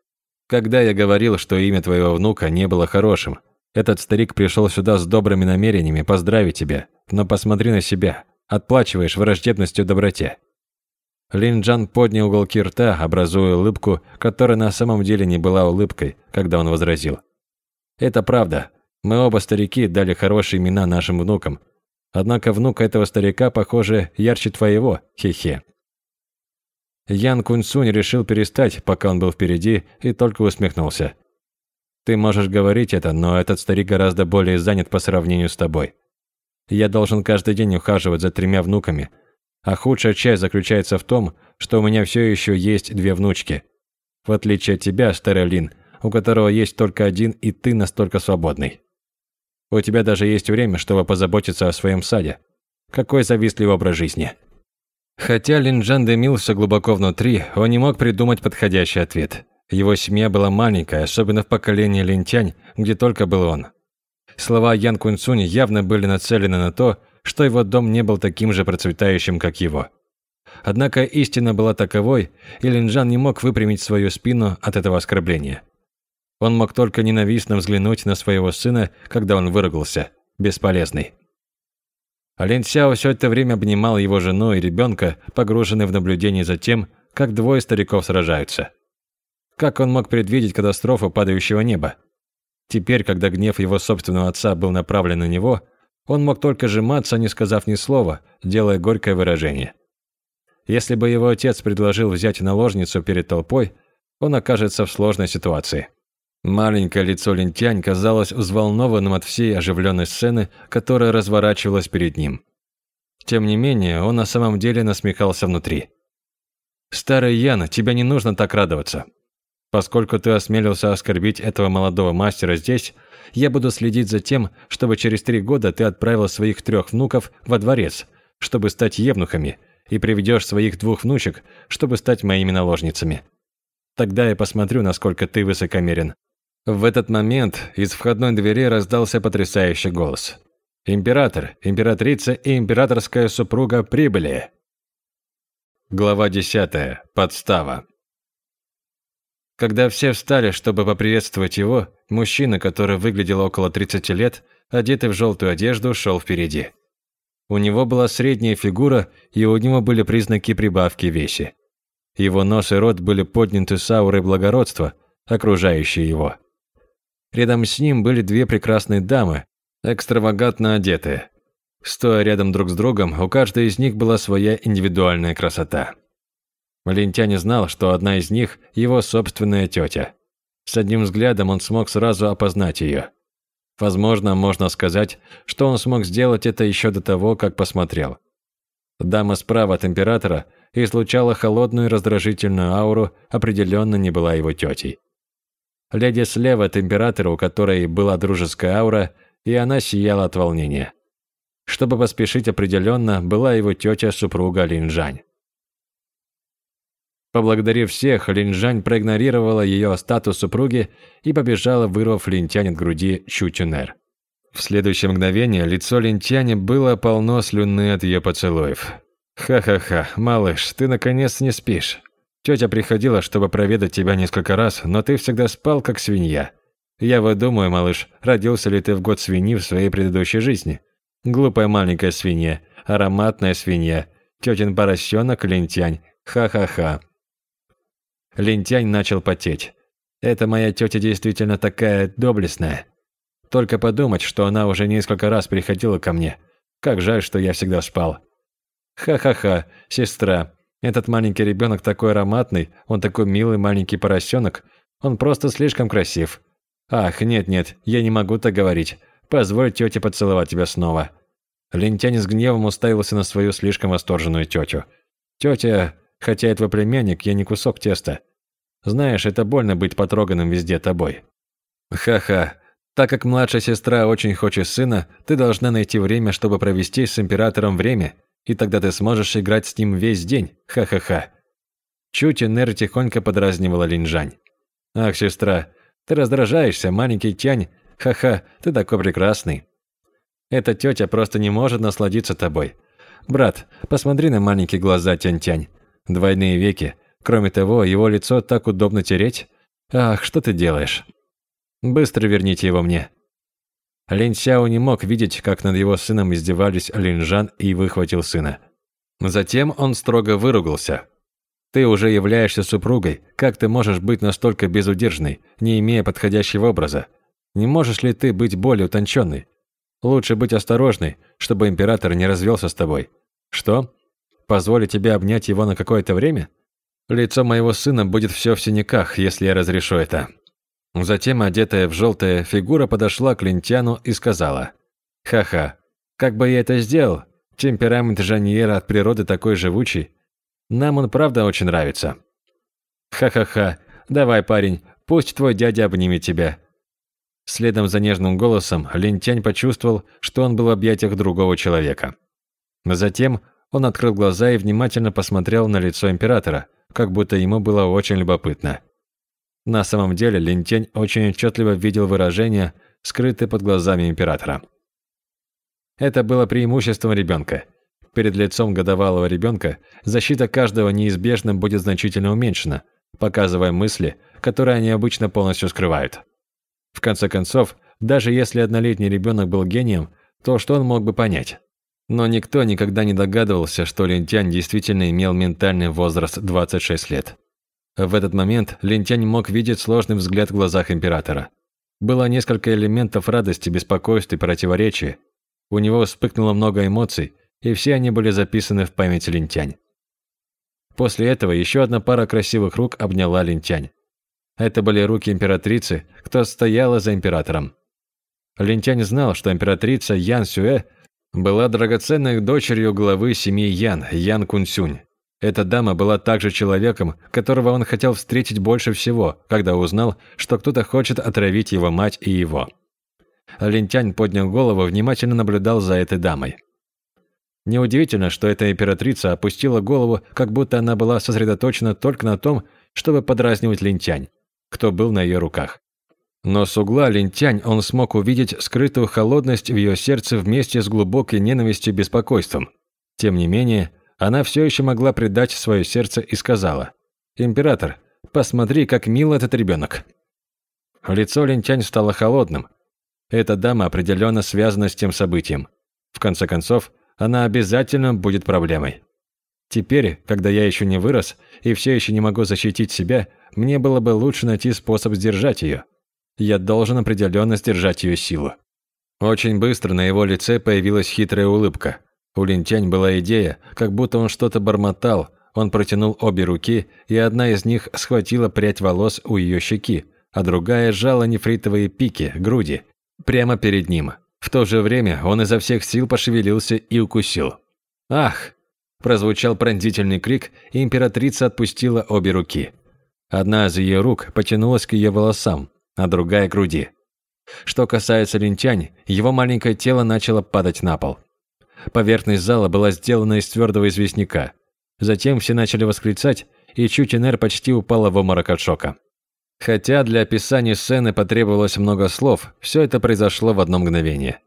Когда я говорил, что имя твоего внука не было хорошим, этот старик пришел сюда с добрыми намерениями поздравить тебя, но посмотри на себя, отплачиваешь враждебностью доброте». Лин Джан поднял уголки рта, образуя улыбку, которая на самом деле не была улыбкой, когда он возразил. «Это правда. Мы оба старики дали хорошие имена нашим внукам. Однако внук этого старика, похоже, ярче твоего, хе-хе». Ян Куньсунь решил перестать, пока он был впереди, и только усмехнулся. Ты можешь говорить это, но этот старик гораздо более занят по сравнению с тобой. Я должен каждый день ухаживать за тремя внуками. А худшая часть заключается в том, что у меня все еще есть две внучки. В отличие от тебя, старый Лин, у которого есть только один, и ты настолько свободный. У тебя даже есть время, чтобы позаботиться о своем саде. Какой завистливый образ жизни. Хотя Лин Джан дымился глубоко внутри, он не мог придумать подходящий ответ. Его семья была маленькая, особенно в поколении лентянь, где только был он. Слова Ян Кунцуни явно были нацелены на то, что его дом не был таким же процветающим, как его. Однако истина была таковой, и Линджан не мог выпрямить свою спину от этого оскорбления. Он мог только ненавистно взглянуть на своего сына, когда он выругался. Бесполезный. Лин Сяо все это время обнимал его жену и ребенка, погруженный в наблюдение за тем, как двое стариков сражаются. Как он мог предвидеть катастрофу падающего неба? Теперь, когда гнев его собственного отца был направлен на него, он мог только сжиматься, не сказав ни слова, делая горькое выражение. Если бы его отец предложил взять наложницу перед толпой, он окажется в сложной ситуации. Маленькое лицо Лентянь казалось взволнованным от всей оживленной сцены, которая разворачивалась перед ним. Тем не менее, он на самом деле насмехался внутри. «Старый Яна, тебе не нужно так радоваться. Поскольку ты осмелился оскорбить этого молодого мастера здесь, я буду следить за тем, чтобы через три года ты отправил своих трех внуков во дворец, чтобы стать евнухами, и приведешь своих двух внучек, чтобы стать моими наложницами. Тогда я посмотрю, насколько ты высокомерен». В этот момент из входной двери раздался потрясающий голос. «Император, императрица и императорская супруга прибыли!» Глава 10. Подстава. Когда все встали, чтобы поприветствовать его, мужчина, который выглядел около 30 лет, одетый в желтую одежду, шел впереди. У него была средняя фигура, и у него были признаки прибавки веси. Его нос и рот были подняты с аурой благородства, окружающей его. Рядом с ним были две прекрасные дамы, экстравагантно одетые. Стоя рядом друг с другом, у каждой из них была своя индивидуальная красота. Лентянь знал, что одна из них – его собственная тетя. С одним взглядом он смог сразу опознать ее. Возможно, можно сказать, что он смог сделать это еще до того, как посмотрел. Дама справа от императора излучала холодную раздражительную ауру, определенно не была его тетей. Леди слева от императора, у которой была дружеская аура, и она сияла от волнения. Чтобы поспешить определенно, была его тетя-супруга Линжань. Поблагодарив всех, Линжань проигнорировала ее статус супруги и побежала, вырвав Линтянь от груди Чутюнер. В следующее мгновение лицо Линтяни было полно слюны от ее поцелуев. «Ха-ха-ха, малыш, ты наконец не спишь. Тетя приходила, чтобы проведать тебя несколько раз, но ты всегда спал, как свинья. Я вот думаю, малыш, родился ли ты в год свиньи в своей предыдущей жизни? Глупая маленькая свинья, ароматная свинья, тетин поросенок Линтянь, ха-ха-ха». Линтянь начал потеть. «Это моя тетя действительно такая доблестная. Только подумать, что она уже несколько раз приходила ко мне. Как жаль, что я всегда спал. Ха-ха-ха, сестра. Этот маленький ребенок такой ароматный, он такой милый маленький поросенок. Он просто слишком красив. Ах, нет-нет, я не могу так говорить. Позволь тете поцеловать тебя снова. Лентянин с гневом уставился на свою слишком восторженную тетю. Тетя, хотя это племянник, я не кусок теста. Знаешь, это больно быть потроганным везде тобой. Ха-ха, так как младшая сестра очень хочет сына, ты должна найти время, чтобы провести с императором время, и тогда ты сможешь играть с ним весь день. Ха-ха-ха. Чуть Нер тихонько подразнивала Линжань. Ах, сестра, ты раздражаешься, маленький тянь. Ха-ха, ты такой прекрасный. Эта тетя просто не может насладиться тобой. Брат, посмотри на маленькие глаза Тянь-Тянь. Двойные веки. Кроме того, его лицо так удобно тереть. Ах, что ты делаешь? Быстро верните его мне». Лин Сяо не мог видеть, как над его сыном издевались Лин Жан и выхватил сына. Затем он строго выругался. «Ты уже являешься супругой, как ты можешь быть настолько безудержной, не имея подходящего образа? Не можешь ли ты быть более утонченной? Лучше быть осторожной, чтобы император не развелся с тобой. Что? Позволить тебе обнять его на какое-то время? Лицо моего сына будет все в синяках, если я разрешу это. Затем одетая в желтое фигура подошла к Лентяну и сказала. «Ха-ха, как бы я это сделал? Темперамент Жаньера от природы такой живучий. Нам он правда очень нравится». «Ха-ха-ха, давай, парень, пусть твой дядя обнимет тебя». Следом за нежным голосом Лентянь почувствовал, что он был в объятиях другого человека. Затем он открыл глаза и внимательно посмотрел на лицо императора, как будто ему было очень любопытно. На самом деле Линтень очень отчетливо видел выражение, скрытое под глазами императора. Это было преимуществом ребенка. Перед лицом годовалого ребенка защита каждого неизбежно будет значительно уменьшена, показывая мысли, которые они обычно полностью скрывают. В конце концов, даже если однолетний ребенок был гением, то что он мог бы понять? Но никто никогда не догадывался, что Линтянь действительно имел ментальный возраст 26 лет. В этот момент Лентянь мог видеть сложный взгляд в глазах императора. Было несколько элементов радости, беспокойства и противоречия. У него вспыхнуло много эмоций, и все они были записаны в память Лентянь. После этого еще одна пара красивых рук обняла Лентянь. Это были руки императрицы, кто стояла за императором. Лентянь знал, что императрица Ян Сюэ была драгоценной дочерью главы семьи Ян, Ян Кунсюнь. Эта дама была также человеком, которого он хотел встретить больше всего, когда узнал, что кто-то хочет отравить его мать и его. Лентянь поднял голову, внимательно наблюдал за этой дамой. Неудивительно, что эта императрица опустила голову, как будто она была сосредоточена только на том, чтобы подразнивать Лентянь, кто был на ее руках. Но с угла Лентянь он смог увидеть скрытую холодность в ее сердце вместе с глубокой ненавистью и беспокойством. Тем не менее, она все еще могла предать свое сердце и сказала, «Император, посмотри, как мил этот ребенок». Лицо Лентянь стало холодным. Эта дама определенно связана с тем событием. В конце концов, она обязательно будет проблемой. Теперь, когда я еще не вырос и все еще не могу защитить себя, мне было бы лучше найти способ сдержать ее. Я должен определенно сдержать ее силу. Очень быстро на его лице появилась хитрая улыбка. У Линтянь была идея, как будто он что-то бормотал. Он протянул обе руки, и одна из них схватила прядь волос у ее щеки, а другая сжала нефритовые пики, груди, прямо перед ним. В то же время он изо всех сил пошевелился и укусил. «Ах!» – прозвучал пронзительный крик, и императрица отпустила обе руки. Одна из ее рук потянулась к ее волосам, а другая – к груди. Что касается Линтянь, его маленькое тело начало падать на пол. Поверхность зала была сделана из твердого известняка. Затем все начали восклицать, и Чутинер почти упала в обморок от шока. Хотя для описания сцены потребовалось много слов, все это произошло в одно мгновение.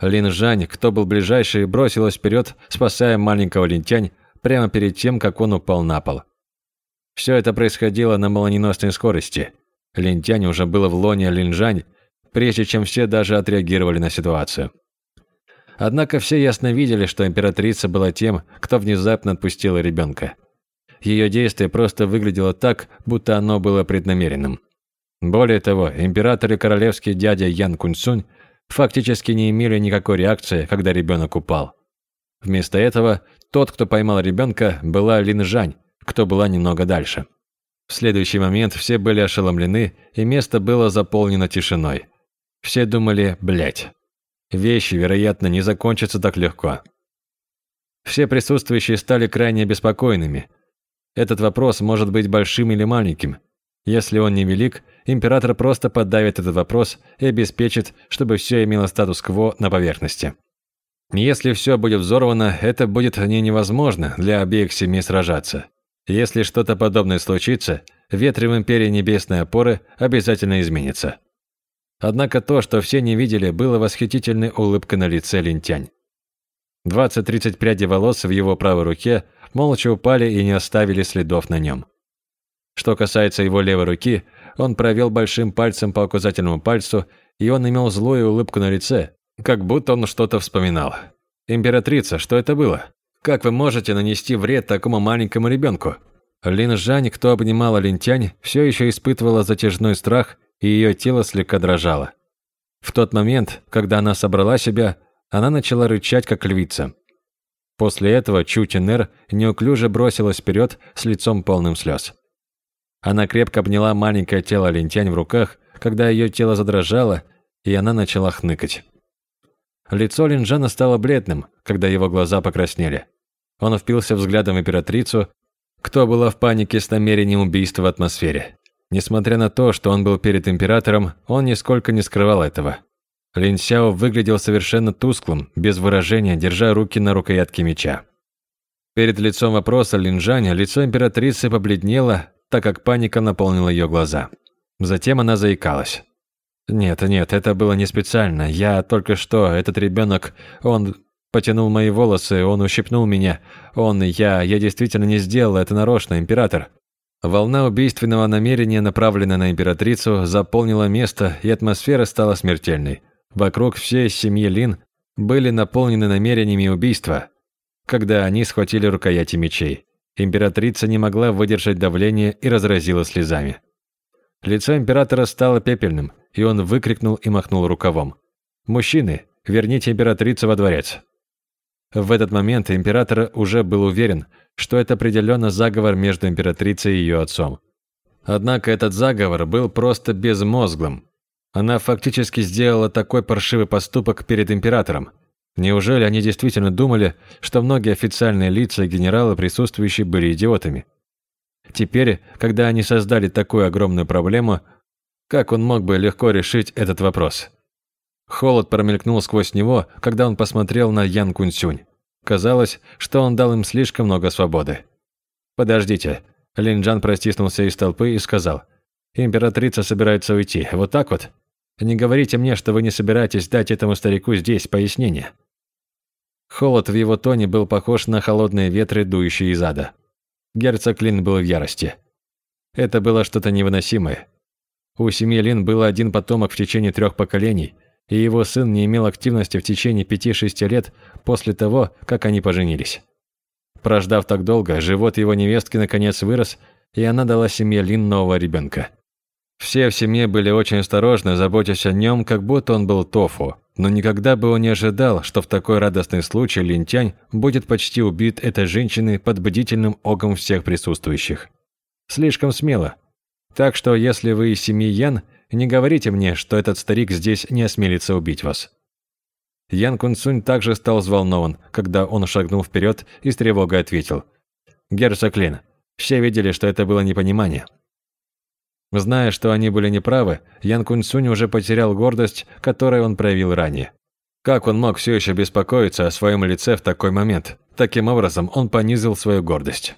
Лин Жань, кто был ближайший, бросилась вперед, спасая маленького лентянь прямо перед тем, как он упал на пол. Все это происходило на молниеносной скорости. Лентянь уже было в лоне Линжань, прежде чем все даже отреагировали на ситуацию. Однако все ясно видели, что императрица была тем, кто внезапно отпустила ребенка. Ее действие просто выглядело так, будто оно было преднамеренным. Более того, император и королевский дядя Ян Куньсунь фактически не имели никакой реакции, когда ребенок упал. Вместо этого, тот, кто поймал ребенка, была Лин Жань, кто была немного дальше. В следующий момент все были ошеломлены, и место было заполнено тишиной. Все думали «блядь». Вещи, вероятно, не закончатся так легко. Все присутствующие стали крайне обеспокоенными. Этот вопрос может быть большим или маленьким. Если он невелик, император просто подавит этот вопрос и обеспечит, чтобы все имело статус-кво на поверхности. Если все будет взорвано, это будет не невозможно для обеих семей сражаться. Если что-то подобное случится, ветры в Империи Небесной Опоры обязательно изменится. Однако то, что все не видели, было восхитительной улыбкой на лице Линтянь. 20-30 прядей волос в его правой руке молча упали и не оставили следов на нем. Что касается его левой руки, он провел большим пальцем по указательному пальцу, и он имел злую улыбку на лице, как будто он что-то вспоминал. «Императрица, что это было? Как вы можете нанести вред такому маленькому ребенку?» Лин Жань, кто обнимала Линтянь, все еще испытывала затяжной страх, и ее тело слегка дрожало. В тот момент, когда она собрала себя, она начала рычать, как львица. После этого Чу Тинер неуклюже бросилась вперед с лицом полным слез. Она крепко обняла маленькое тело Лентянь в руках, когда ее тело задрожало, и она начала хныкать. Лицо Линджана стало бледным, когда его глаза покраснели. Он впился взглядом в императрицу, кто была в панике с намерением убийства в атмосфере. Несмотря на то, что он был перед императором, он нисколько не скрывал этого. Лин Сяо выглядел совершенно тусклым, без выражения, держа руки на рукоятке меча. Перед лицом вопроса Лин Жань лицо императрицы побледнело, так как паника наполнила ее глаза. Затем она заикалась. «Нет, нет, это было не специально. Я только что, этот ребенок, он потянул мои волосы, он ущипнул меня. Он, я, я действительно не сделал это нарочно, император». Волна убийственного намерения, направленная на императрицу, заполнила место, и атмосфера стала смертельной. Вокруг всей семьи Лин были наполнены намерениями убийства, когда они схватили рукояти мечей. Императрица не могла выдержать давление и разразила слезами. Лицо императора стало пепельным, и он выкрикнул и махнул рукавом. «Мужчины, верните императрицу во дворец!» В этот момент император уже был уверен, что это определенно заговор между императрицей и ее отцом. Однако этот заговор был просто безмозглым, она фактически сделала такой паршивый поступок перед императором. Неужели они действительно думали, что многие официальные лица и генералы, присутствующие, были идиотами? Теперь, когда они создали такую огромную проблему, как он мог бы легко решить этот вопрос? Холод промелькнул сквозь него, когда он посмотрел на Ян Кунсюнь. Казалось, что он дал им слишком много свободы. «Подождите». Линджан простиснулся из толпы и сказал. «Императрица собирается уйти. Вот так вот?» Не говорите мне, что вы не собираетесь дать этому старику здесь пояснение. Холод в его тоне был похож на холодные ветры, дующие из ада. Герцог Лин был в ярости. Это было что-то невыносимое. У семьи Лин был один потомок в течение трех поколений, и его сын не имел активности в течение пяти-шести лет после того, как они поженились. Прождав так долго, живот его невестки наконец вырос, и она дала семье Лин нового ребенка. Все в семье были очень осторожны, заботясь о нем, как будто он был тофу. но никогда бы он не ожидал, что в такой радостный случай Линтянь будет почти убит этой женщиной под бдительным оком всех присутствующих. Слишком смело. Так что, если вы из семьи Ян, не говорите мне, что этот старик здесь не осмелится убить вас. Ян Кунцунь также стал взволнован, когда он шагнул вперед и с тревогой ответил. «Герцог Лин, все видели, что это было непонимание». Зная, что они были неправы, Ян Кунцунь уже потерял гордость, которую он проявил ранее. Как он мог все еще беспокоиться о своем лице в такой момент? Таким образом, он понизил свою гордость.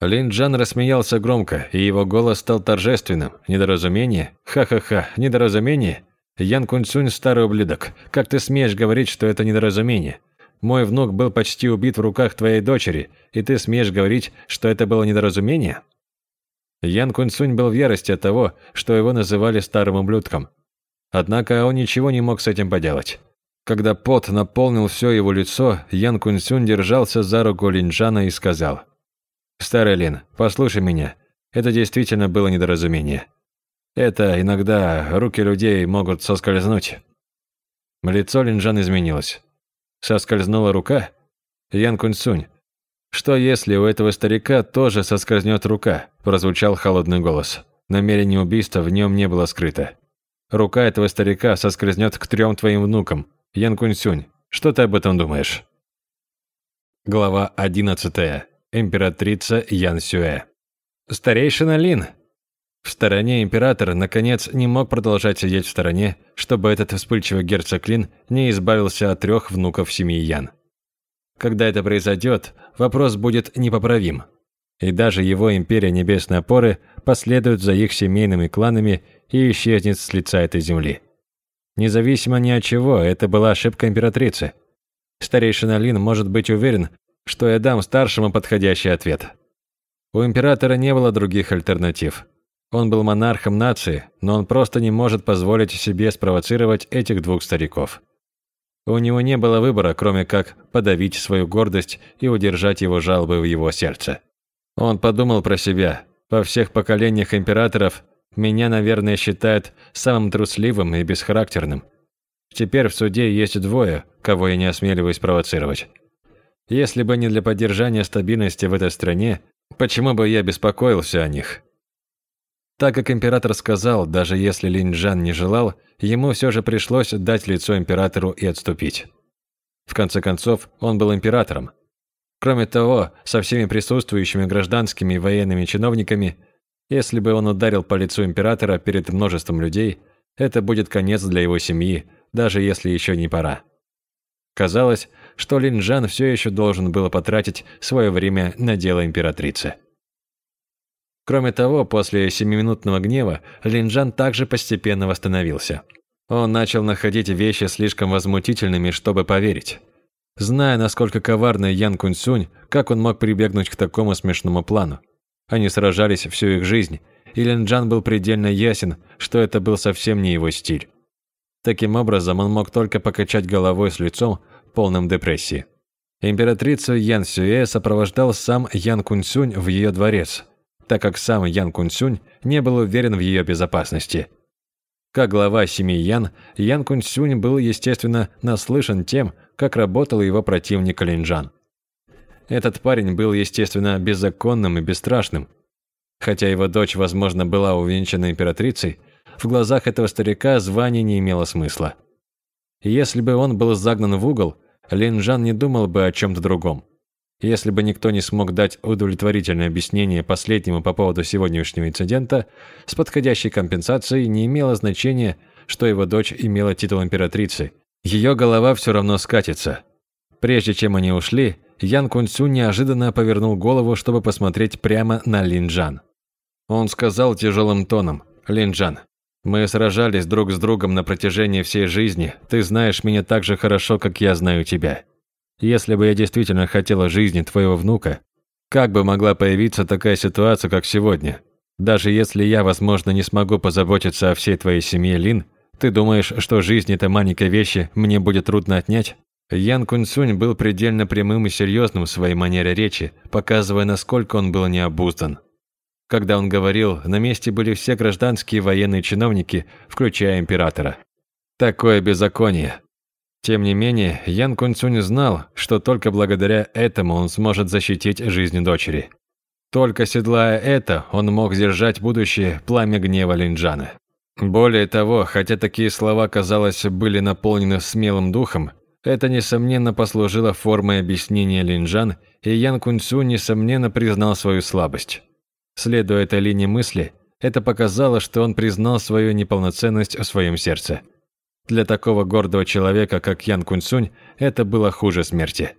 Лин Джан рассмеялся громко, и его голос стал торжественным. «Недоразумение? Ха-ха-ха, недоразумение? Ян Кунцунь – старый ублюдок. Как ты смеешь говорить, что это недоразумение? Мой внук был почти убит в руках твоей дочери, и ты смеешь говорить, что это было недоразумение?» Ян Кунцунь был в ярости от того, что его называли старым ублюдком. Однако он ничего не мог с этим поделать. Когда пот наполнил все его лицо, Ян Кунцунь держался за руку Линджана и сказал, «Старый Лин, послушай меня, это действительно было недоразумение. Это иногда руки людей могут соскользнуть». Лицо Линджан изменилось. Соскользнула рука? Ян Кунцунь, «Что если у этого старика тоже соскользнет рука?» – прозвучал холодный голос. Намерение убийства в нем не было скрыто. «Рука этого старика соскользнет к трем твоим внукам. Ян Кунсюнь, что ты об этом думаешь?» Глава 11. Императрица Ян Сюэ. «Старейшина Лин!» В стороне император, наконец, не мог продолжать сидеть в стороне, чтобы этот вспыльчивый герцог Лин не избавился от трех внуков семьи Ян. Когда это произойдет, вопрос будет непоправим. И даже его империя небесной опоры последует за их семейными кланами и исчезнет с лица этой земли. Независимо ни от чего, это была ошибка императрицы. Старейшина Лин может быть уверен, что я дам старшему подходящий ответ. У императора не было других альтернатив. Он был монархом нации, но он просто не может позволить себе спровоцировать этих двух стариков. У него не было выбора, кроме как подавить свою гордость и удержать его жалобы в его сердце. Он подумал про себя. Во всех поколениях императоров меня, наверное, считают самым трусливым и бесхарактерным. Теперь в суде есть двое, кого я не осмеливаюсь провоцировать. Если бы не для поддержания стабильности в этой стране, почему бы я беспокоился о них? Так как император сказал, даже если Линджан не желал, ему все же пришлось дать лицо императору и отступить. В конце концов, он был императором. Кроме того, со всеми присутствующими гражданскими и военными чиновниками, если бы он ударил по лицу императора перед множеством людей, это будет конец для его семьи, даже если еще не пора. Казалось, что Линджан все еще должен был потратить свое время на дело императрицы. Кроме того, после семиминутного гнева Линджан также постепенно восстановился. Он начал находить вещи слишком возмутительными, чтобы поверить. Зная, насколько коварный Ян Куньсунь, как он мог прибегнуть к такому смешному плану? Они сражались всю их жизнь, и Линджан был предельно ясен, что это был совсем не его стиль. Таким образом, он мог только покачать головой с лицом, полным депрессии. Императрицу Ян Сюэ сопровождал сам Ян Куньсунь в ее дворец, так как сам Ян Кунсюнь не был уверен в ее безопасности. Как глава семьи Ян, Ян Кунсюнь был, естественно, наслышан тем, как работал его противник Линджан. Этот парень был, естественно, беззаконным и бесстрашным. Хотя его дочь, возможно, была увенчана императрицей, в глазах этого старика звание не имело смысла. Если бы он был загнан в угол, Линджан не думал бы о чем-то другом. Если бы никто не смог дать удовлетворительное объяснение последнему по поводу сегодняшнего инцидента, с подходящей компенсацией не имело значения, что его дочь имела титул императрицы. Ее голова все равно скатится. Прежде чем они ушли, Ян Кунцю неожиданно повернул голову, чтобы посмотреть прямо на Линджан. Он сказал тяжелым тоном, «Линджан, мы сражались друг с другом на протяжении всей жизни, ты знаешь меня так же хорошо, как я знаю тебя. Если бы я действительно хотела жизни твоего внука, как бы могла появиться такая ситуация, как сегодня? Даже если я, возможно, не смогу позаботиться о всей твоей семье, Лин, ты думаешь, что жизнь этой маленькой вещи мне будет трудно отнять? Ян Кунцунь был предельно прямым и серьезным в своей манере речи, показывая, насколько он был необуздан. Когда он говорил, на месте были все гражданские военные чиновники, включая императора. Такое беззаконие. Тем не менее, Ян Кунцунь знал, что только благодаря этому он сможет защитить жизнь дочери. Только седлая это, он мог сдержать будущее пламя гнева Линджана. Более того, хотя такие слова, казалось, были наполнены смелым духом, это, несомненно, послужило формой объяснения Линджан, и Ян Кунцу, несомненно, признал свою слабость. Следуя этой линии мысли, это показало, что он признал свою неполноценность в своем сердце. Для такого гордого человека, как Ян Кунцунь, это было хуже смерти.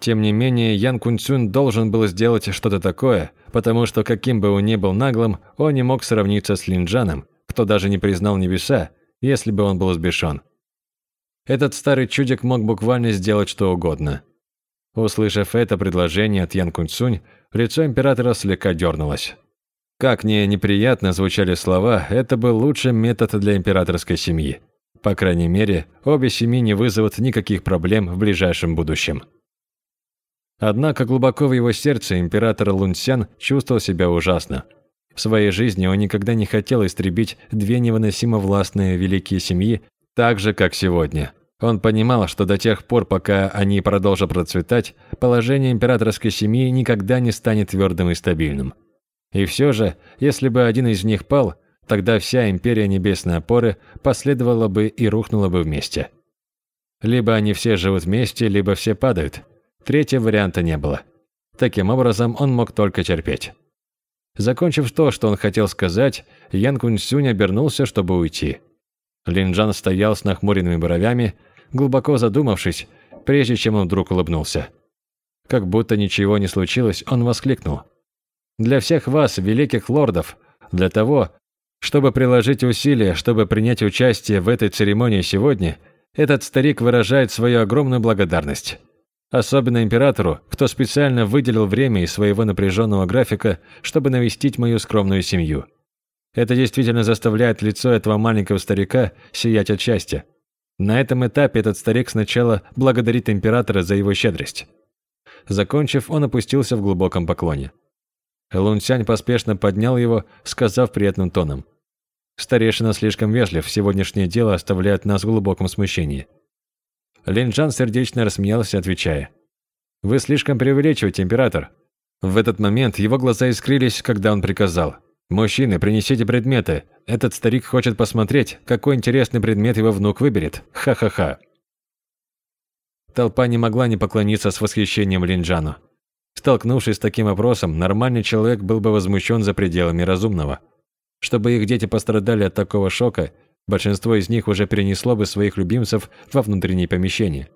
Тем не менее, Ян Кунцунь должен был сделать что-то такое, потому что каким бы он ни был наглым, он не мог сравниться с Линджаном, кто даже не признал небеса, если бы он был взбешен. Этот старый чудик мог буквально сделать что угодно. Услышав это предложение от Ян Кунцунь, лицо императора слегка дернулось. Как не неприятно звучали слова, это был лучший метод для императорской семьи. По крайней мере, обе семьи не вызовут никаких проблем в ближайшем будущем. Однако глубоко в его сердце император Лунсян чувствовал себя ужасно. В своей жизни он никогда не хотел истребить две невыносимо властные великие семьи так же, как сегодня. Он понимал, что до тех пор, пока они продолжат процветать, положение императорской семьи никогда не станет твердым и стабильным. И все же, если бы один из них пал, тогда вся империя небесной опоры последовала бы и рухнула бы вместе. Либо они все живут вместе, либо все падают. Третьего варианта не было. Таким образом, он мог только терпеть. Закончив то, что он хотел сказать, Ян Куньсюнь обернулся, чтобы уйти. Линджан стоял с нахмуренными бровями, глубоко задумавшись, прежде чем он вдруг улыбнулся. Как будто ничего не случилось, он воскликнул. «Для всех вас, великих лордов, для того, чтобы приложить усилия, чтобы принять участие в этой церемонии сегодня, этот старик выражает свою огромную благодарность. Особенно императору, кто специально выделил время из своего напряженного графика, чтобы навестить мою скромную семью. Это действительно заставляет лицо этого маленького старика сиять от счастья. На этом этапе этот старик сначала благодарит императора за его щедрость. Закончив, он опустился в глубоком поклоне. Лунсянь поспешно поднял его, сказав приятным тоном. «Старейшина слишком вежлив, сегодняшнее дело оставляет нас в глубоком смущении». Линджан сердечно рассмеялся, отвечая. «Вы слишком преувеличиваете, император». В этот момент его глаза искрились, когда он приказал – «Мужчины, принесите предметы. Этот старик хочет посмотреть, какой интересный предмет его внук выберет. Ха-ха-ха». Толпа не могла не поклониться с восхищением Линджану. Столкнувшись с таким вопросом, нормальный человек был бы возмущен за пределами разумного. Чтобы их дети пострадали от такого шока, большинство из них уже перенесло бы своих любимцев во внутренние помещения.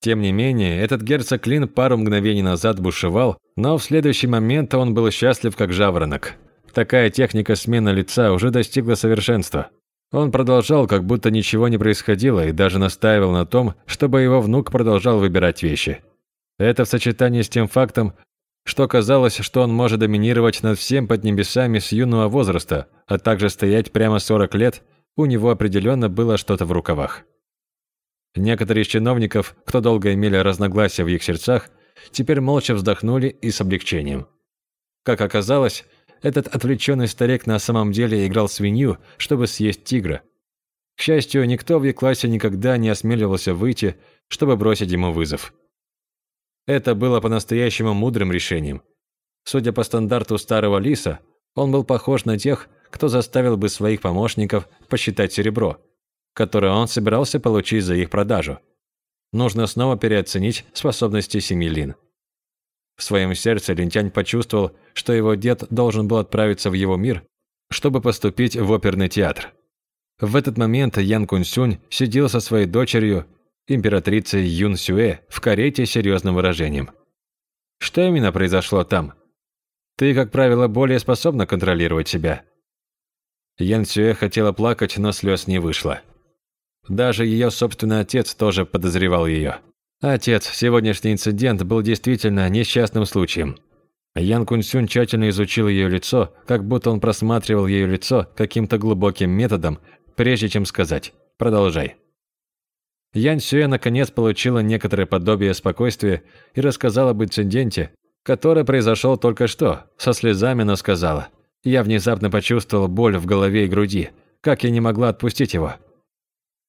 Тем не менее, этот герцог Лин пару мгновений назад бушевал, но в следующий момент он был счастлив как жаворонок. Такая техника смены лица уже достигла совершенства. Он продолжал, как будто ничего не происходило, и даже настаивал на том, чтобы его внук продолжал выбирать вещи. Это в сочетании с тем фактом, что казалось, что он может доминировать над всем под небесами с юного возраста, а также стоять прямо 40 лет, у него определенно было что-то в рукавах. Некоторые из чиновников, кто долго имели разногласия в их сердцах, теперь молча вздохнули и с облегчением. Как оказалось, этот отвлеченный старик на самом деле играл свинью, чтобы съесть тигра. К счастью, никто в Е-классе никогда не осмеливался выйти, чтобы бросить ему вызов. Это было по-настоящему мудрым решением. Судя по стандарту старого лиса, он был похож на тех, кто заставил бы своих помощников посчитать серебро, которое он собирался получить за их продажу. Нужно снова переоценить способности семьи Лин. В своем сердце Лентянь почувствовал, что его дед должен был отправиться в его мир, чтобы поступить в оперный театр. В этот момент Ян Кунсюнь сидел со своей дочерью, императрицей Юн Сюэ, в карете с серьезным выражением. Что именно произошло там? Ты, как правило, более способна контролировать себя. Ян Сюэ хотела плакать, но слез не вышло. Даже ее собственный отец тоже подозревал ее. Отец, сегодняшний инцидент был действительно несчастным случаем. Ян Кунсюн тщательно изучил ее лицо, как будто он просматривал ее лицо каким-то глубоким методом, прежде чем сказать «продолжай». Ян Сюэ наконец получила некоторое подобие спокойствия и рассказала об инциденте, который произошел только что, со слезами она сказала. Я внезапно почувствовала боль в голове и груди, как я не могла отпустить его.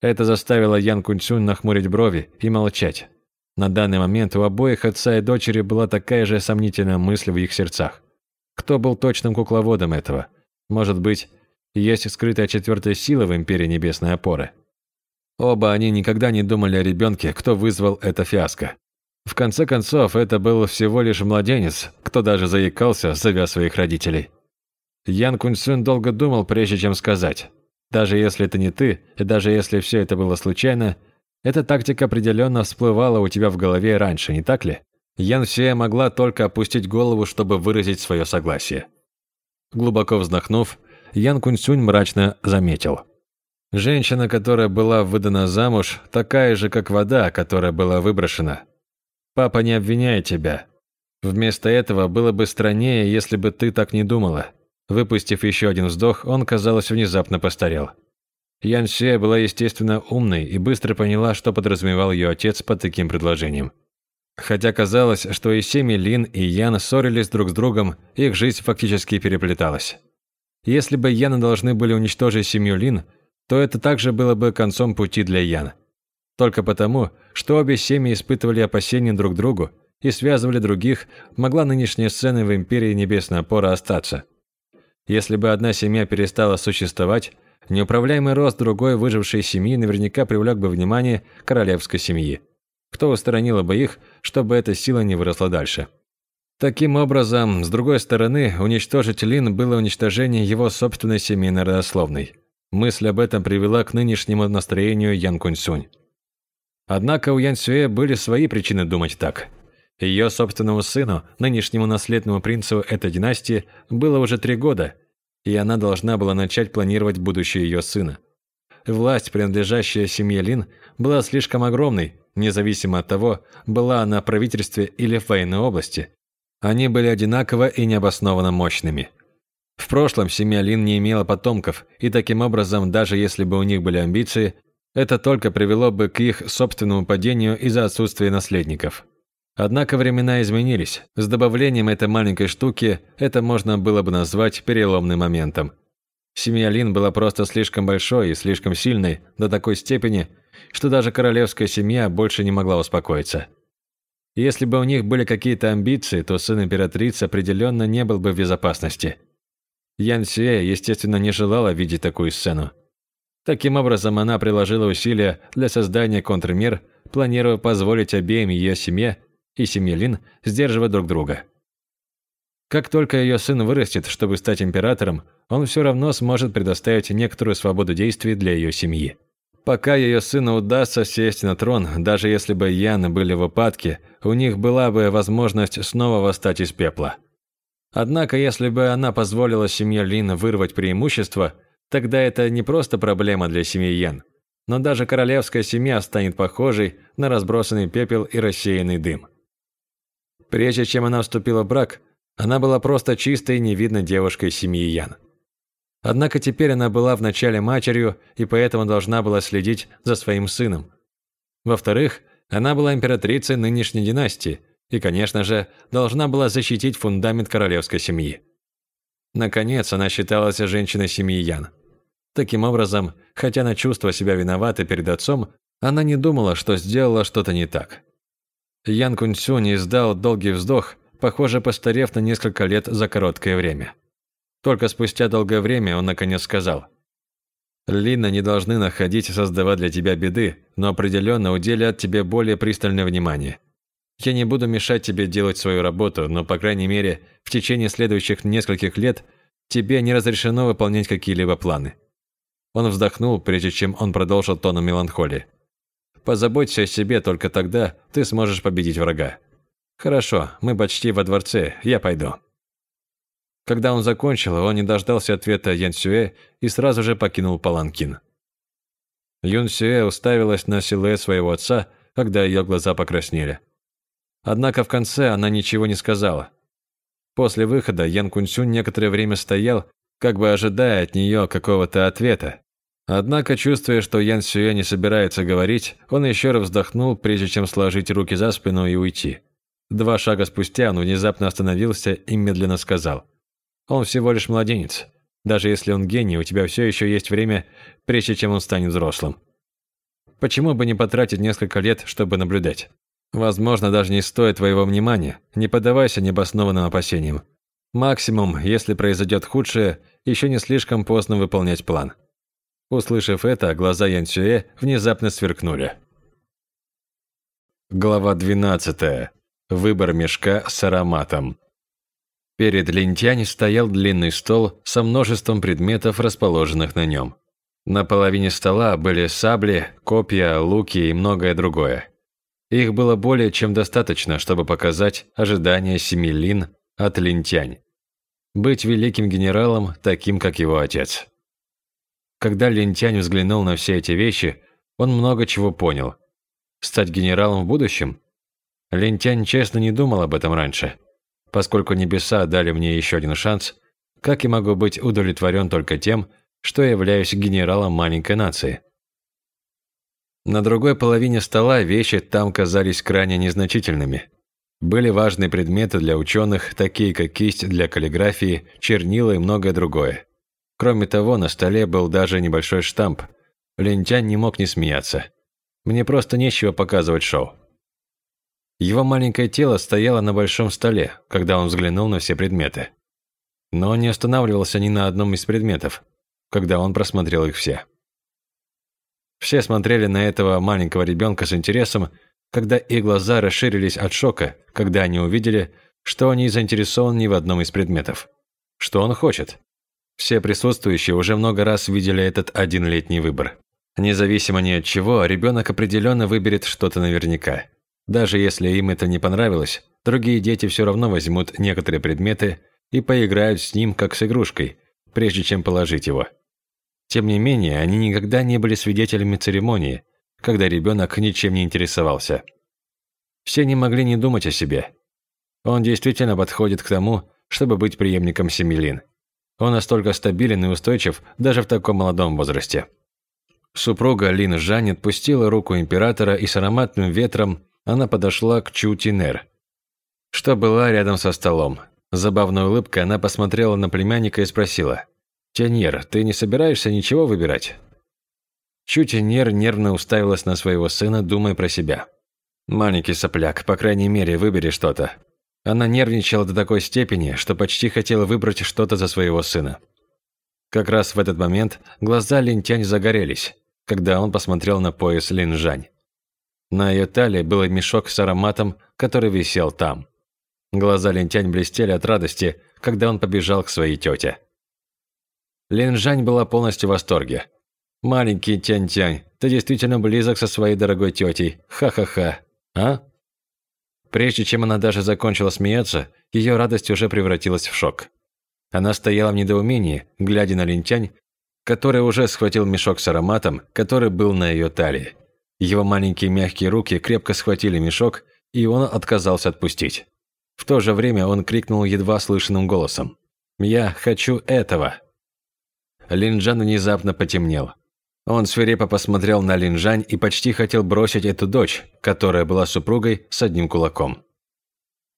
Это заставило Ян Куньцюнь нахмурить брови и молчать. На данный момент у обоих отца и дочери была такая же сомнительная мысль в их сердцах. Кто был точным кукловодом этого? Может быть, есть скрытая четвертая сила в Империи Небесной Опоры? Оба они никогда не думали о ребенке, кто вызвал это фиаско. В конце концов, это был всего лишь младенец, кто даже заикался, зовя своих родителей. Ян Куньсун долго думал, прежде чем сказать. Даже если это не ты, и даже если все это было случайно, эта тактика определенно всплывала у тебя в голове раньше, не так ли? Ян Сея могла только опустить голову, чтобы выразить свое согласие. Глубоко вздохнув, Ян Куньсунь мрачно заметил. Женщина, которая была выдана замуж, такая же, как вода, которая была выброшена. Папа не обвиняет тебя. Вместо этого было бы страннее, если бы ты так не думала. Выпустив еще один вздох, он, казалось, внезапно постарел. Ян Се была, естественно, умной и быстро поняла, что подразумевал ее отец под таким предложением. Хотя казалось, что и семьи Лин и Ян ссорились друг с другом, их жизнь фактически переплеталась. Если бы Яна должны были уничтожить семью Лин, то это также было бы концом пути для Яна. Только потому, что обе семьи испытывали опасения друг другу и связывали других, могла нынешняя сцена в Империи Небесная Опора остаться. Если бы одна семья перестала существовать, Неуправляемый рост другой выжившей семьи наверняка привлек бы внимание королевской семьи. Кто устранила бы их, чтобы эта сила не выросла дальше? Таким образом, с другой стороны, уничтожить Лин было уничтожение его собственной семейной родословной. Мысль об этом привела к нынешнему настроению Ян Куньсунь. Однако у Ян Сюэ были свои причины думать так. Ее собственному сыну, нынешнему наследному принцу этой династии, было уже три года – и она должна была начать планировать будущее ее сына. Власть, принадлежащая семье Лин, была слишком огромной, независимо от того, была она в правительстве или в военной области. Они были одинаково и необоснованно мощными. В прошлом семья Лин не имела потомков, и таким образом, даже если бы у них были амбиции, это только привело бы к их собственному падению из-за отсутствия наследников. Однако времена изменились. С добавлением этой маленькой штуки это можно было бы назвать переломным моментом. Семья Лин была просто слишком большой и слишком сильной до такой степени, что даже королевская семья больше не могла успокоиться. Если бы у них были какие-то амбиции, то сын императрицы определенно не был бы в безопасности. Ян Сюэ, естественно, не желала видеть такую сцену. Таким образом, она приложила усилия для создания контрмер, планируя позволить обеим ее семье и семья Лин сдерживать друг друга. Как только ее сын вырастет, чтобы стать императором, он все равно сможет предоставить некоторую свободу действий для ее семьи. Пока ее сыну удастся сесть на трон, даже если бы Яны были в упадке, у них была бы возможность снова восстать из пепла. Однако, если бы она позволила семье Лин вырвать преимущество, тогда это не просто проблема для семьи Ян, но даже королевская семья станет похожей на разбросанный пепел и рассеянный дым. Прежде чем она вступила в брак, она была просто чистой невидной девушкой семьи Ян. Однако теперь она была вначале матерью и поэтому должна была следить за своим сыном. Во-вторых, она была императрицей нынешней династии и, конечно же, должна была защитить фундамент королевской семьи. Наконец, она считалась женщиной семьи Ян. Таким образом, хотя она чувствовала себя виноватой перед отцом, она не думала, что сделала что-то не так. Ян Куньсюнь издал долгий вздох, похоже, постарев на несколько лет за короткое время. Только спустя долгое время он наконец сказал. «Лина не должны находить и создавать для тебя беды, но определенно уделят тебе более пристальное внимание. Я не буду мешать тебе делать свою работу, но, по крайней мере, в течение следующих нескольких лет тебе не разрешено выполнять какие-либо планы». Он вздохнул, прежде чем он продолжил тоном меланхолии. Позаботься о себе, только тогда ты сможешь победить врага. Хорошо, мы почти во дворце, я пойду. Когда он закончил, он не дождался ответа Ян Сюэ и сразу же покинул Паланкин. Юн Сюэ уставилась на силуэт своего отца, когда ее глаза покраснели. Однако в конце она ничего не сказала. После выхода Ян Кунсюнь некоторое время стоял, как бы ожидая от нее какого-то ответа, Однако, чувствуя, что Ян Сюэ не собирается говорить, он еще раз вздохнул, прежде чем сложить руки за спину и уйти. Два шага спустя он внезапно остановился и медленно сказал. «Он всего лишь младенец. Даже если он гений, у тебя все еще есть время, прежде чем он станет взрослым». Почему бы не потратить несколько лет, чтобы наблюдать? Возможно, даже не стоит твоего внимания, не поддавайся необоснованным опасениям. Максимум, если произойдет худшее, еще не слишком поздно выполнять план. Услышав это, глаза Ян Сюэ внезапно сверкнули. Глава 12. Выбор мешка с ароматом. Перед Линтянь стоял длинный стол со множеством предметов, расположенных на нем. На половине стола были сабли, копья, луки и многое другое. Их было более чем достаточно, чтобы показать ожидания семи лин от Линтянь. Быть великим генералом, таким как его отец. Когда Линтянь взглянул на все эти вещи, он много чего понял. Стать генералом в будущем? Линтянь честно не думал об этом раньше. Поскольку небеса дали мне еще один шанс, как я могу быть удовлетворен только тем, что я являюсь генералом маленькой нации? На другой половине стола вещи там казались крайне незначительными. Были важные предметы для ученых, такие как кисть для каллиграфии, чернила и многое другое. Кроме того, на столе был даже небольшой штамп. Лентянь не мог не смеяться. Мне просто нечего показывать шоу. Его маленькое тело стояло на большом столе, когда он взглянул на все предметы. Но он не останавливался ни на одном из предметов, когда он просмотрел их все. Все смотрели на этого маленького ребенка с интересом, когда их глаза расширились от шока, когда они увидели, что он не заинтересован ни в одном из предметов. Что он хочет? Все присутствующие уже много раз видели этот один летний выбор. Независимо ни от чего, ребенок определенно выберет что-то наверняка. Даже если им это не понравилось, другие дети все равно возьмут некоторые предметы и поиграют с ним как с игрушкой, прежде чем положить его. Тем не менее, они никогда не были свидетелями церемонии, когда ребенок ничем не интересовался. Все не могли не думать о себе. Он действительно подходит к тому, чтобы быть преемником Семилин. Он настолько стабилен и устойчив даже в таком молодом возрасте. Супруга Лин Жань отпустила руку императора, и с ароматным ветром она подошла к Чу Тинер, что была рядом со столом. Забавной улыбкой она посмотрела на племянника и спросила – «Тенер, ты не собираешься ничего выбирать?» Чутенер нервно уставилась на своего сына, думая про себя. «Маленький сопляк, по крайней мере, выбери что-то». Она нервничала до такой степени, что почти хотела выбрать что-то за своего сына. Как раз в этот момент глаза Линтянь загорелись, когда он посмотрел на пояс Линжань. На ее талии был мешок с ароматом, который висел там. Глаза Линтянь блестели от радости, когда он побежал к своей тете. Линжань была полностью в восторге. «Маленький Тянь-Тянь, ты действительно близок со своей дорогой тетей. Ха-ха-ха. А?» Прежде чем она даже закончила смеяться, ее радость уже превратилась в шок. Она стояла в недоумении, глядя на Линтянь, который уже схватил мешок с ароматом, который был на ее талии. Его маленькие мягкие руки крепко схватили мешок, и он отказался отпустить. В то же время он крикнул едва слышным голосом. «Я хочу этого!» Линджан внезапно потемнел. Он свирепо посмотрел на Линжань и почти хотел бросить эту дочь, которая была супругой, с одним кулаком.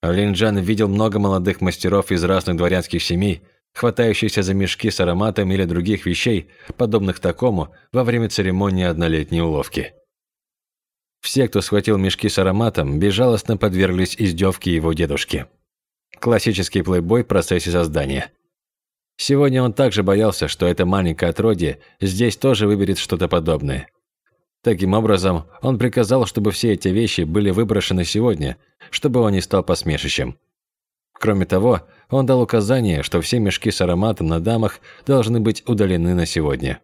Линджан видел много молодых мастеров из разных дворянских семей, хватающихся за мешки с ароматом или других вещей, подобных такому, во время церемонии однолетней уловки. Все, кто схватил мешки с ароматом, безжалостно подверглись издевке его дедушки. Классический плейбой в процессе создания. Сегодня он также боялся, что это маленькое отродье здесь тоже выберет что-то подобное. Таким образом, он приказал, чтобы все эти вещи были выброшены сегодня, чтобы он не стал посмешищем. Кроме того, он дал указание, что все мешки с ароматом на дамах должны быть удалены на сегодня.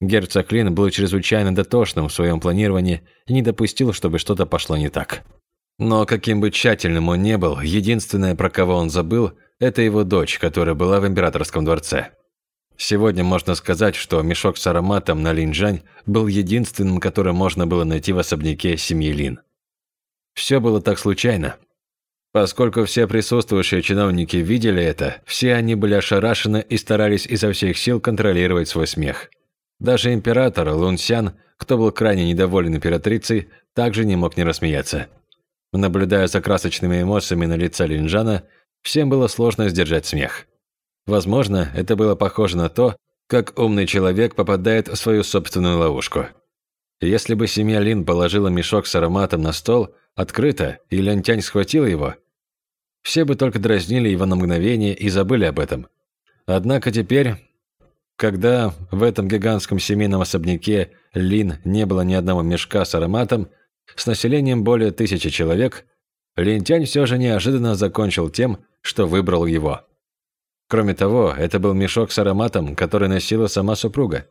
Герцог Лин был чрезвычайно дотошным в своем планировании и не допустил, чтобы что-то пошло не так. Но каким бы тщательным он не был, единственное, про кого он забыл, это его дочь, которая была в императорском дворце. Сегодня можно сказать, что мешок с ароматом на Линжань был единственным, который можно было найти в особняке семьи Лин. Все было так случайно. Поскольку все присутствующие чиновники видели это, все они были ошарашены и старались изо всех сил контролировать свой смех. Даже император Лун Сян, кто был крайне недоволен императрицей, также не мог не рассмеяться. Наблюдая за красочными эмоциями на лице Линжана, Всем было сложно сдержать смех. Возможно, это было похоже на то, как умный человек попадает в свою собственную ловушку. Если бы семья Лин положила мешок с ароматом на стол, открыто, и Лянтянь схватил его, все бы только дразнили его на мгновение и забыли об этом. Однако теперь, когда в этом гигантском семейном особняке Лин не было ни одного мешка с ароматом, с населением более тысячи человек, Линтянь все же неожиданно закончил тем, что выбрал его. Кроме того, это был мешок с ароматом, который носила сама супруга.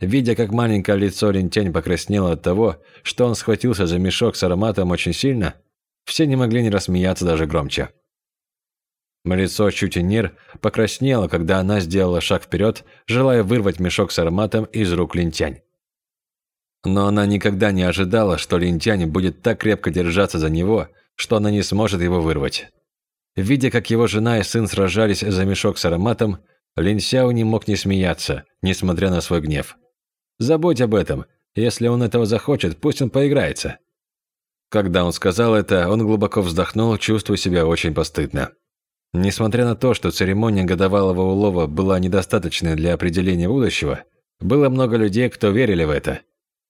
Видя, как маленькое лицо Линтянь покраснело от того, что он схватился за мешок с ароматом очень сильно, все не могли не рассмеяться даже громче. Лицо Чутинир покраснело, когда она сделала шаг вперед, желая вырвать мешок с ароматом из рук Линтянь. Но она никогда не ожидала, что Линтянь будет так крепко держаться за него, что она не сможет его вырвать. Видя, как его жена и сын сражались за мешок с ароматом, Лин Сяо не мог не смеяться, несмотря на свой гнев. «Забудь об этом. Если он этого захочет, пусть он поиграется». Когда он сказал это, он глубоко вздохнул, чувствуя себя очень постыдно. Несмотря на то, что церемония годовалого улова была недостаточной для определения будущего, было много людей, кто верили в это.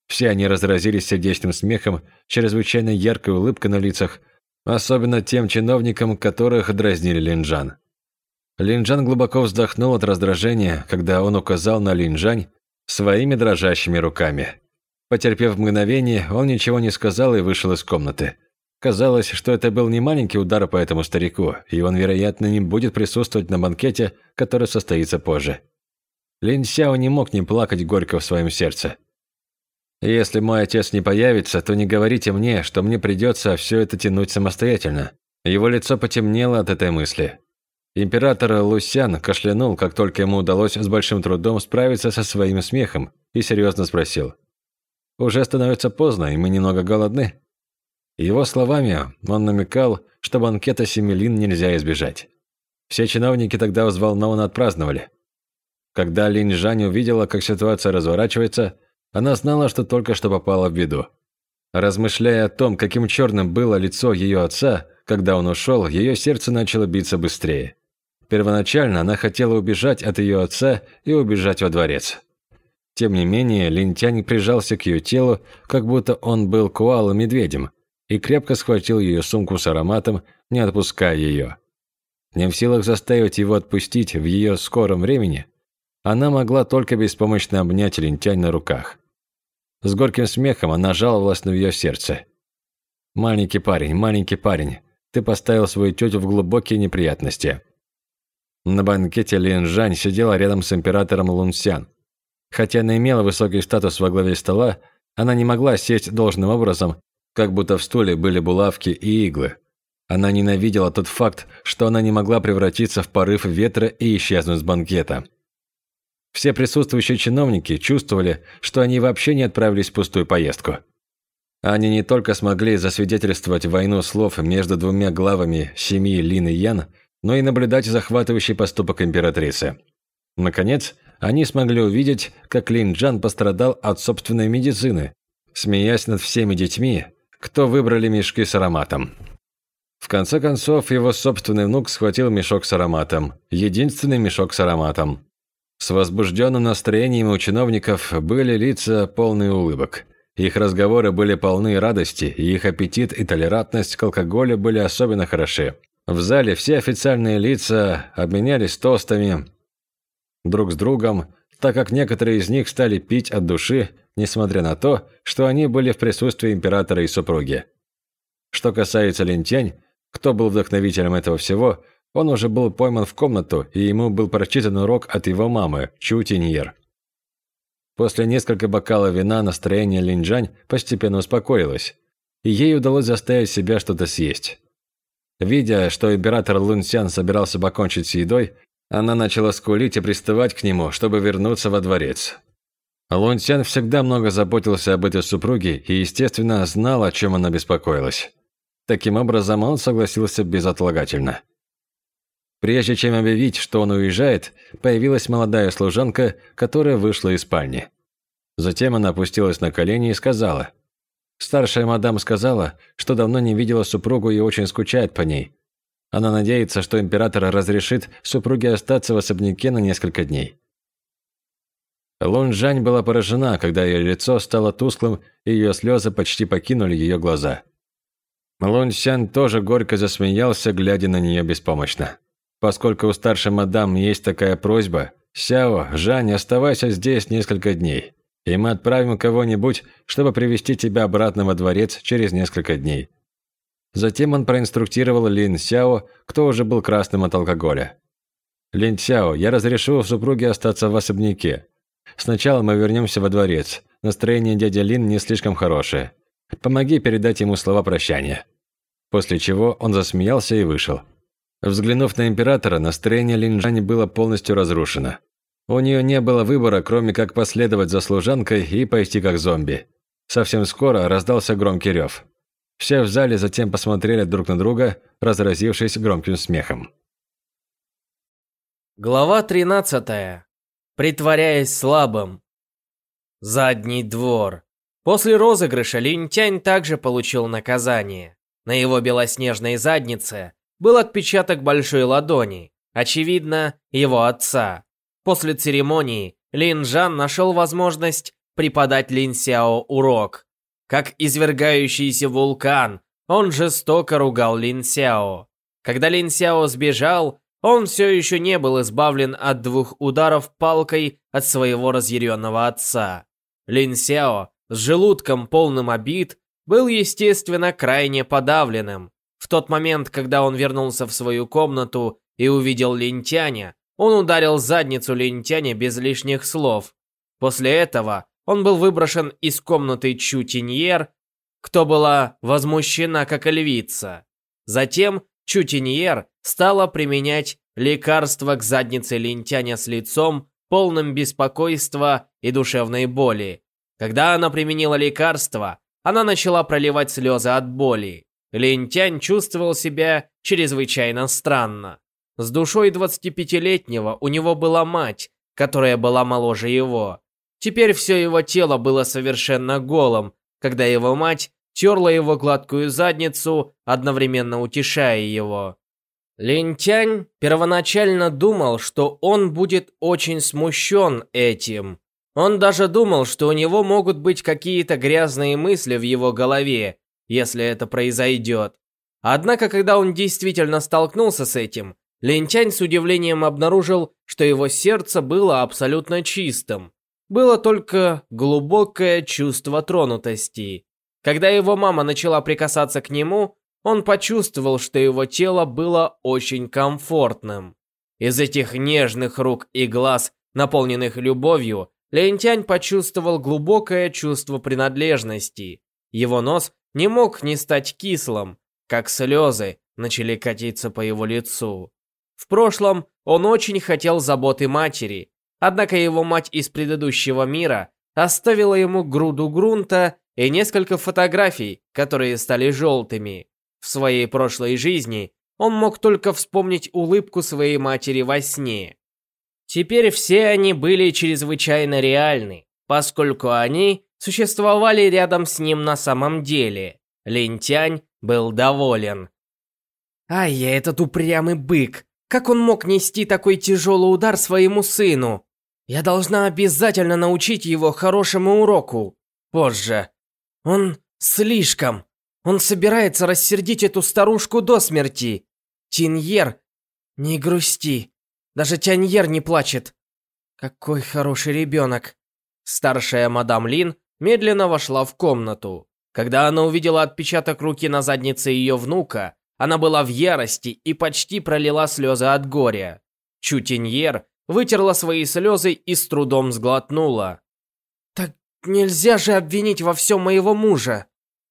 Все они разразились сердечным смехом, чрезвычайно яркой улыбкой на лицах, особенно тем чиновникам, которых дразнили Линджан. Линджан глубоко вздохнул от раздражения, когда он указал на Линджань своими дрожащими руками. Потерпев мгновение, он ничего не сказал и вышел из комнаты. Казалось, что это был не маленький удар по этому старику, и он, вероятно, не будет присутствовать на банкете, который состоится позже. Лин Сяо не мог не плакать горько в своем сердце. «Если мой отец не появится, то не говорите мне, что мне придется все это тянуть самостоятельно». Его лицо потемнело от этой мысли. Император Лусян кашлянул, как только ему удалось с большим трудом справиться со своим смехом, и серьезно спросил. «Уже становится поздно, и мы немного голодны». Его словами он намекал, что банкета Семилин нельзя избежать. Все чиновники тогда взволнованно отпраздновали. Когда Линь Жань увидела, как ситуация разворачивается, она знала, что только что попала в беду. Размышляя о том, каким черным было лицо ее отца, когда он ушел, ее сердце начало биться быстрее. Первоначально она хотела убежать от ее отца и убежать во дворец. Тем не менее, Линтянь прижался к ее телу, как будто он был коалом-медведем, и крепко схватил ее сумку с ароматом, не отпуская ее. Не в силах заставить его отпустить в ее скором времени, она могла только беспомощно обнять Линтянь на руках. С горьким смехом она жаловалась на ее сердце. «Маленький парень, маленький парень, ты поставил свою тетю в глубокие неприятности». На банкете Лин Жань сидела рядом с императором Лунсян. Хотя она имела высокий статус во главе стола, она не могла сесть должным образом как будто в стуле были булавки и иглы. Она ненавидела тот факт, что она не могла превратиться в порыв ветра и исчезнуть с банкета. Все присутствующие чиновники чувствовали, что они вообще не отправились в пустую поездку. Они не только смогли засвидетельствовать войну слов между двумя главами семьи Лин и Ян, но и наблюдать захватывающий поступок императрицы. Наконец, они смогли увидеть, как Лин Джан пострадал от собственной медицины, смеясь над всеми детьми, кто выбрали мешки с ароматом. В конце концов, его собственный внук схватил мешок с ароматом. Единственный мешок с ароматом. С возбужденным настроением у чиновников были лица полные улыбок. Их разговоры были полны радости, и их аппетит и толерантность к алкоголю были особенно хороши. В зале все официальные лица обменялись тостами друг с другом, так как некоторые из них стали пить от души несмотря на то, что они были в присутствии императора и супруги. Что касается Линтянь, кто был вдохновителем этого всего, он уже был пойман в комнату, и ему был прочитан урок от его мамы, Чу Тиньер. После нескольких бокалов вина настроение Линджань постепенно успокоилось, и ей удалось заставить себя что-то съесть. Видя, что император Лунсян собирался покончить с едой, она начала скулить и приставать к нему, чтобы вернуться во дворец. Лунсян всегда много заботился об этой супруге и, естественно, знал, о чем она беспокоилась. Таким образом, он согласился безотлагательно. Прежде чем объявить, что он уезжает, появилась молодая служанка, которая вышла из спальни. Затем она опустилась на колени и сказала. Старшая мадам сказала, что давно не видела супругу и очень скучает по ней. Она надеется, что император разрешит супруге остаться в особняке на несколько дней. Лун Жань была поражена, когда ее лицо стало тусклым, и ее слезы почти покинули ее глаза. Лун Сян тоже горько засмеялся, глядя на нее беспомощно. Поскольку у старшей мадам есть такая просьба, «Сяо, Жань, оставайся здесь несколько дней, и мы отправим кого-нибудь, чтобы привести тебя обратно во дворец через несколько дней». Затем он проинструктировал Лин Сяо, кто уже был красным от алкоголя. «Лин Сяо, я разрешу супруге остаться в особняке. Сначала мы вернемся во дворец. Настроение дяди Лин не слишком хорошее. Помоги передать ему слова прощания». После чего он засмеялся и вышел. Взглянув на императора, настроение Линджани было полностью разрушено. У нее не было выбора, кроме как последовать за служанкой и пойти как зомби. Совсем скоро раздался громкий рев. Все в зале затем посмотрели друг на друга, разразившись громким смехом. Глава 13. Притворяясь слабым. Задний двор. После розыгрыша Линтянь также получил наказание. На его белоснежной заднице был отпечаток большой ладони, очевидно, его отца. После церемонии Лин Жан нашел возможность преподать Лин Сяо урок. Как извергающийся вулкан, он жестоко ругал Лин Сяо. Когда Лин Сяо сбежал, он все еще не был избавлен от двух ударов палкой от своего разъяренного отца. Лин Сяо с желудком полным обид был, естественно, крайне подавленным. В тот момент, когда он вернулся в свою комнату и увидел Линтяня, он ударил задницу Линтяня без лишних слов. После этого он был выброшен из комнаты Чутиньер, кто была возмущена как львица. Затем Чутиньер стала применять лекарство к заднице Линтяня с лицом, полным беспокойства и душевной боли. Когда она применила лекарство, она начала проливать слезы от боли. Лентянь чувствовал себя чрезвычайно странно. С душой 25-летнего у него была мать, которая была моложе его. Теперь все его тело было совершенно голым, когда его мать терла его гладкую задницу, одновременно утешая его. Лентянь первоначально думал, что он будет очень смущен этим. Он даже думал, что у него могут быть какие-то грязные мысли в его голове, если это произойдет. Однако, когда он действительно столкнулся с этим, Лентянь с удивлением обнаружил, что его сердце было абсолютно чистым. Было только глубокое чувство тронутости. Когда его мама начала прикасаться к нему, он почувствовал, что его тело было очень комфортным. Из этих нежных рук и глаз, наполненных любовью, Лентянь почувствовал глубокое чувство принадлежности. Его нос не мог не стать кислым, как слезы начали катиться по его лицу. В прошлом он очень хотел заботы матери, однако его мать из предыдущего мира оставила ему груду грунта и несколько фотографий, которые стали желтыми. В своей прошлой жизни он мог только вспомнить улыбку своей матери во сне. Теперь все они были чрезвычайно реальны, поскольку они существовали рядом с ним на самом деле. Лентянь был доволен. «Ай, я этот упрямый бык! Как он мог нести такой тяжелый удар своему сыну? Я должна обязательно научить его хорошему уроку. Позже. Он слишком. Он собирается рассердить эту старушку до смерти. Тиньер, не грусти. Даже Тяньер не плачет. Какой хороший ребенок. Старшая мадам Лин медленно вошла в комнату. Когда она увидела отпечаток руки на заднице ее внука, она была в ярости и почти пролила слезы от горя. Чутиньер вытерла свои слезы и с трудом сглотнула. «Так нельзя же обвинить во всем моего мужа.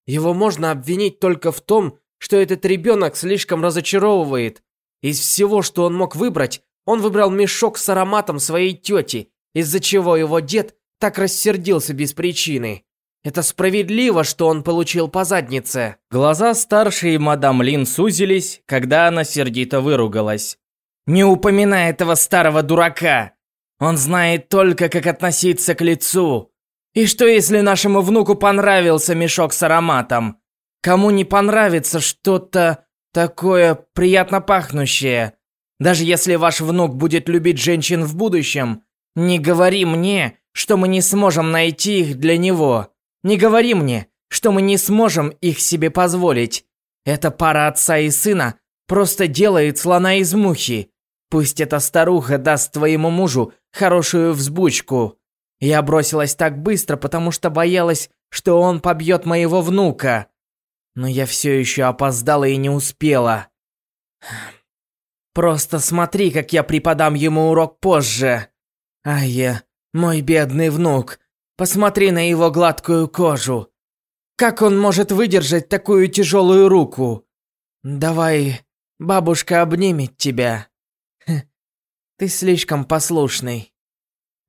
Его можно обвинить только в том, что этот ребенок слишком разочаровывает. Из всего, что он мог выбрать, он выбрал мешок с ароматом своей тети, из-за чего его дед так рассердился без причины. Это справедливо, что он получил по заднице. Глаза старшей мадам Лин сузились, когда она сердито выругалась. Не упоминай этого старого дурака. Он знает только, как относиться к лицу. И что, если нашему внуку понравился мешок с ароматом? Кому не понравится что-то такое приятно пахнущее? Даже если ваш внук будет любить женщин в будущем, не говори мне, что мы не сможем найти их для него. Не говори мне, что мы не сможем их себе позволить. Эта пара отца и сына просто делает слона из мухи. Пусть эта старуха даст твоему мужу хорошую взбучку. Я бросилась так быстро, потому что боялась, что он побьет моего внука. Но я все еще опоздала и не успела. Просто смотри, как я преподам ему урок позже. Ай, мой бедный внук, посмотри на его гладкую кожу. Как он может выдержать такую тяжелую руку? Давай, бабушка обнимет тебя. Ты слишком послушный.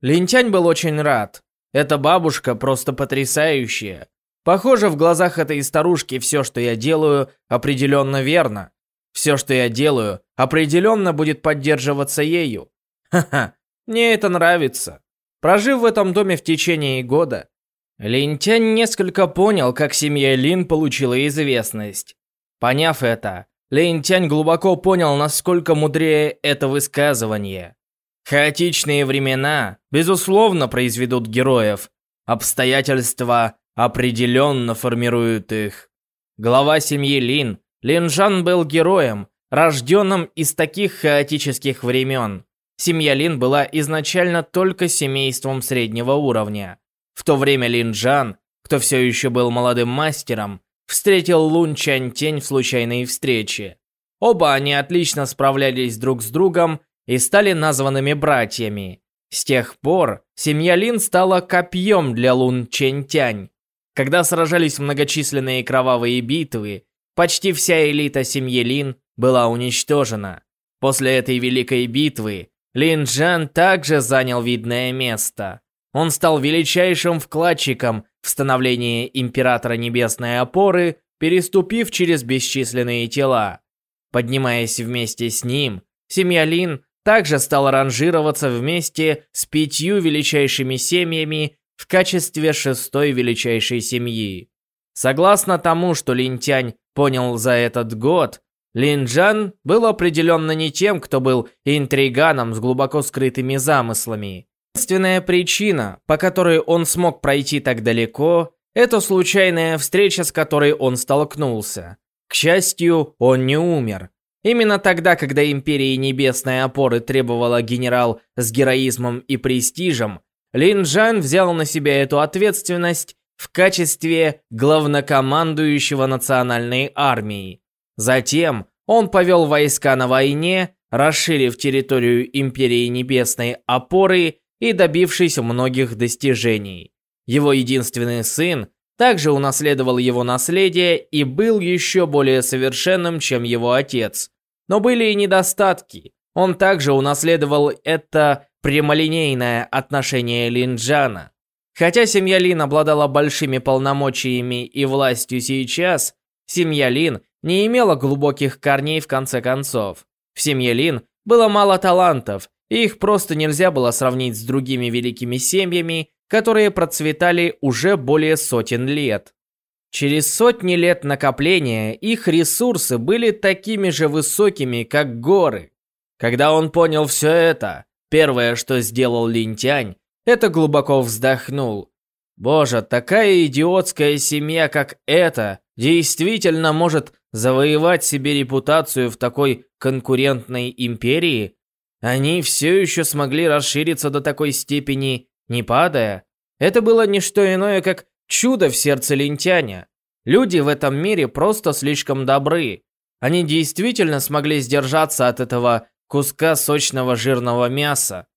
Линтянь был очень рад. Эта бабушка просто потрясающая. Похоже, в глазах этой старушки все, что я делаю, определенно верно. Все, что я делаю, определенно будет поддерживаться ею. Ха-ха, мне это нравится. Прожив в этом доме в течение года, Линтянь несколько понял, как семья Лин получила известность. Поняв это, Линтянь глубоко понял, насколько мудрее это высказывание. Хаотичные времена, безусловно, произведут героев. Обстоятельства определенно формируют их. Глава семьи Лин, Лин Жан был героем, рожденным из таких хаотических времен. Семья Лин была изначально только семейством среднего уровня. В то время Лин Джан, кто все еще был молодым мастером, встретил Лун Чань Тень в случайной встрече. Оба они отлично справлялись друг с другом и стали названными братьями. С тех пор семья Лин стала копьем для Лун Чэнь Тянь. Когда сражались многочисленные кровавые битвы, почти вся элита семьи Лин была уничтожена. После этой великой битвы Лин Джан также занял видное место. Он стал величайшим вкладчиком в становление Императора Небесной Опоры, переступив через бесчисленные тела. Поднимаясь вместе с ним, семья Лин также стала ранжироваться вместе с пятью величайшими семьями в качестве шестой величайшей семьи. Согласно тому, что Линтянь понял за этот год, Линджан был определенно не тем, кто был интриганом с глубоко скрытыми замыслами. Единственная причина, по которой он смог пройти так далеко, это случайная встреча, с которой он столкнулся. К счастью, он не умер. Именно тогда, когда Империи Небесной Опоры требовала генерал с героизмом и престижем, Лин Джан взял на себя эту ответственность в качестве главнокомандующего национальной армией. Затем он повел войска на войне, расширив территорию Империи Небесной Опоры и добившись многих достижений. Его единственный сын также унаследовал его наследие и был еще более совершенным, чем его отец. Но были и недостатки. Он также унаследовал это прямолинейное отношение Линджана. Хотя семья Лин обладала большими полномочиями и властью сейчас, семья Лин не имела глубоких корней в конце концов. В семье Лин было мало талантов, их просто нельзя было сравнить с другими великими семьями, которые процветали уже более сотен лет. Через сотни лет накопления их ресурсы были такими же высокими, как горы. Когда он понял все это, первое, что сделал Линтянь, это глубоко вздохнул. Боже, такая идиотская семья, как эта, действительно может завоевать себе репутацию в такой конкурентной империи? Они все еще смогли расшириться до такой степени, не падая. Это было не что иное, как чудо в сердце лентяня. Люди в этом мире просто слишком добры. Они действительно смогли сдержаться от этого куска сочного жирного мяса.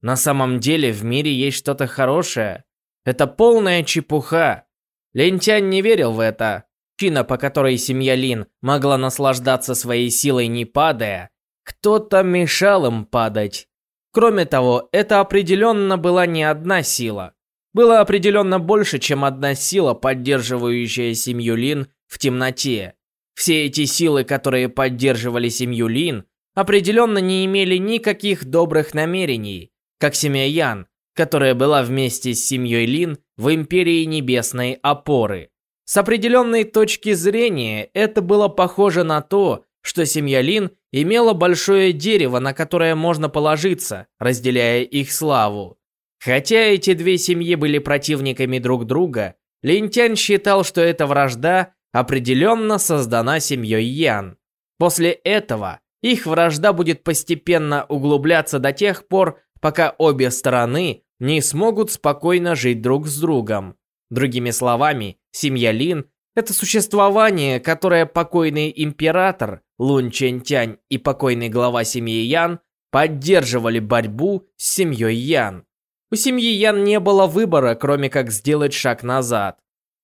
На самом деле в мире есть что-то хорошее. Это полная чепуха. Лентянь не верил в это. Причина, по которой семья Лин могла наслаждаться своей силой не падая, кто-то мешал им падать. Кроме того, это определенно была не одна сила. Было определенно больше, чем одна сила, поддерживающая семью Лин в темноте. Все эти силы, которые поддерживали семью Лин, определенно не имели никаких добрых намерений, как семья Ян, которая была вместе с семьей Лин в Империи Небесной Опоры. С определенной точки зрения это было похоже на то, что семья Лин имела большое дерево, на которое можно положиться, разделяя их славу. Хотя эти две семьи были противниками друг друга, Линтянь считал, что эта вражда определенно создана семьей Ян. После этого их вражда будет постепенно углубляться до тех пор, пока обе стороны не смогут спокойно жить друг с другом. Другими словами, семья Лин – это существование, которое покойный император Лун Чэнь-Тянь и покойный глава семьи Ян поддерживали борьбу с семьей Ян. У семьи Ян не было выбора, кроме как сделать шаг назад.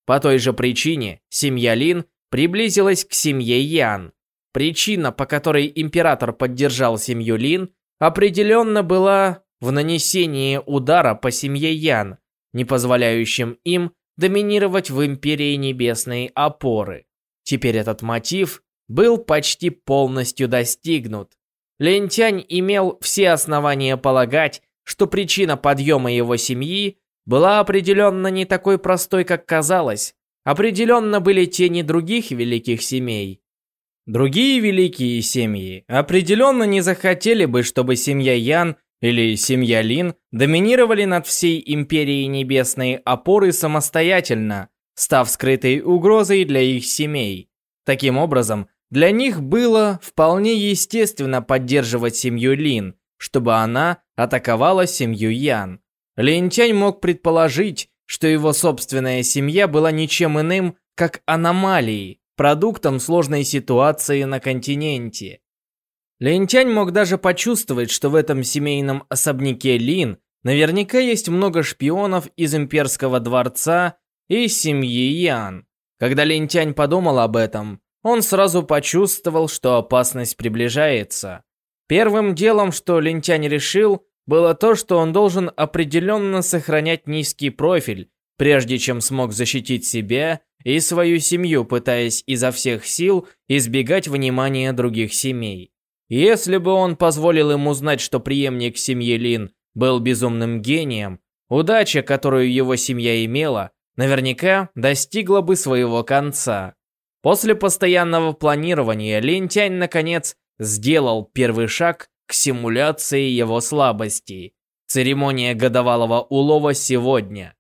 По той же причине семья Лин приблизилась к семье Ян. Причина, по которой император поддержал семью Лин, определенно была в нанесении удара по семье Ян, не позволяющим им доминировать в империи небесной опоры. Теперь этот мотив был почти полностью достигнут. Лентянь имел все основания полагать, что причина подъема его семьи была определенно не такой простой, как казалось. Определенно были тени других великих семей. Другие великие семьи определенно не захотели бы, чтобы семья Ян или семья Лин доминировали над всей империей небесной опоры самостоятельно, став скрытой угрозой для их семей. Таким образом, для них было вполне естественно поддерживать семью Лин, чтобы она атаковала семью Ян. Лин Тянь мог предположить, что его собственная семья была ничем иным, как аномалией, продуктом сложной ситуации на континенте. Лентянь мог даже почувствовать, что в этом семейном особняке Лин наверняка есть много шпионов из имперского дворца и семьи Ян. Когда Лентянь подумал об этом, он сразу почувствовал, что опасность приближается. Первым делом, что Лентянь решил, было то, что он должен определенно сохранять низкий профиль, прежде чем смог защитить себя и свою семью, пытаясь изо всех сил избегать внимания других семей. Если бы он позволил ему узнать, что преемник семьи Лин был безумным гением, удача, которую его семья имела, наверняка достигла бы своего конца. После постоянного планирования Лин Тянь наконец сделал первый шаг к симуляции его слабостей. Церемония годовалого улова сегодня.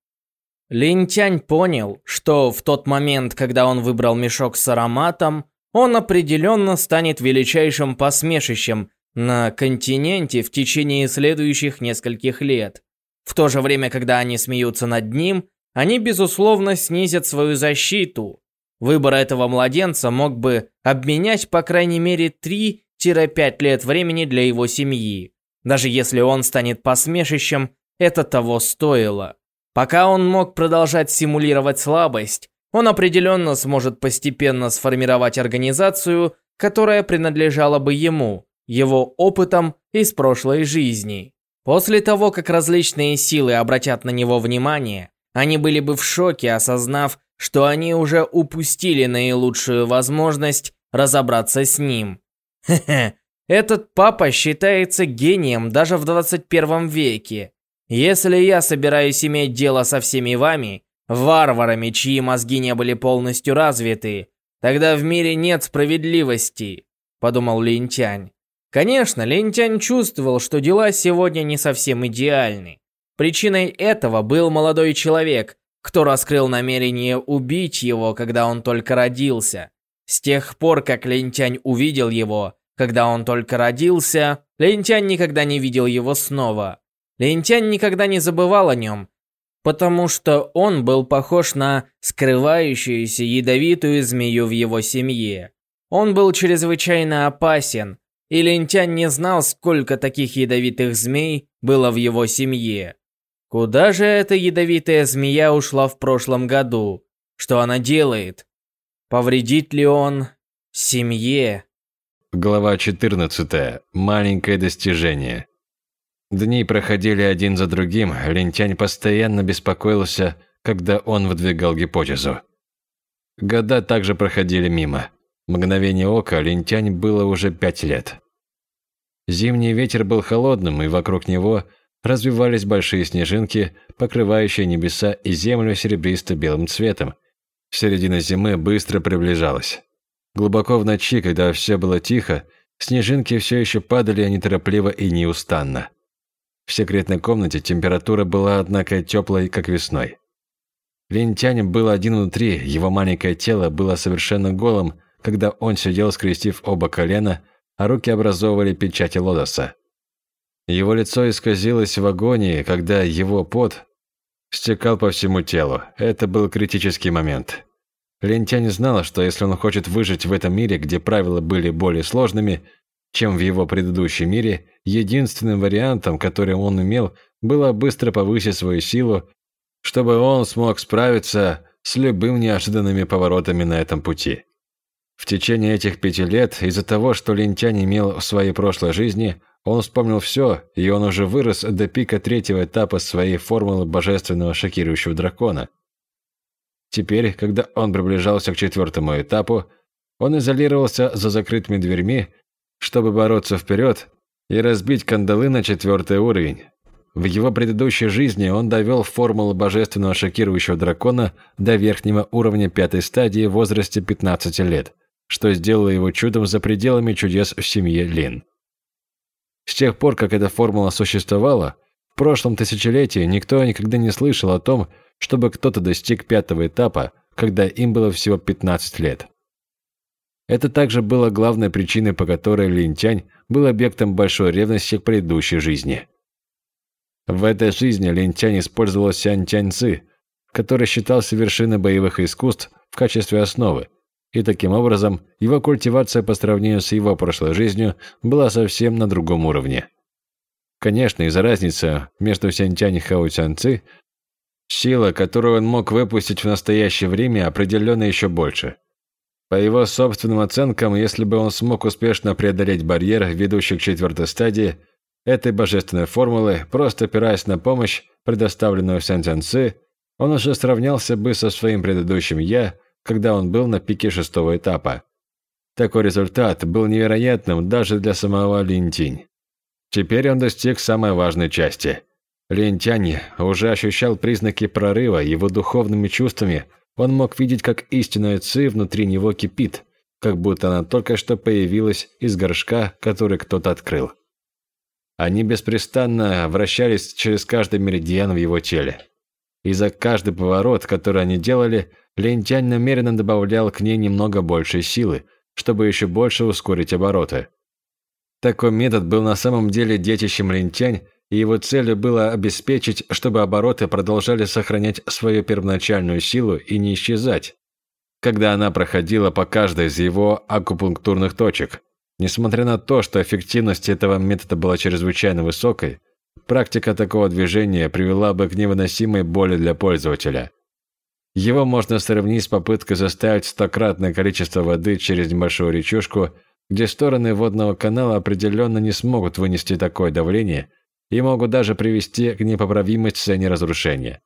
Линтянь понял, что в тот момент, когда он выбрал мешок с ароматом, он определенно станет величайшим посмешищем на континенте в течение следующих нескольких лет. В то же время, когда они смеются над ним, они, безусловно, снизят свою защиту. Выбор этого младенца мог бы обменять по крайней мере 3-5 лет времени для его семьи. Даже если он станет посмешищем, это того стоило. Пока он мог продолжать симулировать слабость, он определенно сможет постепенно сформировать организацию, которая принадлежала бы ему, его опытом из прошлой жизни. После того, как различные силы обратят на него внимание, они были бы в шоке, осознав, что они уже упустили наилучшую возможность разобраться с ним. Хе-хе, этот папа считается гением даже в 21 веке. Если я собираюсь иметь дело со всеми вами, варварами, чьи мозги не были полностью развиты, тогда в мире нет справедливости, подумал Линтянь. Конечно, Линтянь чувствовал, что дела сегодня не совсем идеальны. Причиной этого был молодой человек, кто раскрыл намерение убить его, когда он только родился. С тех пор, как Линтянь увидел его, когда он только родился, Линтянь никогда не видел его снова. Лентянь никогда не забывал о нем, потому что он был похож на скрывающуюся ядовитую змею в его семье. Он был чрезвычайно опасен, и Лентянь не знал, сколько таких ядовитых змей было в его семье. Куда же эта ядовитая змея ушла в прошлом году? Что она делает? Повредит ли он семье? Глава 14. Маленькое достижение. Дни проходили один за другим, Лентянь постоянно беспокоился, когда он выдвигал гипотезу. Года также проходили мимо. Мгновение ока Лентянь было уже пять лет. Зимний ветер был холодным, и вокруг него развивались большие снежинки, покрывающие небеса и землю серебристо-белым цветом. Середина зимы быстро приближалась. Глубоко в ночи, когда все было тихо, снежинки все еще падали неторопливо и неустанно. В секретной комнате температура была, однако, теплой, как весной. Лентянь был один внутри, его маленькое тело было совершенно голым, когда он сидел, скрестив оба колена, а руки образовывали печати лотоса. Его лицо исказилось в агонии, когда его пот стекал по всему телу. Это был критический момент. Лентянь знала, что если он хочет выжить в этом мире, где правила были более сложными, чем в его предыдущем мире, единственным вариантом, который он имел, было быстро повысить свою силу, чтобы он смог справиться с любыми неожиданными поворотами на этом пути. В течение этих пяти лет, из-за того, что Лентянь имел в своей прошлой жизни, он вспомнил все, и он уже вырос до пика третьего этапа своей формулы божественного шокирующего дракона. Теперь, когда он приближался к четвертому этапу, он изолировался за закрытыми дверьми, чтобы бороться вперед и разбить кандалы на четвертый уровень. В его предыдущей жизни он довел формулу божественного шокирующего дракона до верхнего уровня пятой стадии в возрасте 15 лет, что сделало его чудом за пределами чудес в семье Лин. С тех пор, как эта формула существовала, в прошлом тысячелетии никто никогда не слышал о том, чтобы кто-то достиг пятого этапа, когда им было всего 15 лет. Это также было главной причиной, по которой Линтянь был объектом большой ревности к предыдущей жизни. В этой жизни Линтянь использовал который считался вершиной боевых искусств в качестве основы, и таким образом его культивация по сравнению с его прошлой жизнью была совсем на другом уровне. Конечно, из-за разницы между Сянтянь и Хао Цянци, сила, которую он мог выпустить в настоящее время, определенно еще больше. По его собственным оценкам, если бы он смог успешно преодолеть барьер, ведущий к четвертой стадии этой божественной формулы, просто опираясь на помощь, предоставленную Сян Цянци, он уже сравнялся бы со своим предыдущим «я», когда он был на пике шестого этапа. Такой результат был невероятным даже для самого Линтинь. Теперь он достиг самой важной части. Линтянь уже ощущал признаки прорыва, его духовными чувствами он мог видеть, как истинная ци внутри него кипит, как будто она только что появилась из горшка, который кто-то открыл. Они беспрестанно вращались через каждый меридиан в его теле. И за каждый поворот, который они делали, Лентянь намеренно добавлял к ней немного большей силы, чтобы еще больше ускорить обороты. Такой метод был на самом деле детищем Лентянь, и его целью было обеспечить, чтобы обороты продолжали сохранять свою первоначальную силу и не исчезать, когда она проходила по каждой из его акупунктурных точек. Несмотря на то, что эффективность этого метода была чрезвычайно высокой, практика такого движения привела бы к невыносимой боли для пользователя. Его можно сравнить с попыткой заставить стократное количество воды через небольшую речушку, где стороны водного канала определенно не смогут вынести такое давление и могут даже привести к непоправимой сцене разрушения.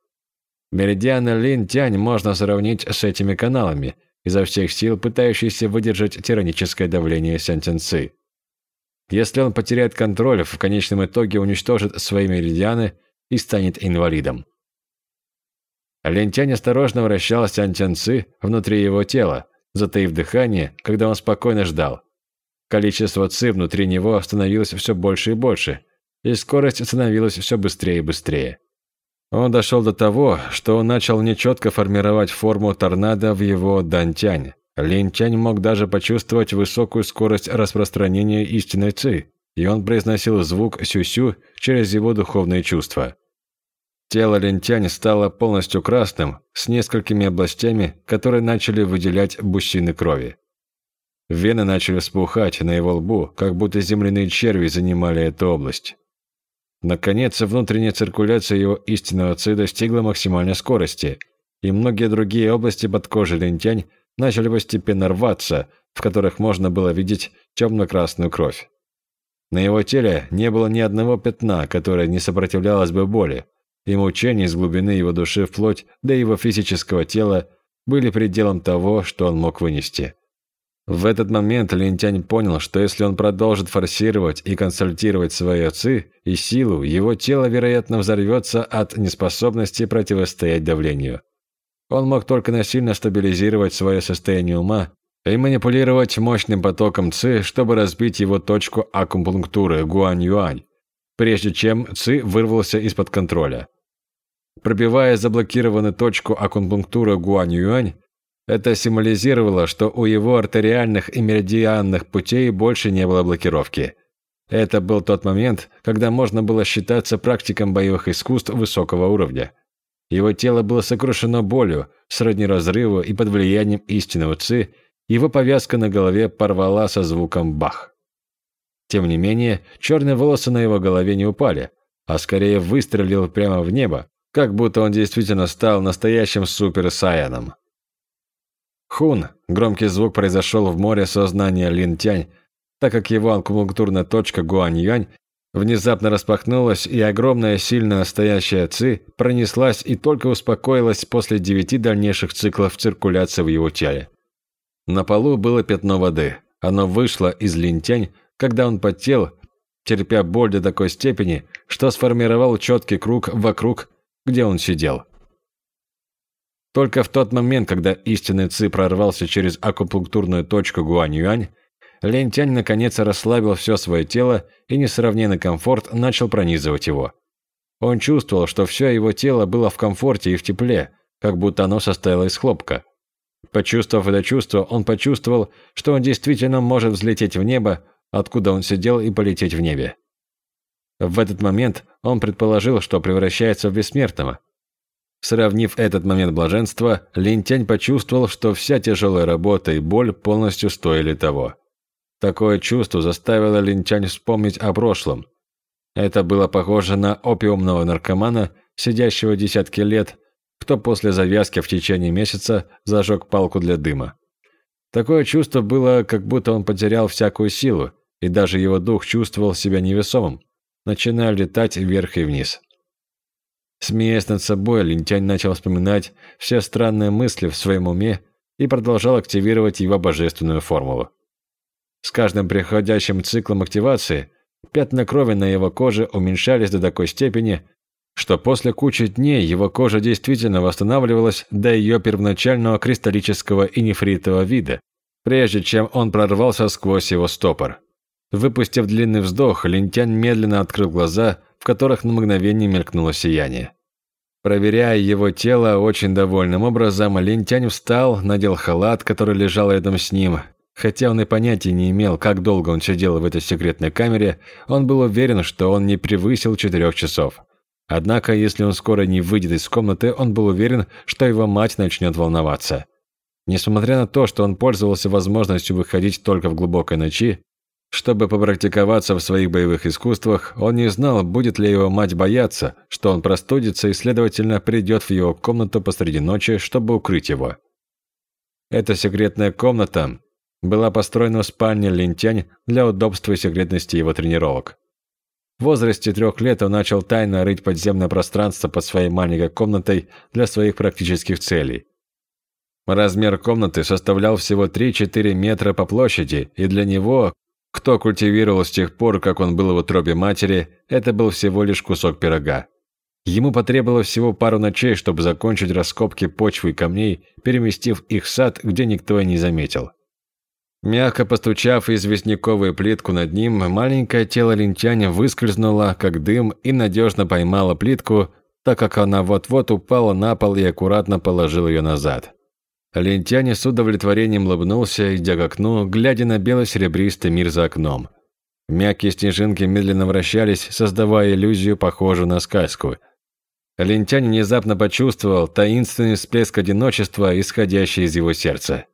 Меридианы Лин-Тянь можно сравнить с этими каналами, изо всех сил пытающиеся выдержать тираническое давление Сянтенцы. Если он потеряет контроль, в конечном итоге уничтожит свои меридианы и станет инвалидом. Лентянь осторожно вращал Сянтянцы внутри его тела, затаив дыхание, когда он спокойно ждал. Количество ци внутри него становилось все больше и больше, и скорость становилась все быстрее и быстрее. Он дошел до того, что он начал нечетко формировать форму торнадо в его дантянь. Линтянь мог даже почувствовать высокую скорость распространения истинной ци, и он произносил звук сю-сю через его духовные чувства. Тело лентянь стало полностью красным, с несколькими областями, которые начали выделять бусины крови. Вены начали вспухать на его лбу, как будто земляные черви занимали эту область. Наконец, внутренняя циркуляция его истинного ци достигла максимальной скорости, и многие другие области под кожей лентянь начали постепенно рваться, в которых можно было видеть темно-красную кровь. На его теле не было ни одного пятна, которое не сопротивлялось бы боли, и мучения из глубины его души вплоть до его физического тела были пределом того, что он мог вынести. В этот момент Линтянь понял, что если он продолжит форсировать и консультировать свои отцы и силу, его тело, вероятно, взорвется от неспособности противостоять давлению. Он мог только насильно стабилизировать свое состояние ума и манипулировать мощным потоком ци, чтобы разбить его точку акупунктуры Гуань-Юань, прежде чем Ци вырвался из-под контроля. Пробивая заблокированную точку акупунктуры Гуань-Юань, это символизировало, что у его артериальных и меридианных путей больше не было блокировки. Это был тот момент, когда можно было считаться практиком боевых искусств высокого уровня. Его тело было сокрушено болью, сродни разрыву и под влиянием истинного ци, его повязка на голове порвала со звуком «бах». Тем не менее, черные волосы на его голове не упали, а скорее выстрелил прямо в небо, как будто он действительно стал настоящим супер-саяном. Хун, громкий звук произошел в море сознания Лин-Тянь, так как его акупунктурная точка Гуань-Юань внезапно распахнулась, и огромная сильная настоящая ци пронеслась и только успокоилась после девяти дальнейших циклов циркуляции в его теле. На полу было пятно воды. Оно вышло из линтянь, когда он потел, терпя боль до такой степени, что сформировал четкий круг вокруг, где он сидел. Только в тот момент, когда истинный Ци прорвался через акупунктурную точку Гуань-Юань, Лентянь наконец расслабил все свое тело, и несравненный комфорт начал пронизывать его. Он чувствовал, что все его тело было в комфорте и в тепле, как будто оно состояло из хлопка. Почувствовав это чувство, он почувствовал, что он действительно может взлететь в небо, откуда он сидел, и полететь в небе. В этот момент он предположил, что превращается в бессмертного. Сравнив этот момент блаженства, Линтянь почувствовал, что вся тяжелая работа и боль полностью стоили того. Такое чувство заставило Линтянь вспомнить о прошлом. Это было похоже на опиумного наркомана, сидящего десятки лет, кто после завязки в течение месяца зажег палку для дыма. Такое чувство было, как будто он потерял всякую силу, и даже его дух чувствовал себя невесомым, начиная летать вверх и вниз. Смеясь над собой, Лентянь начал вспоминать все странные мысли в своем уме и продолжал активировать его божественную формулу. С каждым приходящим циклом активации пятна крови на его коже уменьшались до такой степени, что после кучи дней его кожа действительно восстанавливалась до ее первоначального кристаллического и нефритового вида, прежде чем он прорвался сквозь его стопор. Выпустив длинный вздох, Лентянь медленно открыл глаза, которых на мгновение мелькнуло сияние. Проверяя его тело очень довольным образом, Лентянь встал, надел халат, который лежал рядом с ним. Хотя он и понятия не имел, как долго он сидел в этой секретной камере, он был уверен, что он не превысил четырех часов. Однако, если он скоро не выйдет из комнаты, он был уверен, что его мать начнет волноваться. Несмотря на то, что он пользовался возможностью выходить только в глубокой ночи, чтобы попрактиковаться в своих боевых искусствах, он не знал, будет ли его мать бояться, что он простудится и, следовательно, придет в его комнату посреди ночи, чтобы укрыть его. Эта секретная комната была построена в спальне Линтянь для удобства и секретности его тренировок. В возрасте трех лет он начал тайно рыть подземное пространство под своей маленькой комнатой для своих практических целей. Размер комнаты составлял всего 3-4 метра по площади, и для него, кто культивировал с тех пор, как он был в утробе матери, это был всего лишь кусок пирога. Ему потребовалось всего пару ночей, чтобы закончить раскопки почвы и камней, переместив их в сад, где никто и не заметил. Мягко постучав известняковую плитку над ним, маленькое тело лентяня выскользнуло, как дым, и надежно поймало плитку, так как она вот-вот упала на пол и аккуратно положил ее назад. Лентяне с удовлетворением улыбнулся, идя к окну, глядя на бело-серебристый мир за окном. Мягкие снежинки медленно вращались, создавая иллюзию, похожую на сказку. Лентянь внезапно почувствовал таинственный всплеск одиночества, исходящий из его сердца.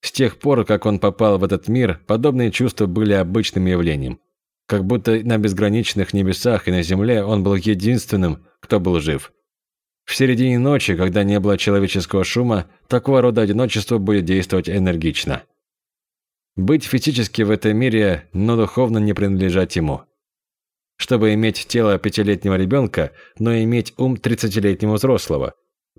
С тех пор, как он попал в этот мир, подобные чувства были обычным явлением. Как будто на безграничных небесах и на земле он был единственным, кто был жив. В середине ночи, когда не было человеческого шума, такого рода одиночество будет действовать энергично. Быть физически в этом мире, но духовно не принадлежать ему. Чтобы иметь тело пятилетнего ребенка, но иметь ум тридцатилетнего взрослого.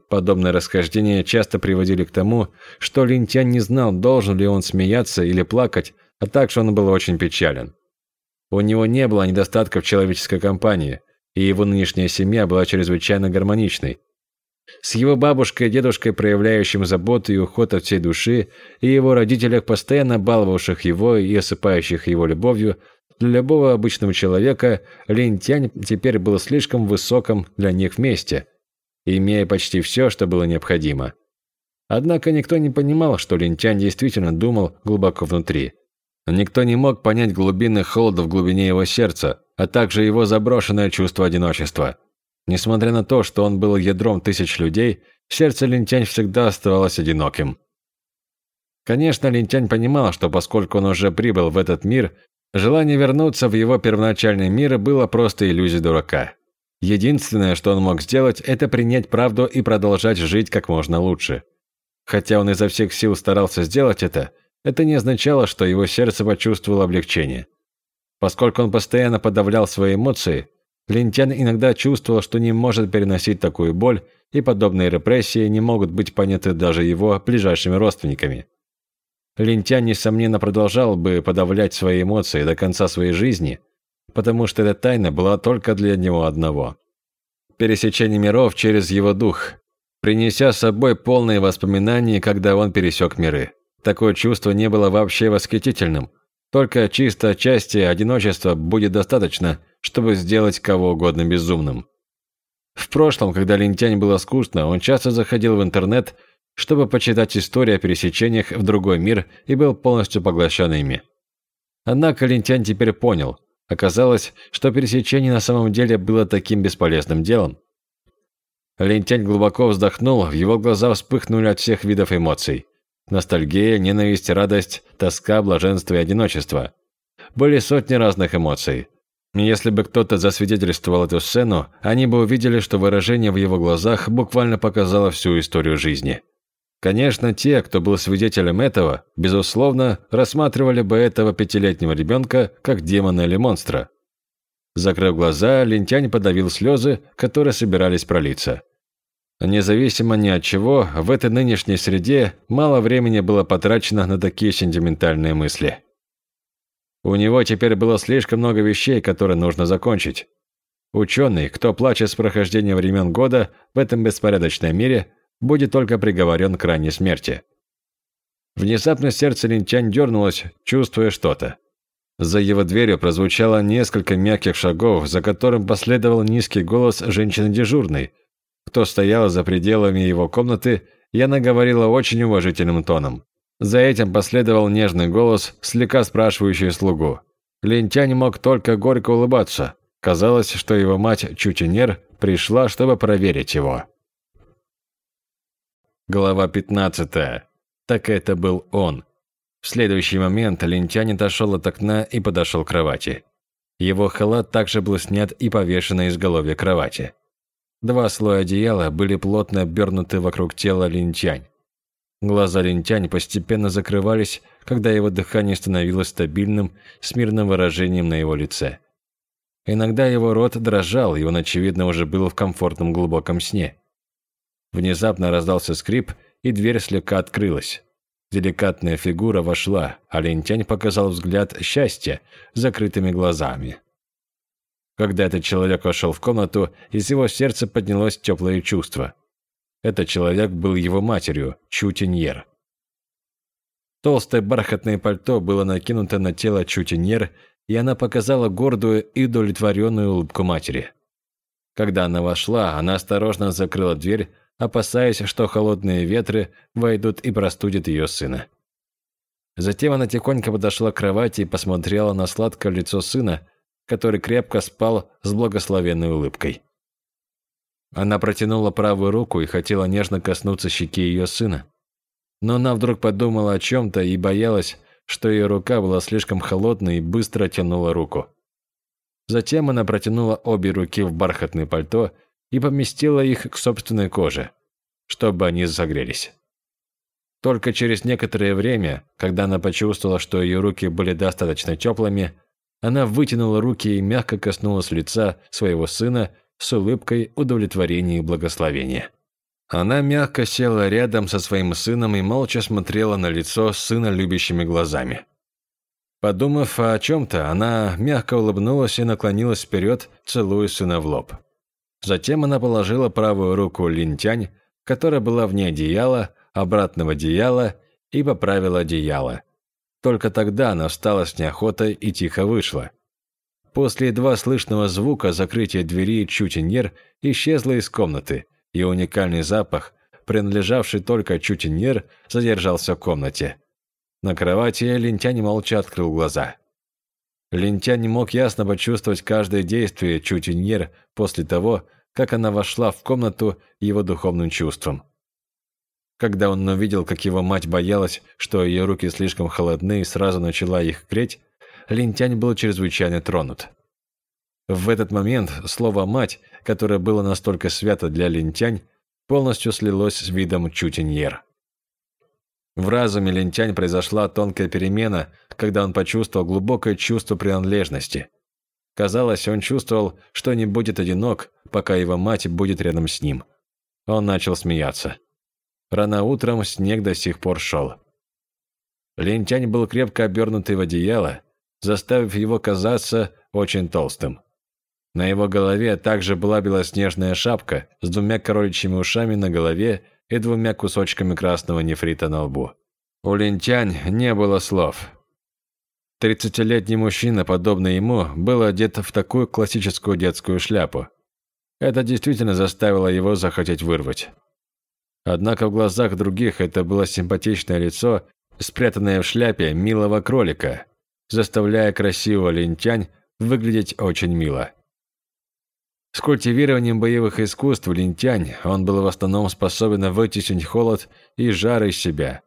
Подобные расхождения часто приводили к тому, что Линтян не знал, должен ли он смеяться или плакать, а также он был очень печален. У него не было недостатков в человеческой компании, и его нынешняя семья была чрезвычайно гармоничной. С его бабушкой и дедушкой, проявляющим заботу и уход от всей души, и его родителях, постоянно баловавших его и осыпающих его любовью, Для любого обычного человека Линь Тянь теперь был слишком высоким для них вместе, имея почти все, что было необходимо. Однако никто не понимал, что Линь Тянь действительно думал глубоко внутри. Никто не мог понять глубины холода в глубине его сердца, а также его заброшенное чувство одиночества. Несмотря на то, что он был ядром тысяч людей, сердце Линтянь всегда оставалось одиноким. Конечно, Линтянь понимал, что поскольку он уже прибыл в этот мир, желание вернуться в его первоначальный мир было просто иллюзией дурака. Единственное, что он мог сделать, это принять правду и продолжать жить как можно лучше. Хотя он изо всех сил старался сделать это, это не означало, что его сердце почувствовало облегчение. Поскольку он постоянно подавлял свои эмоции, Линтян иногда чувствовал, что не может переносить такую боль, и подобные репрессии не могут быть поняты даже его ближайшими родственниками. Линтян, несомненно, продолжал бы подавлять свои эмоции до конца своей жизни, потому что эта тайна была только для него одного. Пересечение миров через его дух, принеся с собой полные воспоминания, когда он пересек миры. Такое чувство не было вообще восхитительным. Только чисто части одиночества будет достаточно, чтобы сделать кого угодно безумным. В прошлом, когда Линтянь было скучно, он часто заходил в интернет чтобы почитать истории о пересечениях в другой мир и был полностью поглощен ими. Однако Линтянь теперь понял, оказалось, что пересечение на самом деле было таким бесполезным делом. Линтянь глубоко вздохнул, в его глаза вспыхнули от всех видов эмоций. Ностальгия, ненависть, радость, тоска, блаженство и одиночество. Были сотни разных эмоций. Если бы кто-то засвидетельствовал эту сцену, они бы увидели, что выражение в его глазах буквально показало всю историю жизни. Конечно, те, кто был свидетелем этого, безусловно, рассматривали бы этого пятилетнего ребенка как демона или монстра. Закрыв глаза, Лентянь подавил слезы, которые собирались пролиться. Независимо ни от чего, в этой нынешней среде мало времени было потрачено на такие сентиментальные мысли. У него теперь было слишком много вещей, которые нужно закончить. Ученый, кто плачет с прохождения времен года в этом беспорядочном мире, будет только приговорен к ранней смерти. Внезапно сердце Линчань дернулось, чувствуя что-то. За его дверью прозвучало несколько мягких шагов, за которым последовал низкий голос женщины-дежурной, кто стояла за пределами его комнаты, и она говорила очень уважительным тоном. За этим последовал нежный голос, слегка спрашивающий слугу. Линтянь мог только горько улыбаться. Казалось, что его мать Чутинер пришла, чтобы проверить его. Глава 15. Так это был он. В следующий момент Лентянь отошел от окна и подошел к кровати. Его халат также был снят и повешен на изголовье кровати. Два слоя одеяла были плотно обернуты вокруг тела Линтянь. Глаза Линтянь постепенно закрывались, когда его дыхание становилось стабильным, с мирным выражением на его лице. Иногда его рот дрожал, и он, очевидно, уже был в комфортном глубоком сне. Внезапно раздался скрип, и дверь слегка открылась. Деликатная фигура вошла, а Лентянь показал взгляд счастья закрытыми глазами. Когда этот человек вошел в комнату, из его сердца поднялось теплое чувство. Этот человек был его матерью, Чутиньер. Толстое бархатное пальто было накинуто на тело Чутиньер, и она показала гордую и удовлетворенную улыбку матери. Когда она вошла, она осторожно закрыла дверь, опасаясь, что холодные ветры войдут и простудят ее сына. Затем она тихонько подошла к кровати и посмотрела на сладкое лицо сына, который крепко спал с благословенной улыбкой. Она протянула правую руку и хотела нежно коснуться щеки ее сына. Но она вдруг подумала о чем-то и боялась, что ее рука была слишком холодной и быстро тянула руку. Затем она протянула обе руки в бархатное пальто и поместила их к собственной коже, чтобы они согрелись. Только через некоторое время, когда она почувствовала, что ее руки были достаточно теплыми, она вытянула руки и мягко коснулась лица своего сына с улыбкой удовлетворения и благословения. Она мягко села рядом со своим сыном и молча смотрела на лицо сына любящими глазами. Подумав о чем-то, она мягко улыбнулась и наклонилась вперед, целуя сына в лоб. Затем она положила правую руку Линтянь, которая была вне одеяла, обратного одеяла, и поправила одеяло. Только тогда она встала с неохотой и тихо вышла, После едва слышного звука закрытия двери Чутиньер исчезла из комнаты, и уникальный запах, принадлежавший только Чутиньер, задержался в комнате. На кровати Лентянь молча открыл глаза. Лентянь мог ясно почувствовать каждое действие Чутиньер после того, как она вошла в комнату его духовным чувством. Когда он увидел, как его мать боялась, что ее руки слишком холодны и сразу начала их греть, Линтянь был чрезвычайно тронут. В этот момент слово «мать», которое было настолько свято для Линтянь, полностью слилось с видом Чутиньер. В разуме Линтянь произошла тонкая перемена, когда он почувствовал глубокое чувство принадлежности. Казалось, он чувствовал, что не будет одинок, пока его мать будет рядом с ним. Он начал смеяться. Рано утром снег до сих пор шел. Лентянь был крепко обернутый в одеяло, заставив его казаться очень толстым. На его голове также была белоснежная шапка с двумя кроличьими ушами на голове и двумя кусочками красного нефрита на лбу. У Лентянь не было слов. Тридцатилетний мужчина, подобный ему, был одет в такую классическую детскую шляпу. Это действительно заставило его захотеть вырвать. Однако в глазах других это было симпатичное лицо, спрятанное в шляпе милого кролика, заставляя красивого лентянь выглядеть очень мило. С культивированием боевых искусств лентянь он был в основном способен вытеснить холод и жар из себя.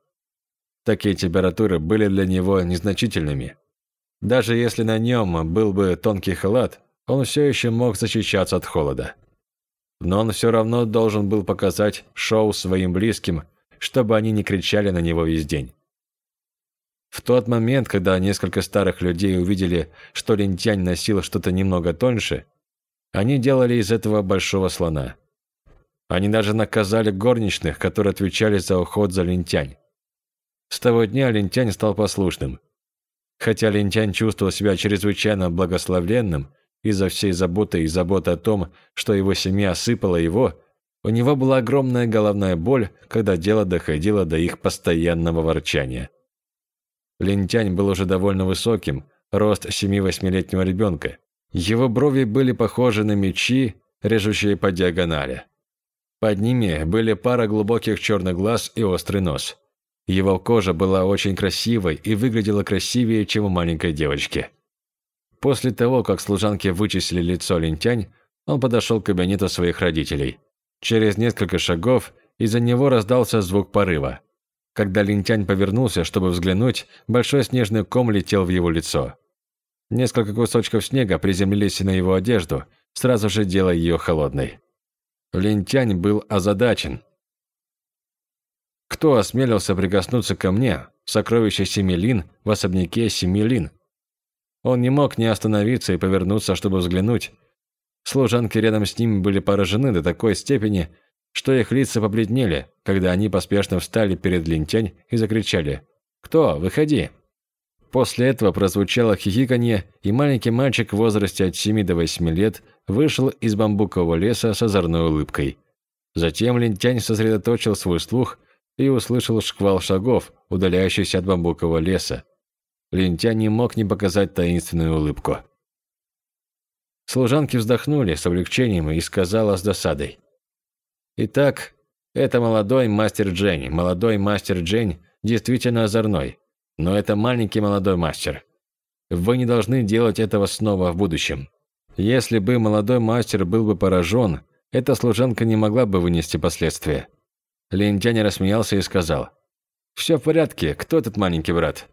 Такие температуры были для него незначительными. Даже если на нем был бы тонкий халат, он все еще мог защищаться от холода. Но он все равно должен был показать шоу своим близким, чтобы они не кричали на него весь день. В тот момент, когда несколько старых людей увидели, что лентянь носил что-то немного тоньше, они делали из этого большого слона. Они даже наказали горничных, которые отвечали за уход за лентянь. С того дня лентянь стал послушным. Хотя лентянь чувствовал себя чрезвычайно благословленным из-за всей заботы и заботы о том, что его семья осыпала его, у него была огромная головная боль, когда дело доходило до их постоянного ворчания. Лентянь был уже довольно высоким, рост 7-8-летнего ребенка. Его брови были похожи на мечи, режущие по диагонали. Под ними были пара глубоких черных глаз и острый нос. Его кожа была очень красивой и выглядела красивее, чем у маленькой девочки. После того, как служанки вычислили лицо Лентянь, он подошел к кабинету своих родителей. Через несколько шагов из-за него раздался звук порыва. Когда Лентянь повернулся, чтобы взглянуть, большой снежный ком летел в его лицо. Несколько кусочков снега приземлились на его одежду, сразу же делая ее холодной. Лентянь был озадачен. Кто осмелился прикоснуться ко мне, сокровище Семилин, в особняке Семилин? Он не мог не остановиться и повернуться, чтобы взглянуть. Служанки рядом с ним были поражены до такой степени, что их лица побледнели, когда они поспешно встали перед лентянь и закричали «Кто? Выходи!». После этого прозвучало хихиканье, и маленький мальчик в возрасте от 7 до 8 лет вышел из бамбукового леса с озорной улыбкой. Затем лентянь сосредоточил свой слух и услышал шквал шагов, удаляющийся от бамбукового леса. Лентя не мог не показать таинственную улыбку. Служанки вздохнули с облегчением и сказала с досадой. «Итак, это молодой мастер Джень. Молодой мастер Джень действительно озорной, но это маленький молодой мастер. Вы не должны делать этого снова в будущем. Если бы молодой мастер был бы поражен, эта служанка не могла бы вынести последствия». Лентянь рассмеялся и сказал, «Все в порядке, кто этот маленький брат?»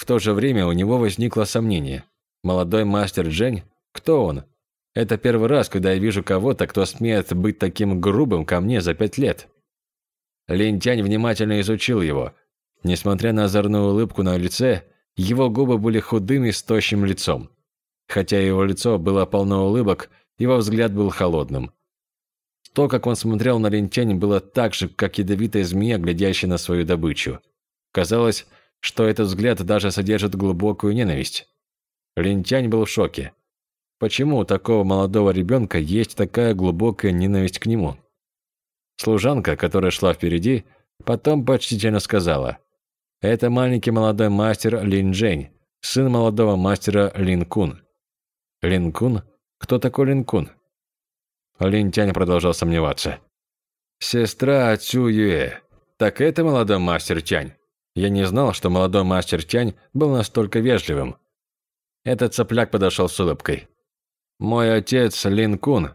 В то же время у него возникло сомнение. Молодой мастер Джень? Кто он? Это первый раз, когда я вижу кого-то, кто смеет быть таким грубым ко мне за пять лет. Линь Тянь внимательно изучил его. Несмотря на озорную улыбку на лице, его губы были худыми с тощим лицом. Хотя его лицо было полно улыбок, его взгляд был холодным. То, как он смотрел на Линтянь, было так же, как ядовитая змея, глядящая на свою добычу. Казалось, что этот взгляд даже содержит глубокую ненависть. Лентянь был в шоке. Почему у такого молодого ребенка есть такая глубокая ненависть к нему? Служанка, которая шла впереди, потом почтительно сказала, «Это маленький молодой мастер Лин Джень, сын молодого мастера Лин Кун». Линкун? Кто такой Линкун? Линтянь продолжал сомневаться. Сестра Цю Юэ. Так это молодой мастер Тянь. Я не знал, что молодой мастер Тянь был настолько вежливым. Этот цыпляк подошел с улыбкой. «Мой отец Лин Кун,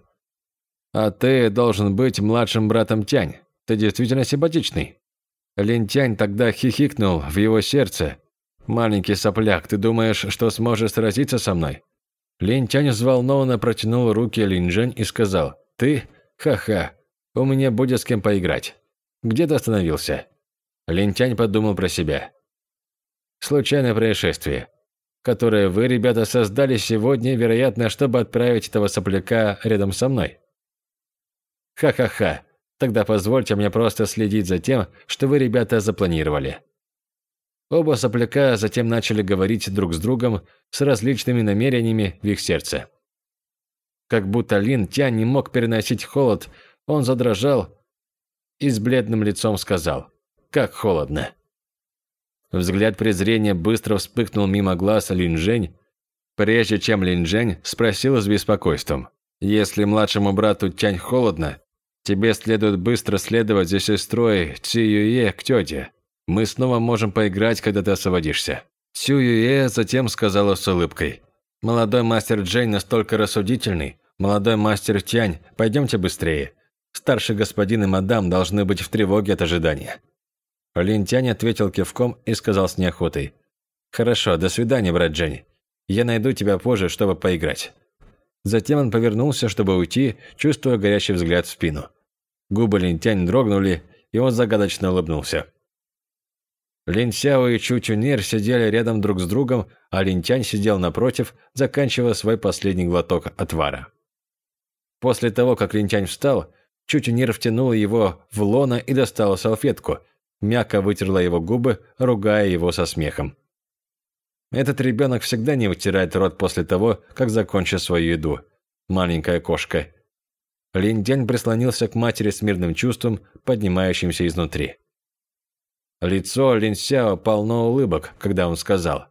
а ты должен быть младшим братом Тянь. Ты действительно симпатичный». Лин Тянь тогда хихикнул в его сердце. «Маленький сопляк, ты думаешь, что сможешь сразиться со мной?» Лин Тянь взволнованно протянул руки Лин Жень и сказал, «Ты? Ха-ха, у меня будет с кем поиграть. Где ты остановился?» Лин Тянь подумал про себя. «Случайное происшествие, которое вы, ребята, создали сегодня, вероятно, чтобы отправить этого сопляка рядом со мной. Ха-ха-ха, тогда позвольте мне просто следить за тем, что вы, ребята, запланировали». Оба сопляка затем начали говорить друг с другом с различными намерениями в их сердце. Как будто Лин Тянь не мог переносить холод, он задрожал и с бледным лицом сказал «Как холодно». Взгляд презрения быстро вспыхнул мимо глаз Лин Жень, прежде чем Лин Жень спросил с беспокойством «Если младшему брату Тянь холодно, тебе следует быстро следовать за сестрой Ци Юе к тете. Мы снова можем поиграть, когда ты освободишься». Цю Юе затем сказала с улыбкой. «Молодой мастер Джейн настолько рассудительный. Молодой мастер Тянь, пойдемте быстрее. Старший господин и мадам должны быть в тревоге от ожидания». Лин Тянь ответил кивком и сказал с неохотой. «Хорошо, до свидания, брат Джень. Я найду тебя позже, чтобы поиграть». Затем он повернулся, чтобы уйти, чувствуя горящий взгляд в спину. Губы Лин Тянь дрогнули, и он загадочно улыбнулся. Лин Сяо и Чу Чунир сидели рядом друг с другом, а Лин Тянь сидел напротив, заканчивая свой последний глоток отвара. После того, как Лин Тянь встал, Чу Чунир втянул его в лона и достала салфетку, мягко вытерла его губы, ругая его со смехом. Этот ребенок всегда не вытирает рот после того, как закончит свою еду. Маленькая кошка. Лин Тянь прислонился к матери с мирным чувством, поднимающимся изнутри. Лицо Линсяо полно улыбок, когда он сказал.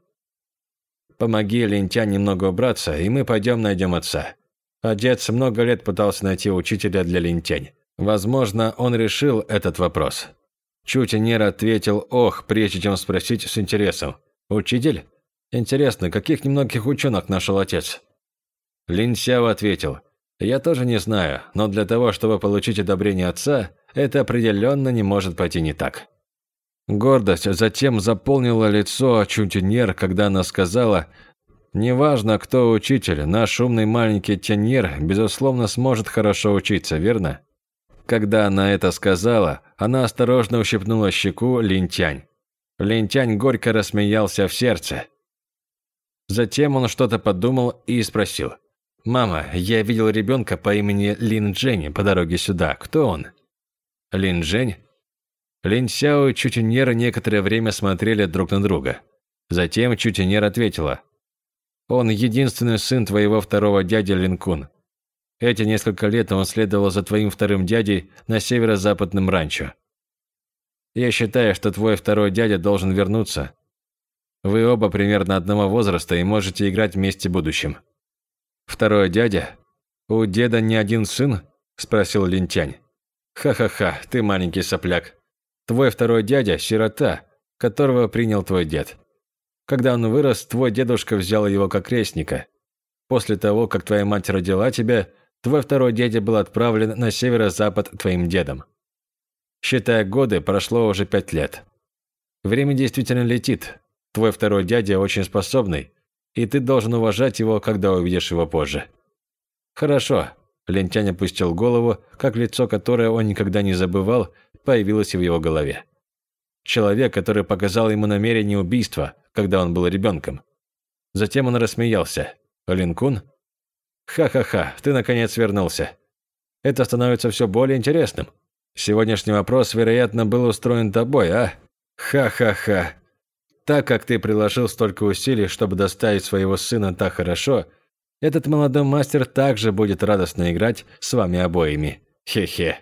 «Помоги Линтя немного убраться, и мы пойдем найдем отца». Отец много лет пытался найти учителя для Линтянь. Возможно, он решил этот вопрос. Чутинер ответил «ох», прежде чем спросить с интересом. «Учитель? Интересно, каких немногих ученых нашел отец?» Лин Сяо ответил «Я тоже не знаю, но для того, чтобы получить одобрение отца, это определенно не может пойти не так». Гордость затем заполнила лицо Чунтиньер, когда она сказала, «Неважно, кто учитель, наш умный маленький Теньер, безусловно, сможет хорошо учиться, верно?» Когда она это сказала, она осторожно ущипнула щеку Линтянь. Линтянь горько рассмеялся в сердце. Затем он что-то подумал и спросил. «Мама, я видел ребенка по имени Лин Джень по дороге сюда. Кто он?» «Лин Джень?» Лин Сяо и Чутиньер некоторое время смотрели друг на друга. Затем Чутиньер ответила. «Он единственный сын твоего второго дяди Линкун. Эти несколько лет он следовал за твоим вторым дядей на северо-западном ранчо. Я считаю, что твой второй дядя должен вернуться. Вы оба примерно одного возраста и можете играть вместе в будущем». «Второй дядя? У деда не один сын?» – спросил Линтянь. «Ха-ха-ха, ты маленький сопляк. Твой второй дядя – сирота, которого принял твой дед. Когда он вырос, твой дедушка взял его как крестника. После того, как твоя мать родила тебя, твой второй дядя был отправлен на северо-запад твоим дедом. Считая годы, прошло уже пять лет. Время действительно летит. Твой второй дядя очень способный, и ты должен уважать его, когда увидишь его позже. Хорошо. Лентянь опустил голову, как лицо, которое он никогда не забывал, появилось в его голове. Человек, который показал ему намерение убийства, когда он был ребенком. Затем он рассмеялся. «Линкун?» «Ха-ха-ха, ты наконец вернулся. Это становится все более интересным. Сегодняшний вопрос, вероятно, был устроен тобой, а? Ха-ха-ха. Так как ты приложил столько усилий, чтобы доставить своего сына так хорошо, этот молодой мастер также будет радостно играть с вами обоими. Хе-хе».